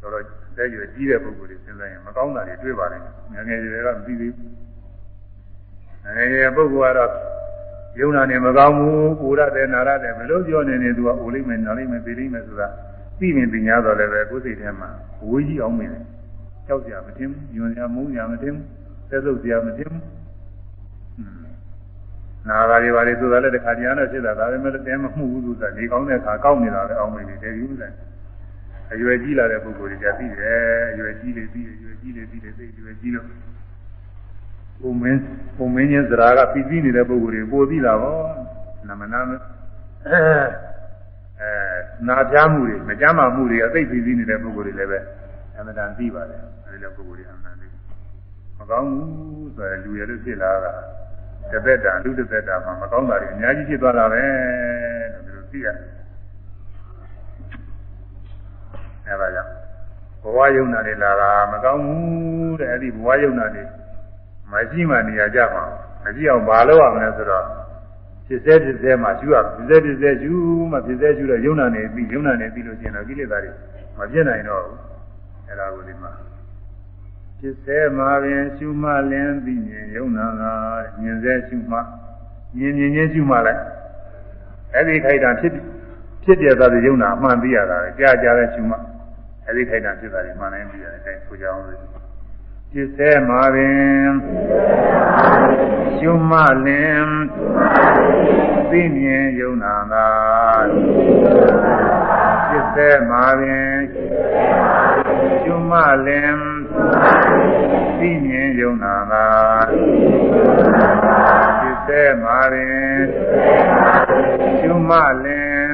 တော်တော်တဲ့ရွယ်ကြီးတဲ့ပုဂ္ဂိုလ်တွေစဉ်းစားရင်မကောင်းတာတွေတွေ့ပါလိမ့်မယ်ငယ်ငယ်ရွယ်ကမသိသေးဘူးငယ်ငယ်ပုဂ္ဂိုလ်ကတော့ယုံနာနေမကောင်းဘူးပူရတယ်နာရတယ်ဘယ်လိုပြောနေနေသူကအိုလိမ့်မယ်နာလိမ့်မယ်ပြေးလိမ့်မယ်ဆိုတာသိမြင်ပညာတော်လည်းပဲကိုယ်စိတ်ထဲမှာဝေးကြီးအောင်မြင်တယ်ကြောက်ကြမတင်ဘူးညွန်ကြမုန်းကြမတင်ဘူးသက်သုတ်ကြမတင်ဘူး နာဂါတွေပါလေဆိုတာလည်းတခါတရားနဲ့ဖြစ်တာဒါပေမဲ့လည်းတဲမမှုဘူးဆိုတာဒီကောင်းတဲ့အခါကောက်နေတာလည်းအောင်မြင်တယ်တည်ယူတယ်အရွယ်ကြီးလာတဲ့ပုဂ္ဂိုလ်တွေကသိတယ်အရွယ်ကြီးလေသိတယ်အရွယ်ကြီးလေသိတယ်သိအရွယ်ကြီးလို့ဘုံမင်းဘုံမင်းချင်းစရာကပြီးပြီးနေတဲ့ပုဂ္ဂိုလ်တွေပိုသိတာပေါ့နမနာအဲအဲနာပြားမှုတွေမကြမ်းမာမှုတွေအသိပြီးပြီးနေတဲ့ပုဂ္ဂိုလ်တွေလည်းပဲအမှန်တန်သိပါတယ်အဲဒီလိုပုဂ္ဂိုလ်တွေအမှန်တန်သိမ ကောင်းဘူးဆိုရင်လူရလို့ဖြစ်လာတာတသက်တာလူတသက်တာမှာမကောင်းတာတွေအများကြီးဖြစ်သွားတာပဲလို့ဒီလိုသိရတယ်အဲဒါကြောင့်ဘဝယုံနာတွေလာတာမကောင်းဘူးတဲ့အဲဒီဘဝယုံနာတွေမရှိမှနေရာကြမှာမရှိအောင်ဘာလုပ်ရမလဲဆိုတော့ဖြစ်စေဖြစ်စေမှရှုရဖြစ်စေဖြစ်စေရှုမှဖြစ်စေရှုတော့ယုံနာနေပြီးယုံနာနေပြီးလို့ရှိရင်တော့ကိလေသာတွေမပြည့်နိုင်တော့ဘူးအဲဒါကိုဒီမှာ ဖြစ်စေမှာပင်ရှုမှလင်းပြီးမြင်ယုံနာကမြင်စေရှုမှမြင်မြင်ချင်းရှုမှလိုက်အဲ့ဒီခိုက်တာဖြစ်ဖြစ်ပြတာဒီယုံနာအမှန်သိရတာလေကြားကြားတဲ့ရှုမှအဲ့ဒီခိုက်တာဖြစ်တာဒီမှန်တိုင်းသိရတယ်အဲဒါဆိုကြအောင်လို့ဖြစ်စေမှာပင်ရှုမှလင်သိမြင်ယုံနာသာဖြစ်စေမှာပင်ရှုမှလင် သိမြင်ယုံနာသာသစ္စေမာရင်ရှုမလင်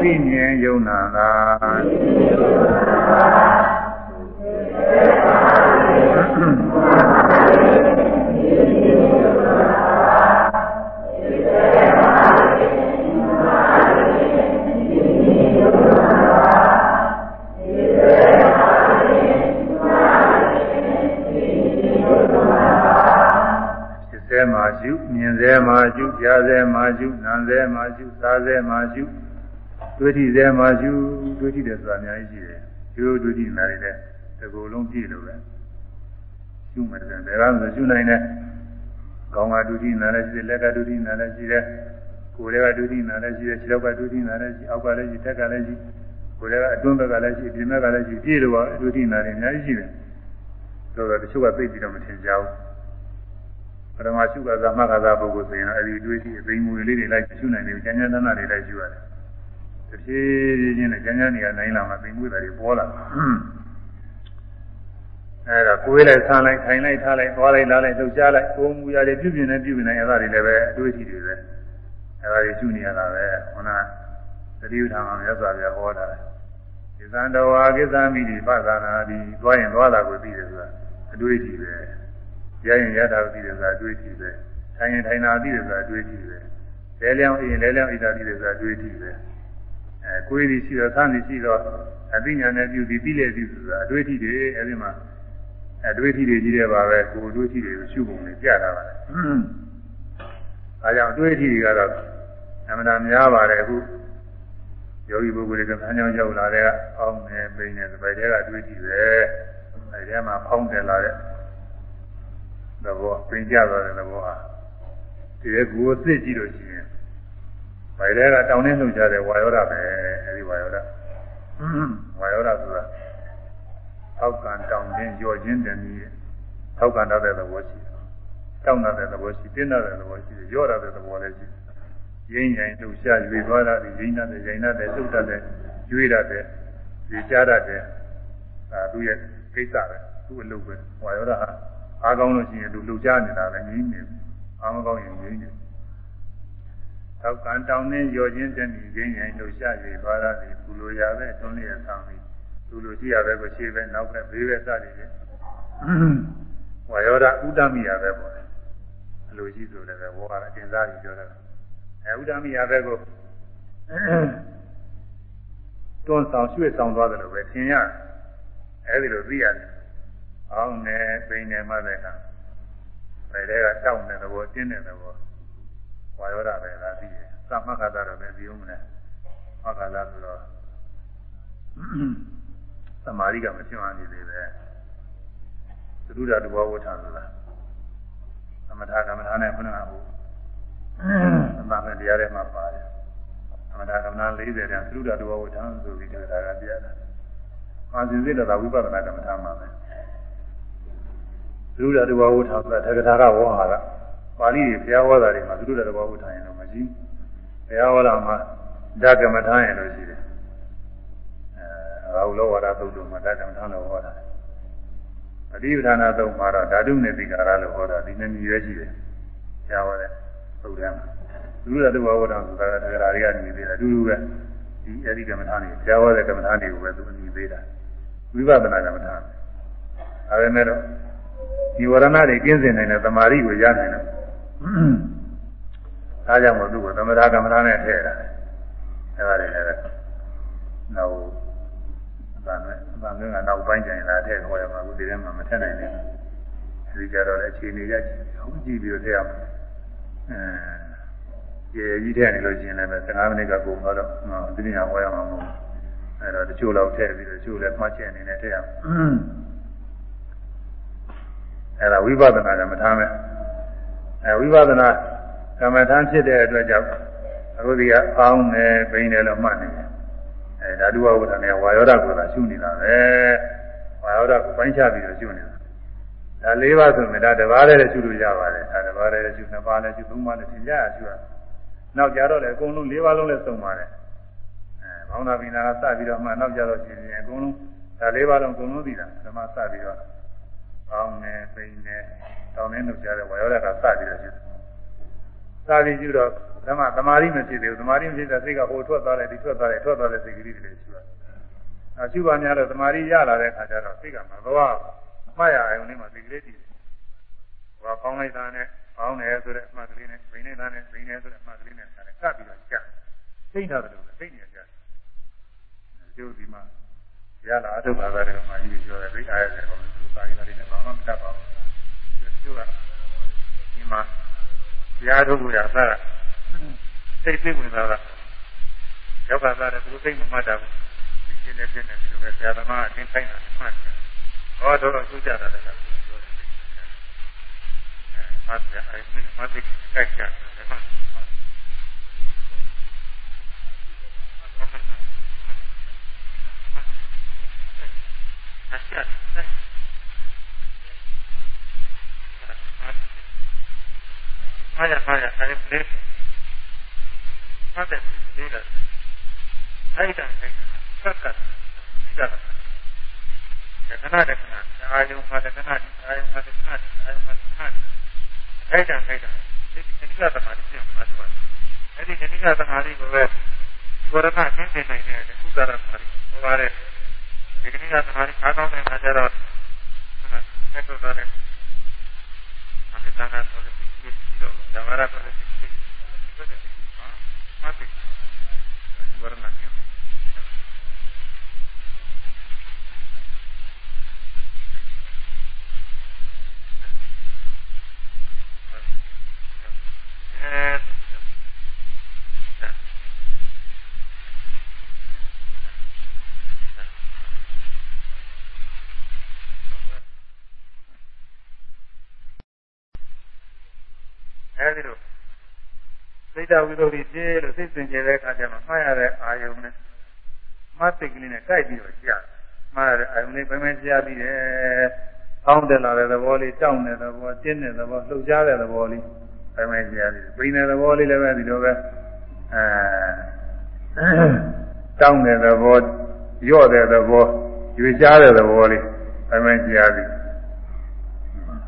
သိမြင်ယုံနာသာသစ္စေမာရင် စေမှာရှုကြားစေမှာရှုနားစေမှာရှုစားစေမှာရှုတွေ့ထိစေမှာရှုတွေ့ထိတယ်ဆိုတာအများကြီးရှိတယ်ကျိုးတွေ့ထိနားရတဲ့တကူလုံးပြည့်လို့ပဲရှုမယ်တဲ့ဒါကဆိုရှုနိုင်တဲ့ကောင်းကဒုတိနာလည်းရှိတယ်လက်ကဒုတိနာလည်းရှိတယ်ကိုယ်တွေကဒုတိနာလည်းရှိတယ်ခြေထောက်ကဒုတိနာလည်းရှိအောက်ကလည်းရှိထက်ကလည်းရှိကိုယ်တွေကအတွင်းဘက်ကလည်းရှိပြင်ဘက်ကလည်းရှိပြည့်လို့ပါဒုတိနာတွေအများကြီးရှိတယ်ဆိုတော့တချို့ကသိပြီးတော့မထင်ကြဘူး ပရမရှုကသမခသာပုဂ္ဂိုလ်ဆိုရင်အဲဒီတွေးရှိအသိမူလေးတွေလိုက်ရှုနိုင်တယ်ဉာဏ်ဉာဏ်သနာတွေလိုက်ရှုရတယ်တဖြည်းဖြည်းချင်းနဲ့ဉာဏ်ဉာဏ်တွေကနိုင်လာမှသိမှုတွေပေါ်လာအဲဒါကိုယ်လိုက်ဆန်းလိုက်ထိုင်လိုက်ထားလိုက်သွားလိုက်လာလိုက်လှုပ်ရှားလိုက်ကိုယ်မူရတယ်ပြုပြင်နေပြုပြင်နေအဲ့ဒါတွေလည်းပဲအတွေ့အထိတွေပဲအဲ့ဒါတွေရှုနေရတာပဲခုနသတိဥထာမှာမြတ်စွာဘုရားဟောတာလေကိသံတော်ဝါကိသမိတိပသနာဒီသွားရင်သွားတာကိုသိတယ်ဆိုတာအတွေ့အထိပဲ ရရင်ရတာသိတယ်ဆိုတာအတွေ့အထိပဲထိုင်ရင်ထိုင်တာသိတယ်ဆိုတာအတွေ့အထိပဲလဲလျောင်းအရင်လဲလျောင်းဣတာသိတယ်ဆိုတာအတွေ့အထိပဲအဲကိုယ်ဒီရှိတော့သံဒီရှိတော့အသိဉာဏ်နဲ့ပြုပြီးပြီးလေပြုဆိုတာအတွေ့အထိတွေအဲဒီမှာအတွေ့အထိတွေကြီးတယ်ပါပဲကိုယ်အတွေ့အထိတွေကိုရှုပုံနဲ့ကြားတာပါလေအဲကြောင့်အတွေ့အထိတွေကတော့အမှန်တရားများပါတယ်အခုယောဂီပုဂ္ဂိုလ်တွေကဆန်းချောင်းရောက်လာတဲ့အောင်းနေပိနေစပိုက်တွေကအတွေ့အထိပဲအဲဒီထဲမှာဖောင်းတယ်လာတဲ့ သဘောပင်ကြသွားတဲ့သဘောဟာဒီရဲ့ကိုယ်အစ်စ်ကြည့်လို့ရှိရင်ဗိုင်တွေကတောင်းနေလှုပ်ကြတဲ့ဝါယောဓပဲအဲဒီဝါယောဓဝါယောဓဆိုတာထောက်ကန်တောင်းခြင်းကြော်ခြင်းတည်းနည်းထောက်ကန်တဲ့သဘောရှိတောင်းတဲ့သဘောရှိတင်းတဲ့သဘောရှိရော့တဲ့သဘောလည်းရှိရင်းရင်လှုပ်ရှားရွေသွားတာဒီရင်းတဲ့ရိုင်းတဲ့လှုပ်တတ်တဲ့ရွေးတတ်တဲ့ဒီကြားတတ်တဲ့အဲသူရဲ့ကိစ္စပဲသူ့အလုပ်ပဲဝါယောဓဟာ အားကောင်းလို့ရှိရင်သူလှုပ်ရှားနေတာပဲငြင်းနေအားမကောင်းရင်ငြင်းနေသောက်ကံတောင်းနှင်းရောခြင်းတဲ့ဒီရင်းရင်လှုပ်ရှားရသွားတာဒီသူလိုရပဲတွန်းလျက်ဆောင်ပြီးသူလိုကြည့်ရပဲကိုရှေ့ပဲနောက်ပဲဘေးပဲစသည်ဖြင့်ဝါယောဒဥဒ္ဒမိယပဲပေါ့လေအလိုရှိဆိုလည်းပဲဝါရအတင်စားကြီးပြောတယ်အဲဥဒ္ဒမိယပဲကိုတွန်းဆောင်ရွှေ့ဆောင်သွားတယ်လို့ပဲသင်ရအဲဒီလိုသိရတယ် အောင်းနေပိန်နေမှတဲ့ကဘယ်တဲကတောက်တဲ့သဘောတင်းတဲ့သဘောဝါယောဒပဲလားသိတယ်သမခတာတော့ပဲပြီးဦးမလဲမခတာဆိုတော့သမာဓိကမဖြစ်အောင်နေသေးပဲသုဒ္ဓတဘောဝဋ္ဌာဆိုတာသမထကမ္မထာနဲ့ခုနကဟိုသမထတရားထဲမှာပါတယ်သမထကမ္မထာ40တန်းသုဒ္ဓတဘောဝဋ္ဌာဆိုပြီးတရားကပြရတာအာဇင်စိတ္တဝိပဿနာကမ္မထာမှာပဲ သုဒ္ဓတဘောဝဋ္ဌာဆိုတာတက္ကထာကဝေါဟာကပါဠိတွေဘုရားဟောတာတွေမှာသုဒ္ဓတဘောဝဋ္ဌာရင်တော့မရှိဘုရားဟောတာမှာဓကမ္မထာရင်လို့ရှိတယ်ဘာဟုလောဝါဒသုတ်တို့မှာဓကမ္မထာလို့ဟောတာအတိပဌာနာသုံးမှာတော့ဓာတုနဲ့သီကာရလို့ဟောတာဒီနေ့မြည်ရရှိတယ်။ကြားပါလေသုတ်တယ်မှာသုဒ္ဓတဘောဝဋ္ဌာဆိုတာကတက္ကထာတွေကနေပြီးအတူတူပဲဒီအရိကမ္မထာနေကြားဟောတဲ့ကမ္မထာတွေကိုပဲသူအညီပေးတာဝိပဿနာကမ္မထာအဲဒါနဲ့တော့ ဒီဝရဏတွေကင်းစင်နိုင်တဲ့သမာဓိကိုရနိုင်တယ်။အားကြောင့်မို့သူ့ကိုသမထကမ္မထာနဲ့ထည့်တာ။အဲဒါတွေလည်းနောက်အပန်းနဲ့အပန်းကနောက်ပိုင်းကျရင်လာထည့်ခေါ်ရမှာအခုဒီထဲမှာမထည့်နိုင်ဘူး။ဒီကြတော့လည်းအခြေအနေရအောင်ကြည့်ပြီးတော့ထည့်အောင်။အဲရေကြီးထည့်နေလို့ရှိရင်လည်း15မိနစ်ကကုန်တော့ဒီနေ့ဟောရမှာမဟုတ်ဘူး။အဲတော့တချို့လောက်ထည့်ပြီးတော့တချို့လည်းမှတ်ချက်အနေနဲ့ထည့်အောင်။ အဲဒါဝိပဿနာကမ္မထာမဲ့အဲဝိပဿနာကမ္မထာဖြစ်တဲ့အတွက်ကြောင့်အခုဒီကအောင်းနေပိန်တယ်လို့မှတ်နေတယ်အဲဓာတုဝဝဋ္ဌာနဲ့ဝါယောဓကိုသာရှုနေတာပဲဝဘာယောဒကိုပိုင်းခြားပြီးတော့ကျွနေတာဒါ၄ပါးဆိုရင်ဒါတစ်ပါးလည်းကျွလို့ရပါတယ်ဒါတစ်ပါးလည်းကျွနှစ်ပါးလည်းကျွသုံးပါးလည်းသင်ကြရကျွရနောက်ကြတော့လည်းအကုန်လုံး၄ပါးလုံးလည်းသုံးပါတယ်အဲဘောင်းနာပိနာကစပြီးတော့မှနောက်ကြတော့ရှင်ရှင်အကုန်လုံးဒါ၄ပါးလုံးအကုန်လုံးသိတာဓမ္မစပြီးတော့ ဘောင်းနဲ့ပိန်နဲ့တောင်းနဲ့နှုတ်ကြတဲ့ဝါယောဒကစပြီးတော့ကျွစာပြီးကျွတော့ဓမ္မသမာဓိမဖြစ်သေးဘူးသမာဓိမဖြစ်တဲ့စိတ်ကဟိုထွက်သွားတယ်ဒီထွက်သွားတယ်ထွက်သွားတဲ့စိတ်ကလေးတွေကျွရအရှုပါများတော့သမာဓိရလာတဲ့အခါကျတော့စိတ်ကမသွားမှတ်ရအောင်လေးမှာစိတ်ကလေးတည်တယ်ဟိုပေါင်းလိုက်တာနဲ့ပေါင်းတယ်ဆိုတဲ့အမှတ်ကလေးနဲ့ပိန်နေတာနဲ့ပိန်နေဆိုတဲ့အမှတ်ကလေးနဲ့ဆက်ကပ်ပြီးတော့ကြာစိတ်ထားတယ်လို့စိတ်နေကြကျိုးဒီမှာ ရလာအထုပ်ပါတာတွေကမှကြီးပြောတယ်သိအားရတယ်ဟောသူစာရီတွေနဲ့ဘာမှမတတ်ပါဘူးကျိုးကဒီမှာရားထုတ်လို့ရသားစိတ်သိဝင်လာတာယောဂသားတယ်သူစိတ်မမှတ်တာဘူးသိကျင်နေပြနေဒီလိုပဲဆရာသမားအသင်ဆိုင်တာမှတ်တယ်ဟောတော့သူကြတာလည်းပြောတယ်အဲမှတ်တယ်အဲမှတ်တယ်ကြိုက်ကြတယ်မှတ်အချက်အားရအားရအဲဒီလေးမှတ်တယ်ဒီလိုအဲ့ဒါအဲ့ဒါစက်ကဒီက Vaya, vaya, hay un libro. Mate, diga. Ahí está, ahí está. Saca, diga. Dekana, dekana. Hay un ma dekana, hay un ma dekana, hay un ma dekana. Ahí está, ahí está. Jadi jeniga tamari sih, maju maju. Jadi jeniga tamari gue, gue rasa kan ini ini ada, gue darah tamari, gue ada. ရကဆင်းနေနိုင်တဲ့ကုသရသမာဓိဟောပါတယ်ဒီကဏိကသမာဓိအားကောင်းတဲ့အခါကျတော့ဆက်တော့တယ်အမိတနာဆိုတဲ့ဒီလိုဓမ္မရဆိုတဲ့ဒီလိုဒီလိုဒီမှာမှတ်တယ်ဘောရကဆင်း အဲဒီလိုစိ တ်တဝိသုဒ္ဓိပြည့်လို့စိတ်စင်ကြယ်တဲ့အခါကျမှမှားရတဲ့အာယုံနဲ့မသိကလေးနဲ့တိုက်ပြီးတော့ကြာမှားရတဲ့အာယုံလေးပဲပဲကြာပြီးတယ်။အောင်းတက်လာတဲ့သဘောလေးတောင့်တဲ့သဘောတင်းတဲ့သဘောလှုပ်ရှားတဲ့သဘောလေးပဲပဲကြာပြီးပိန်တဲ့သဘောလေးလည်းပဲဒီလိုပဲအဲတောင့်တဲ့သဘောရော့တဲ့သဘောရွေ့ရှားတဲ့သဘောလေးပဲပဲကြာပြီး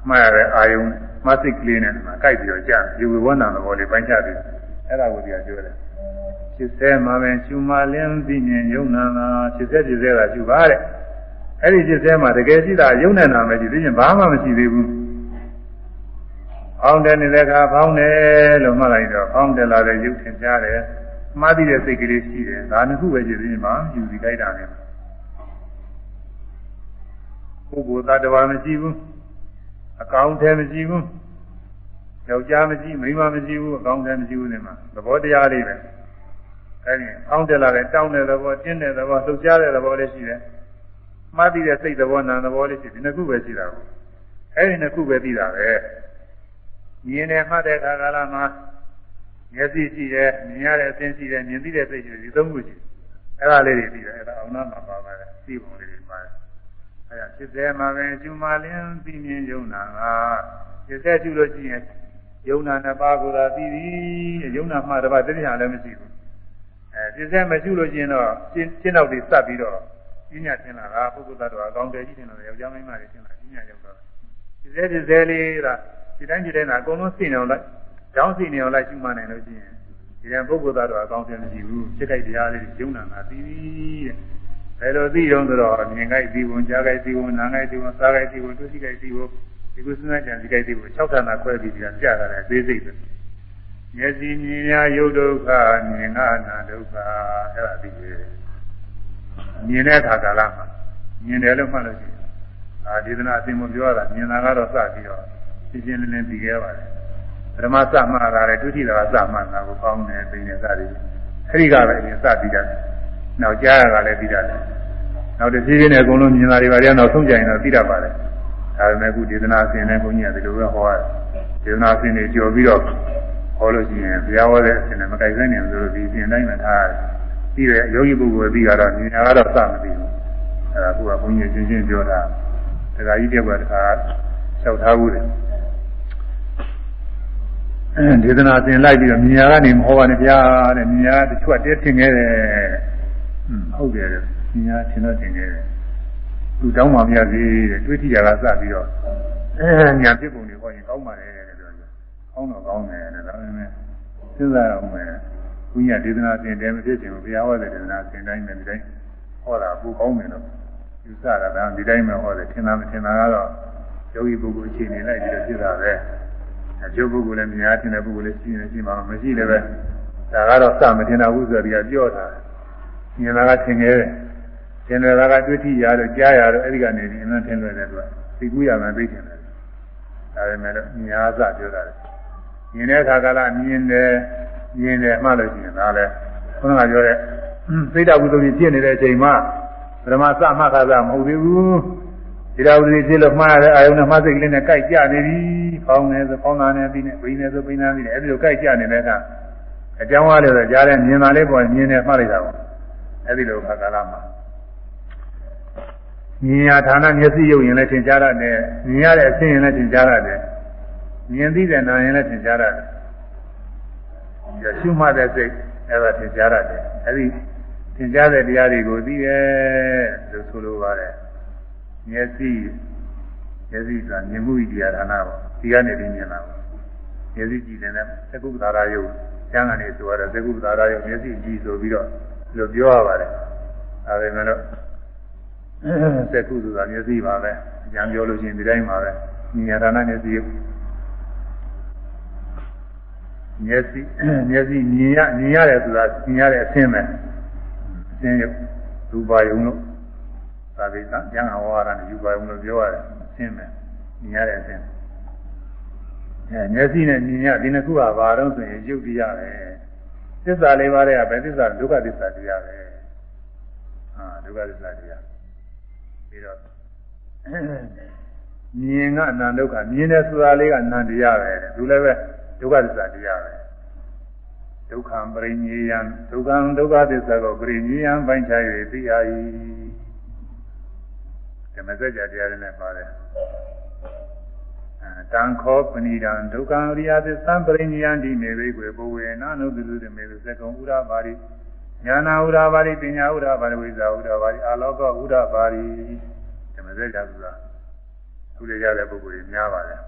မှားရတဲ့အာယုံမသိကလေးနဲ့ဒီမှာကြိုက်ပြီးတော့ကြာဒီဝိဝန္ဒသဘောလေးပိုင်းခြားပြီး အဲ့ဒါကိုဒီကပြောတယ်ဖြစ်ဆဲမှာပဲရှုမလင်းသိမြင်ယုံနာတာဖြစ်ဆဲဖြစ်ဆဲတာရှုပါတဲ့အဲ့ဒီဖြစ်ဆဲမှာတကယ်ရှိတာယုံနေနာမယ်ဒီသိရင်ဘာမှမရှိသေးဘူးအောင်းတယ်နေတဲ့အခါဖောင်းတယ်လို့မှတ်လိုက်တော့အောင်းတယ်လာတဲ့ရုပ်ထင်ရှားတယ်မှားသိတဲ့စိတ်ကလေးရှိတယ်ဒါနှစ်ခုပဲရှိသေးရင်ဘာမှယူစီလိုက်တာနဲ့ပုဂ္ဂိုလ်သားတစ်ပါးမရှိဘူးအကောင်တည်းမရှိဘူး ယောက်ျားမရှိမိန်းမမရှိဘူးအကောင်တည်းမရှိဘူးနေမှာသဘောတရားလေးပဲအဲဒီအောင်းတက်လာတဲ့တောင်းတဲ့သဘောတင်းတဲ့သဘောလှုပ်ရှားတဲ့သဘောလေးရှိတယ်မှားသိတဲ့စိတ်သဘောနာသဘောလေးရှိဒီနှစ်ခုပဲရှိတာကိုအဲဒီနှစ်ခုပဲသိတာပဲမြင်တယ်မှတ်တဲ့အခါကာလမှာမျက်စိရှိတယ်မြင်ရတဲ့အသင်ရှိတယ်မြင်သိတဲ့စိတ်ရှိတယ်ဒီသုံးခုရှိတယ်အဲ့ဒါလေးတွေသိတယ်အဲ့ဒါအောင်နာမှာပါပါတယ်သိပုံလေးတွေပါတယ်အဲ့ဒါဖြစ်တယ်မှာပဲကျူမာလင်းသိမြင်ယုံနာကဖြစ်တဲ့ကျူလို့ရှိရင် ယုံနာနှစ်ပါးကိုသာသိသည်ယုံနာမှတစ်ပါးတတိယလည်းမရှိဘူးအဲဖြစ်တဲ့မရှိလို့ရှိရင်တော့ရှင်းရှင်းတော့ဒီစပ်ပြီးတော့ပညာသင်လာတာပုဂ္ဂိုလ်သတ္တဝါအကောင်းတယ်ကြီးသင်လာတယ်ယောက်ျားမိန်းမတွေသင်လာပညာရောက်တော့ဖြစ်တဲ့ဖြစ်တဲ့လေးကဒီတိုင်းဒီတိုင်းကအကုန်လုံးသိနေအောင်လိုက်ကြောင်းသိနေအောင်လိုက်ရှုမှနိုင်လို့ရှိရင်ဒီတန်ပုဂ္ဂိုလ်သတ္တဝါအကောင်းတယ်မရှိဘူးဖြစ်ခိုက်တရားလေးယုံနာတာသိသည်တဲ့ဘယ်လိုသိရုံဆိုတော့မြင်ခိုက်သိဝင်ကြားခိုက်သိဝင်နားခိုက်သိဝင်စားခိုက်သိဝင်တွေ့ရှိခိုက်သိဝင် ဒီကုသနာကြံဒီခိုက်သိဝင်၆ဌာနခွဲပြီးပြန်ကြာတာလေသေးစိတ်ပဲမျက်စိမြင်ရယုတ်ဒုက္ခမြင်ငါနာဒုက္ခအဲ့ဒါသိတယ်မြင်တဲ့အခါကာလမှာမြင်တယ်လို့မှတ်လို့ရှိရင်အာဒေသနာအစဉ်မပြောရတာမြင်တာကတော့စပြီးတော့ရှင်းရှင်းလင်းလင်းပြီးခဲ့ပါတယ်ပထမစမှတ်တာလည်းဒုတိယကစမှတ်တာကိုကောင်းတယ်ပြင်းနေစသည်အဲဒီကပဲအရင်စပြီးတာနောက်ကြားရတာလည်းပြီးတာတယ်နောက်တစ်ပြေးပြေးနဲ့အကုန်လုံးမြင်တာတွေပါရနောက်ဆုံးကြရင်တော့ပြီးတတ်ပါတယ် ဒါပေမဲ့ခုဒေသနာအစဉ်နဲ့ဘုန်းကြီးကဒီလိုပဲဟောရတယ်ဒေသနာအစဉ်တွေကြော်ပြီးတော့ဟောလို့ရှိရင်ဘုရားဟောတဲ့အစဉ်နဲ့မကိုက်ဆိုင်နေလို့ဒီအစဉ်တိုင်းမှာထားရတယ်ပြီးတယ်ယောဂီပုဂ္ဂိုလ်ပြီးတော့မြင်ရတော့စမသိဘူးအဲအဲဒါကဘုန်းကြီးချင်းချင်းပြောတာဒကာကြီးတယောက်ကတခါလျှောက်ထားဘူးလေဒေသနာသင်လိုက်ပြီးတော့မြညာကနေမဟောပါနဲ့ဗျာတဲ့မြညာတချို့တဲထင်ခဲ့တယ်ဟုတ်တယ်မြညာထင်တော့ထင်ခဲ့တယ် သူတောင်းပါမရသေးတဲ့တွေးကြည့်ရတာစပြီးတော့အဲညာပြစ်ပုံတွေဟောရင်ကောင်းပါလေတဲ့ပြောတယ်ကောင်းတော့ကောင်းတယ်တဲ့ဒါပေမဲ့စဉ်းစားအောင်မယ်ဘုရားဒေသနာသင်တယ်မဖြစ်ချင်ဘူးဘုရားဟောတဲ့ဒေသနာသင်တိုင်းပဲဒီတိုင်းဟောတာပိုကောင်းတယ်လို့ယူဆတာဒါဒီတိုင်းပဲဟောတယ်ထင်တာမထင်တာကတော့ယောဂီပုဂ္ဂိုလ်အခြေအနေလိုက်ပြီးတော့ဖြစ်တာပဲအကျိုးပုဂ္ဂိုလ်လည်းများထင်တဲ့ပုဂ္ဂိုလ်လည်းရှိနေရှိမှာမရှိလည်းပဲဒါကတော့စမထင်တာဘူးဆိုတော့ဒီကပြောတာဉာဏ်ကထင်ခဲ့တယ် ထင်တယ်ကတွေ့ထိရတော့ကြားရတော့အဲ့ဒီကနေဒီအမှန်ထင်လွယ်တယ်သူကသိကူးရမှသိထင်တယ်ဒါပေမဲ့လို့ညာစပြောတာမြင်တဲ့အခါကလည်းမြင်တယ်မြင်တယ်မှလို့ရှိရင်ဒါလည်းခုနကပြောတဲ့သိတဝိသုဒ္ဓိဖြစ်နေတဲ့အချိန်မှာပရမစမှတ်ခါသာမဟုတ်သေးဘူးဒီတော်ဝိသုဒ္ဓိဖြစ်လို့မှားတဲ့အာယုန်နဲ့မှတ်စိတ်ကလေးနဲ့ကြိုက်ကြနေပြီဖောင်းနေဆိုဖောင်းတာနဲ့ပြီးနေဘိနေဆိုဘိနာပြီးနေအဲ့ဒီလိုကြိုက်ကြနေတဲ့အခါအကြောင်းအားလို့ဆိုကြားတဲ့မြင်တာလေးပေါ်မြင်တယ်မှတ်လိုက်တာပေါ့အဲ့ဒီလိုခါကာလမှာ မြင်ရဌာနမျက်စိရုပ်ရင်လည်းသင်ကြားရတယ်မြင်ရတဲ့အဆင်းရင်လည်းသင်ကြားရတယ်မြင်သိတဲ့နာရင်လည်းသင်ကြားရတယ်ရရှုမှတ်တဲ့စိတ်အဲ့ဒါသင်ကြားရတယ်အဲ့ဒီသင်ကြားတဲ့တရားတွေကိုသိတယ်လို့ဆိုလိုပါတယ်မျက်စိမျက်စိကမြင်မှုဤတရားဌာနပေါ့ဒီကနေပြီးမြင်တာပေါ့မျက်စိကြည့်တယ်သကုပ္ပတာရယုတ်ကျမ်းကနေဆိုရတဲ့သကုပ္ပတာရယုတ်မျက်စိကြည့်ဆိုပြီးတော့ဒီလိုပြောရပါတယ်ဒါပေမဲ့လို့ သက္ကုဆိုတာမျက်စိပါပဲအကျမ်းပြောလို့ရှိရင်ဒီတိုင်းပါပဲဉာဏ်ဌာနမျက်စိမျက်စိမျက်စိမြင်ရမြင်ရတယ်ဆိုတာမြင်ရတဲ့အဆင်းပဲအဆင်းရုပ်ရူပါယုံလို့သာဝိသကျမ်းဟောရတာယူပါယုံလို့ပြောရတယ်အဆင်းပဲမြင်ရတဲ့အဆင်းအဲမျက်စိနဲ့မြင်ရဒီနှစ်ခုကဘာတော့ဆိုရင်ယုတ်တရားပဲသစ္စာလေးပါးတဲ့ကပဲသစ္စာဒုက္ခသစ္စာတရားပဲဟာဒုက္ခသစ္စာတရား ပြီးတော့မြင်ကအနန္ဒုက္ခမြင်တဲ့ဆိုတာလေးကအနန္တရားပဲသူလည်းပဲဒုက္ခသစ္စာတရားပဲဒုက္ခံပရိညေယံဒုက္ခံဒုက္ခသစ္စာကိုပရိညေယံပိုင်းခြား၍သိရ၏ဓမ္မစကြာတရားတွေနဲ့ပါတယ်တံခောပဏိဒံဒုက္ခံရိယသစ္စာပရိညေယံဒီမေဝေကွေဘဝေနာနုတုတုမေဝသကုံဥရပါရိ ဉာဏဥရပါရိပညာဥရပါရိဝိဇာဥရပါရိအာလောကဥရပါရိဓမ္မစကြာဆိုတာသူတွေရတဲ့ပုဂ္ဂိုလ်ကြီးများပါတယ်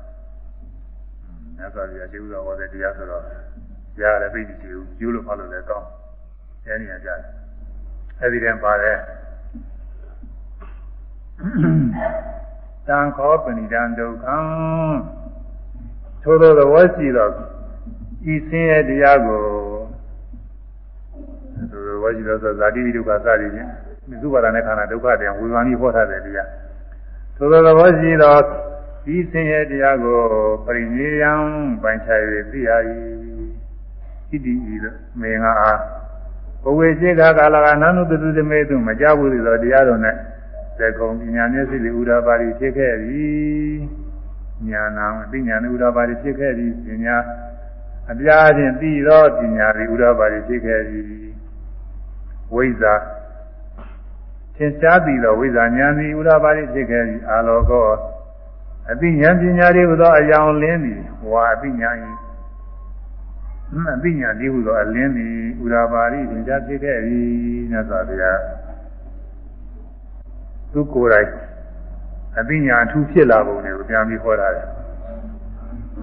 မြတ်စွာဘုရားရှိဥစွာဟောတဲ့တရားဆိုတော့ကြားရပြီကြည့်ဘူးကျိုးလို့ဖတ်လို့လည်းကောင်းအဲနေရာကြားတယ်အဲဒီတည်းပါတယ်တံခောပဏိဒံဒုက္ခံသို့သောသဘောရှိတော့ဤဆင်းရဲတရားကို သို့သောသဘောရှိတော့ဇာတိဒုက္ခစသည်ဖြင့်မြစုပါဒနဲ့ခန္ဓာဒုက္ခတရားဝေဘာမိဟောထားတဲ့တရားသို့သောသဘောရှိတော့ဒီဆင်းရဲတရားကိုပရိညေယံပိုင်ခြား၍သိရ၏ဣတိဤမင်္ဂအားဘဝေရှိခါကာလကနန္နုတတုသမေတုမကြဘူးသောတရားတော်နဲ့သေကုံပညာမျက်စိလေးဥဒ္ဓပါတိဖြစ်ခဲ့ပြီညာနာအသိဉာဏ်ဥဒ္ဓပါတိဖြစ်ခဲ့ပြီပညာအပြားချင်းသိသောပညာဤဥဒ္ဓပါတိဖြစ်ခဲ့ပြီ ဝိဇ္ဇာသင်ရှားပြီးသောဝိဇ္ဇာဉာဏ်ဤဥဒ္ဓပါတိဖြစ်ခဲ့ပြီအာလောကောအသိဉာဏ်ပညာတွေဟူသောအယောင်လင်းသည်ဝါအသိဉာဏ်ဤအသိဉာဏ်ဒီဟူသောအလင်းသည်ဥရာပါရိသင်္ချာဖြစ်ခဲ့ပြီမြတ်စွာဘုရားသူကိုယ်တိုင်အသိဉာဏ်အထူးဖြစ်လာပုံတွေကိုပြန်ပြီးဟောတာတယ်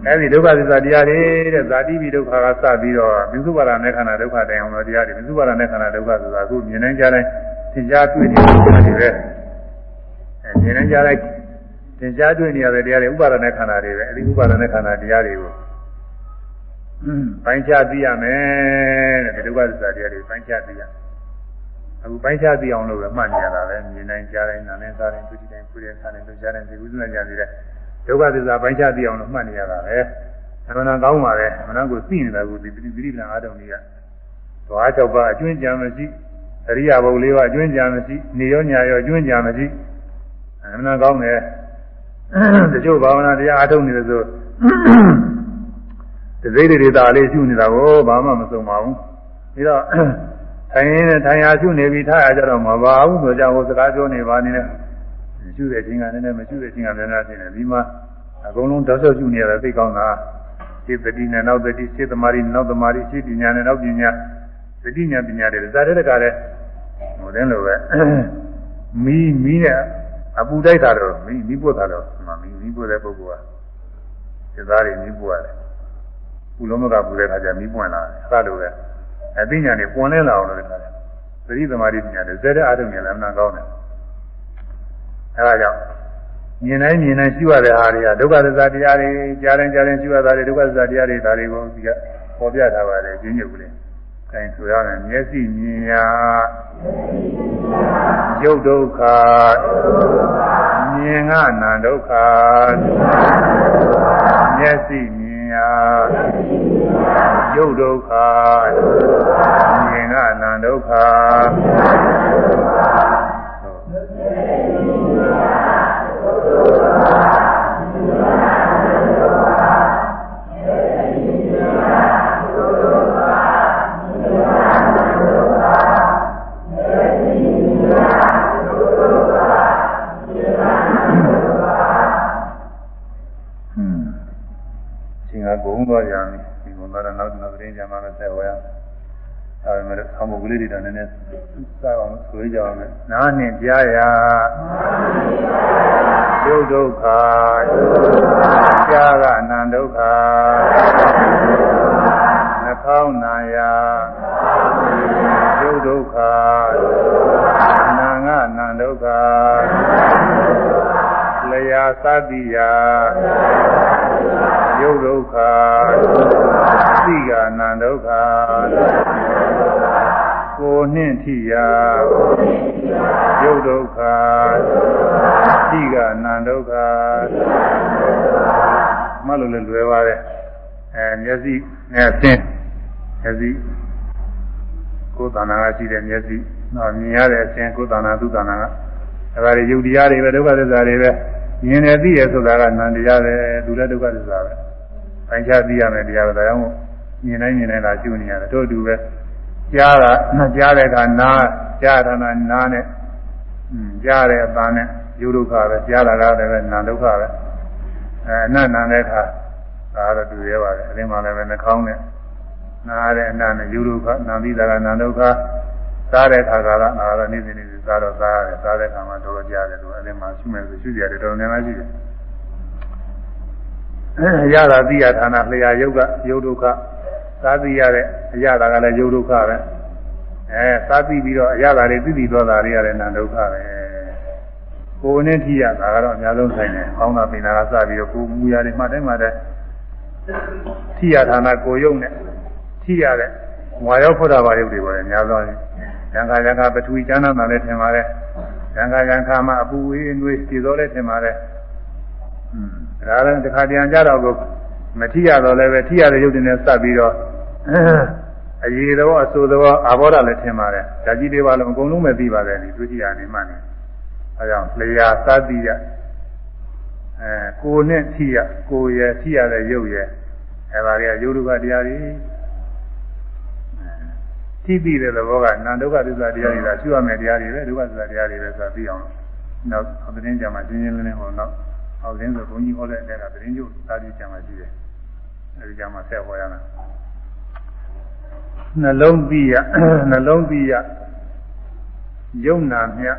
အဲဒီဒုက္ခသစ္စာတရားတွေတဲ့ဇာတိပိဒုက္ခကစပြီးတော့မြစုဝါဒနဲ့ခန္ဓာဒုက္ခတိုင်အောင်လို့တရားတွေမြစုဝါဒနဲ့ခန္ဓာဒုက္ခဆိုတာအခုမြင်နိုင်ကြတဲ့သင်ကြားတွေ့နေတဲ့တွေပဲအဲမြင်နိုင်ကြတဲ့သင်ကြားတွေ့နေရတဲ့တရားတွေဥပါဒနဲ့ခန္ဓာတွေပဲအဲဒီဥပါဒနဲ့ခန္ဓာတရားတွေကိုပိုင်းခြားသိရမယ်တဲ့ဒုက္ခသစ္စာတရားတွေပိုင်းခြားသိရအခုပိုင်းခြားသိအောင်လို့ပဲမှတ်နေရတာပဲမြင်နိုင်ကြတဲ့နာနဲ့စားတဲ့တွေ့တိုင်းတွေ့တဲ့စားတဲ့တွေ့ကြတဲ့ဒီကုသနာကြတဲ့ ဒုက္ခသစ္စာပိုင်းခြားသိအောင်လို့မှတ်နေရတာပဲအမှန်တန်ကောင်းပါပဲအမှန်တန်ကိုသိနေတာကိုဒီပိဋိပံအာတုံကြီးကသွား၆ပါးအကျွင်းကြံမရှိအရိယဘုံ၄ပါးအကျွင်းကြံမရှိနေရောညာရောအကျွင်းကြံမရှိအမှန်တန်ကောင်းတယ်တချို့ဘာဝနာတရားအထုတ်နေတယ်ဆိုတစိမ့်တွေတာလေးရှုနေတာကိုဘာမှမစုံပါဘူးပြီးတော့ထိုင်ရင်ထိုင်ရရှုနေပြီထားရကြတော့မပါဘူးဆိုကြဟိုစကားပြောနေပါနေတယ် ရှုတဲ့ချင်းကလည်းနည်းနည်းမရှုတဲ့ချင်းကလည်းနည်းနည်းဖြစ်နေဒီမှာအကုန်လုံးတောက်လျှောက်ရှုနေရတယ်သိကောင်းတာစိတ်တတိနဲ့နောက်တတိစိတ်သမารီနောက်သမารီစိတ်ပညာနဲ့နောက်ပညာသတိညာပညာတွေဇာတဲ့တကားလဲဟိုတင်းလိုပဲမီးမီးနဲ့အပူတိုက်တာတော့မီးမီးပွတ်တာတော့မီးမီးပွတ်တဲ့ပုဂ္ဂိုလ်ကစိတ်သားတွေမီးပွတ်ရတယ်ကုလုံးမကပူတဲ့ခါကျမီးပွင့်လာတယ်အဲ့လိုပဲအသိဉာဏ်တွေပွင့်လဲလာအောင်လို့တခါတယ်သတိသမารီပညာတွေဇာတဲ့အားထုတ်နေလည်းမနာကောင်းတယ် အဲဒါကြောင့်မြင်တိုင်းမြင်တိုင်းရှိရတဲ့ဟာတွေကဒုက္ခသစ္စာတရားတွေကြားတိုင်းကြားတိုင်းရှိရတာတွေဒုက္ခသစ္စာတရားတွေဒါတွေကိုဒီကပေါ်ပြထားပါတယ်ကျင်းညုပ်ကလေး။အဲဆိုရမယ်မျက်စိမြင်ရရုပ်ဒုက္ခမြင်ကနာဒုက္ခမျက်စိမြင်ရရုပ်ဒုက္ခမြင်ကနာဒုက္ခ အဲဒါမဲ့အမှုကလေးတွေတော့နည်းနည်းစအောင်ဆွေးကြအောင်နားနဲ့ကြားရဒုဒုက္ခကြားကအနန္ဒုက္ခနှခေါင်းနာယဒုဒုက္ခနာငအနန္ဒုက္ခလျာသတိယယုတ်ဒုက္ခသိကနာဒုက္ခ ကိုနှင့်ထိယာယုတ်ဒုက္ခသိကနာဒုက္ခမလို့လည်းလွယ်ပါတယ်အဲမျက်စိနဲ့အသင်းမျက်စိကိုယ်တဏ္ဍာကရှိတဲ့မျက်စိတော့မြင်ရတဲ့အသင်းကိုယ်တဏ္ဍာသူတဏ္ဍာကအဲဒါတွေယုတ်တရားတွေပဲဒုက္ခသစ္စာတွေပဲမြင်တယ်သိတယ်ဆိုတာကနန္တရားပဲလူလည်းဒုက္ခသစ္စာပဲပိုင်းခြားသိရမယ်တရားပဲဒါကြောင့်မြင်တိုင်းမြင်တိုင်းလာရှုနေရတယ်တို့တူပဲ ကြားတာကြားတဲ့အခါနားကြားတာနာနားနဲ့ကြားတဲ့အပန်းနဲ့ယူဒုက္ခပဲကြားတာကလည်းနာဒုက္ခပဲအဲအနတ်နာတဲ့အခါဒါတော့တူရဲပါတယ်အရင်မှလည်းပဲနှာခေါင်းနဲ့နားတဲ့အနတ်နဲ့ယူဒုက္ခနာပြီးတာကနာဒုက္ခစားတဲ့အခါကလည်းနာတော့နေ့စဉ်နေ့စဉ်စားတော့စားရတယ်စားတဲ့အခါမှာတော်တော်ကြားတယ်သူအရင်မှရှုမယ်ဆိုရှုရတယ်တော်တော်များများရှိတယ်ရတာသိရဌာနလျာယုတ်ကယုတ်ဒုက္ခ သာသိရတဲ့အရတာကလည်းယုတ်ဒုက္ခပဲအဲသာသိပြီးတော့အရတာတွေသိသိသောတာတွေရတယ်နာဒုက္ခပဲကိုယ်နဲ့ထိရတာကတော့အများဆုံးဆိုင်တယ်။ကောင်းတာပင်နာကစပြီးတော့ကိုယ်မူရတွေမှတ်တိုင်းမှတဲ့ထိရဌာနကိုယုတ်နဲ့ထိရတဲ့ဝါရောက်ဖွတ်တာပါယုတ်တွေပေါ်တယ်အများဆုံး။ရံခါရံခါပထဝီကျမ်းနာလည်းထင်ပါတယ်။ရံခါရံခါမှာအပူဝေးနှွေးပြည်တော်လည်းထင်ပါတယ်။อืมဒါလည်းတစ်ခါတည်းကြတော့ကိုမထိရတော့လည်းပဲထိရတဲ့ရုပ်တွေနဲ့စပ်ပြီးတော့ အရေးတော်အဆိုတော်အာဘောဓလည်းထင်ပါတယ်ဓာကြီးတွေပါလုံးအကုန်လုံးပဲသိပါတယ်ဒီတွေ့ကြည့်ရနေမှနေအဲကြောင့်လျာစသည်ရအဲကိုနဲ့ထိရကိုရထိရတဲ့ရုပ်ရအဲပါတွေကယုဒုက္ခတရားတွေထိပြီးတဲ့သဘောကနာဒုက္ခသစ္စာတရားတွေကရှုရမယ်တရားတွေပဲဒုက္ခသစ္စာတရားတွေပဲဆိုတာသိအောင်နောက်အသတင်းကြမှာရှင်းရှင်းလင်းလင်းဟောတော့အောက်ရင်းဆိုဘုန်းကြီးဟောတဲ့အတက်ကသတင်းကျုပ်သာတိကျမ်းမှာရှိတယ်အဲဒီကျမ်းမှာဆက်ဟောရမယ် နှလုံးသိရနှလုံးသိရယုံနာမြတ်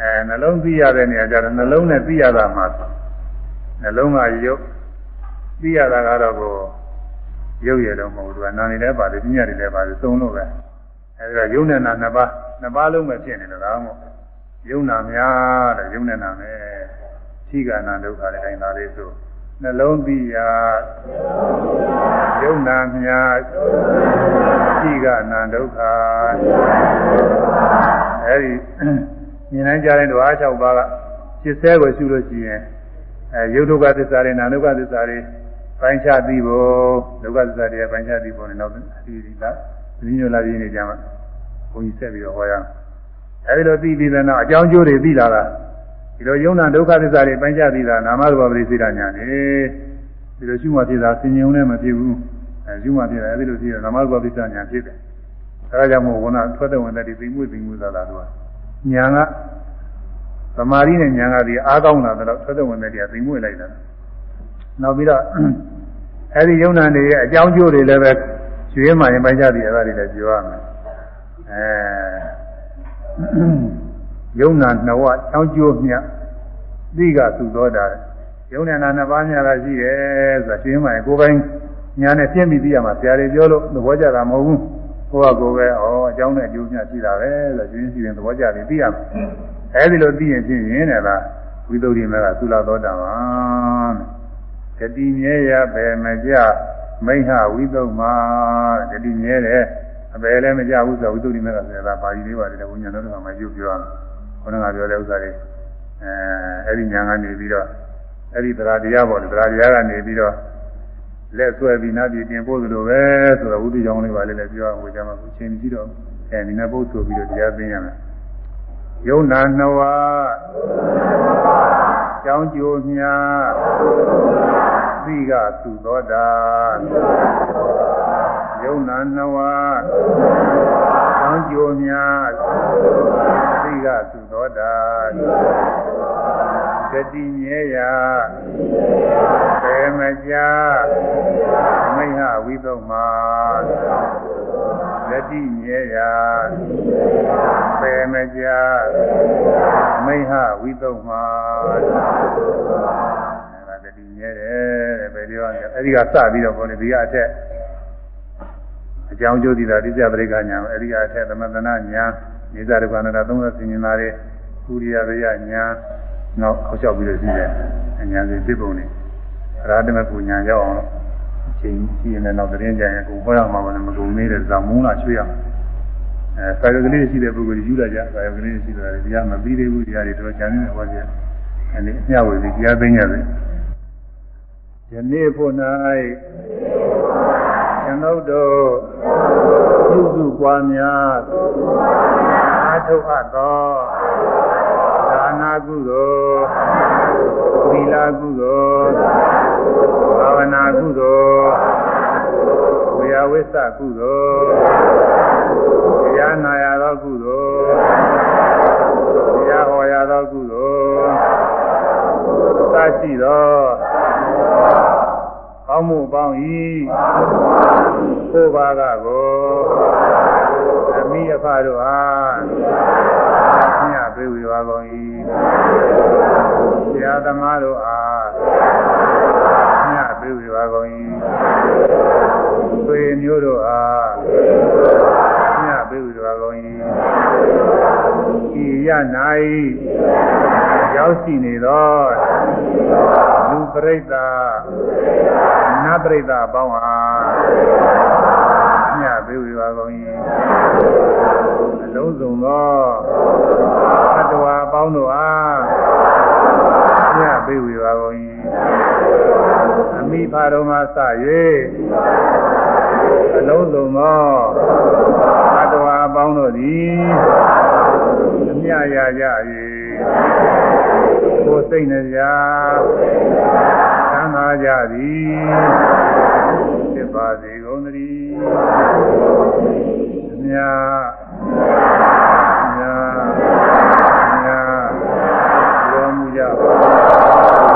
အဲနှလုံးသိရတဲ့နေရာကျတော့နှလုံးနဲ့သိရတာမှာနှလုံးကယုတ်သိရတာကတော့ကိုရုပ်ရတော့မဟုတ်ဘူးသူကနာနေလည်းပါတယ်ပညာတွေလည်းပါတယ်သုံးလို့ပဲအဲဒီတော့ယုံနဲ့နာနှစ်ပါးနှစ်ပါးလုံးပဲဖြစ်နေတယ်ဒါမှမဟုတ်ယုံနာများတဲ့ယုံနဲ့နာမယ်ရှိကနာဒုက္ခလည်းအဲဒါလေးဆို နှလုံးသိရာယုံနာမြာရှိကနာဒုက္ခအဲဒီမြင်နိုင်ကြတဲ့ဓဝါ၆ပါးကจิตဆဲကိုရှုလို့ရှိရင်အဲယုတ်ဒုက္ခသစ္စာတွေနာဒုက္ခသစ္စာတွေပိုင်းခြားသိဖို့ဒုက္ခသစ္စာတွေပိုင်းခြားသိဖို့နဲ့တော့ဒီဒီလားဒီညိုလာပြီးနေကြမှာဘုန်းကြီးဆက်ပြီးတော့ဟောရအောင်အဲဒီလိုသိပြီးတဲ့နောက်အကြောင်းကျိုးတွေသိလာတာ ဒီလိုယုံနာဒုက္ခသစ္စာတွေပိုင်းခြားသိတာနာမရူပပရိသေဒညာနေဒီလိုရှုမှဖြစ်တာဆင်ញုံနဲ့မဖြစ်ဘူးအဲရှုမှဖြစ်တယ်အဲဒီလိုဖြစ်တယ်နာမရူပပရိသေဒညာဖြစ်တယ်အဲဒါကြောင့်မို့ကထွက်တဲ့ဝင်တဲ့ဒီသိမှုသိမှုသာသာတော့ညာကသမာဓိနဲ့ညာကဒီအားကောင်းလာတော့ထွက်တဲ့ဝင်တဲ့ဒီသိမှုလိုက်တာနောက်ပြီးတော့အဲဒီယုံနာနေရဲ့အကြောင်းကျိုးတွေလည်းပဲကျွေးမှရင်ပိုက်ကြသည်အဲ့ဒါတွေလည်းပြောရမယ်အဲ ယုံနာနှဝအကြောင်းကျိုးမြတ်သိကသုသောတာယုံနာနှစ်ပါးများတာရှိတယ်ဆိုတာကျွေးမှရင်ကိုယ်ပိုင်ညာနဲ့ပြင့်ပြီးသိရမှာဆရာတွေပြောလို့သဘောကျတာမဟုတ်ဘူးကိုယ့်ဟာကိုယ်ပဲဩအကြောင်းနဲ့အကျိုးများရှိတာပဲဆိုကျွေးရှိရင်သဘောကျပြီးသိရမှာအဲဒီလိုသိရင်ဖြစ်ရင်လည်းလားဝိသုဒ္ဓိမေကသုလာသောတာပါတတိမြဲရပဲမကြမိဟဝိသုမာတတိမြဲတယ်အပယ်လည်းမကြဘူးဆိုဝိသုဒ္ဓိမေကဆိုတာပါဠိလေးပါလေဝိညာဉ်တော်ကမှရုပ်ပြောရ ခေါင်းကပြောတဲ့ဥစ္စာတွေအဲအဲ့ဒီညာကနေပြီးတော့အဲ့ဒီတရားတရားပေါ်တယ်တရားတရားကနေပြီးတော့လက်ဆွဲပြီးနားပြည်တင်ပို့သလိုပဲဆိုတော့ဝိသုကြောင့်လေးပါလေလည်းပြောအောင်ဝေကြမှာအချိန်ကြီးတော့အဲဒီနဲ့ပုတ်ဆိုပြီးတော့တရားသိရမယ်ယုံနာနှဝကြောင်းကြိုးမြသိကသုသောတာယုံနာနှဝကြောင်းကြိုးမြသိကသု သောတာတတိမြဲရာပေမကြမိဟဝိသုမာတတိမြဲရာပေမကြမိဟဝိသုမာအဲဒါတတိမြဲတယ်တဲ့ဘယ်ပြောရလဲအဲဒီကစပြီးတော့ခေါ်နေဒီကအထက်အ ကြောင်းကျိုးသီတာတိကျပရိက္ခညာအဲဒီကအထက်သမထနာညာနေသာရကနာသုံးသဆင်ញင်သားတွေကုရိယရယညာနောက်အောက်လျှောက်ပြီးတော့ရှိတယ်အညာစဉ်ပြပုံနေအရာတမကူညာရောက်အောင်အချိန်ကြီးရင်လည်းနောက်သတင်းကြရင်ကိုဟောရမှာလည်းမကုန်သေးတဲ့ဇာမုန်းလာချွေးရအဲဆာယကလေးရှိတဲ့ပုဂ္ဂိုလ်ယူလာကြဆာယကလေးရှိတယ်ဒီကမပြီးသေးဘူးဒီဟာတွေတော့ကျန်နေဟောကြအဲဒီအမျှဝေပြီးတရားသိညာပဲယနေ့ဖို့၌ ကျွန်ုပ်တို့ပြုစုပွားများအားထုတ်အပ်သောဒါနာကုသိုလ်သီလကုသိုလ်ဘာဝနာကုသိုလ်ဝေယဝိသကုသိုလ်တရားနာရသောကုသိုလ်တရားဟောရသောကုသိုလ်သရှိသော ကောင်းမှုပေါင်း၏ကိုယ်ပါကကိုအမိအဖတို့အားမြတ်ပေးဝေပါကုန်၏ဆရာသမားတို့အားမြတ်ပေးဝေပါကုန်၏ဆွေမျိုးတို့အားမြတ်ပေးဝေပါကုန်၏ ဤရ၌ရောက်ရှိနေသောလူပရိသတ်နတ်ပရိသတ်အပေါင်းဟာမြတ်ပေးဝေပါကုန်၏အလုံးစုံသောအတ္တဝါအပေါင်းတို့အားမြတ်ပေးဝေပါကုန်၏အမိဖာတော်မှစ၍အလုံးစုံသောအတ္တဝါအပေါင်းတို့သည်အ မျှရကြ၏ကိုစိတ်နှပြသံသာကြသည်ဖြစ်ပါစေကုန်သတည်းအမြအမြအမြရောမှုကြပါ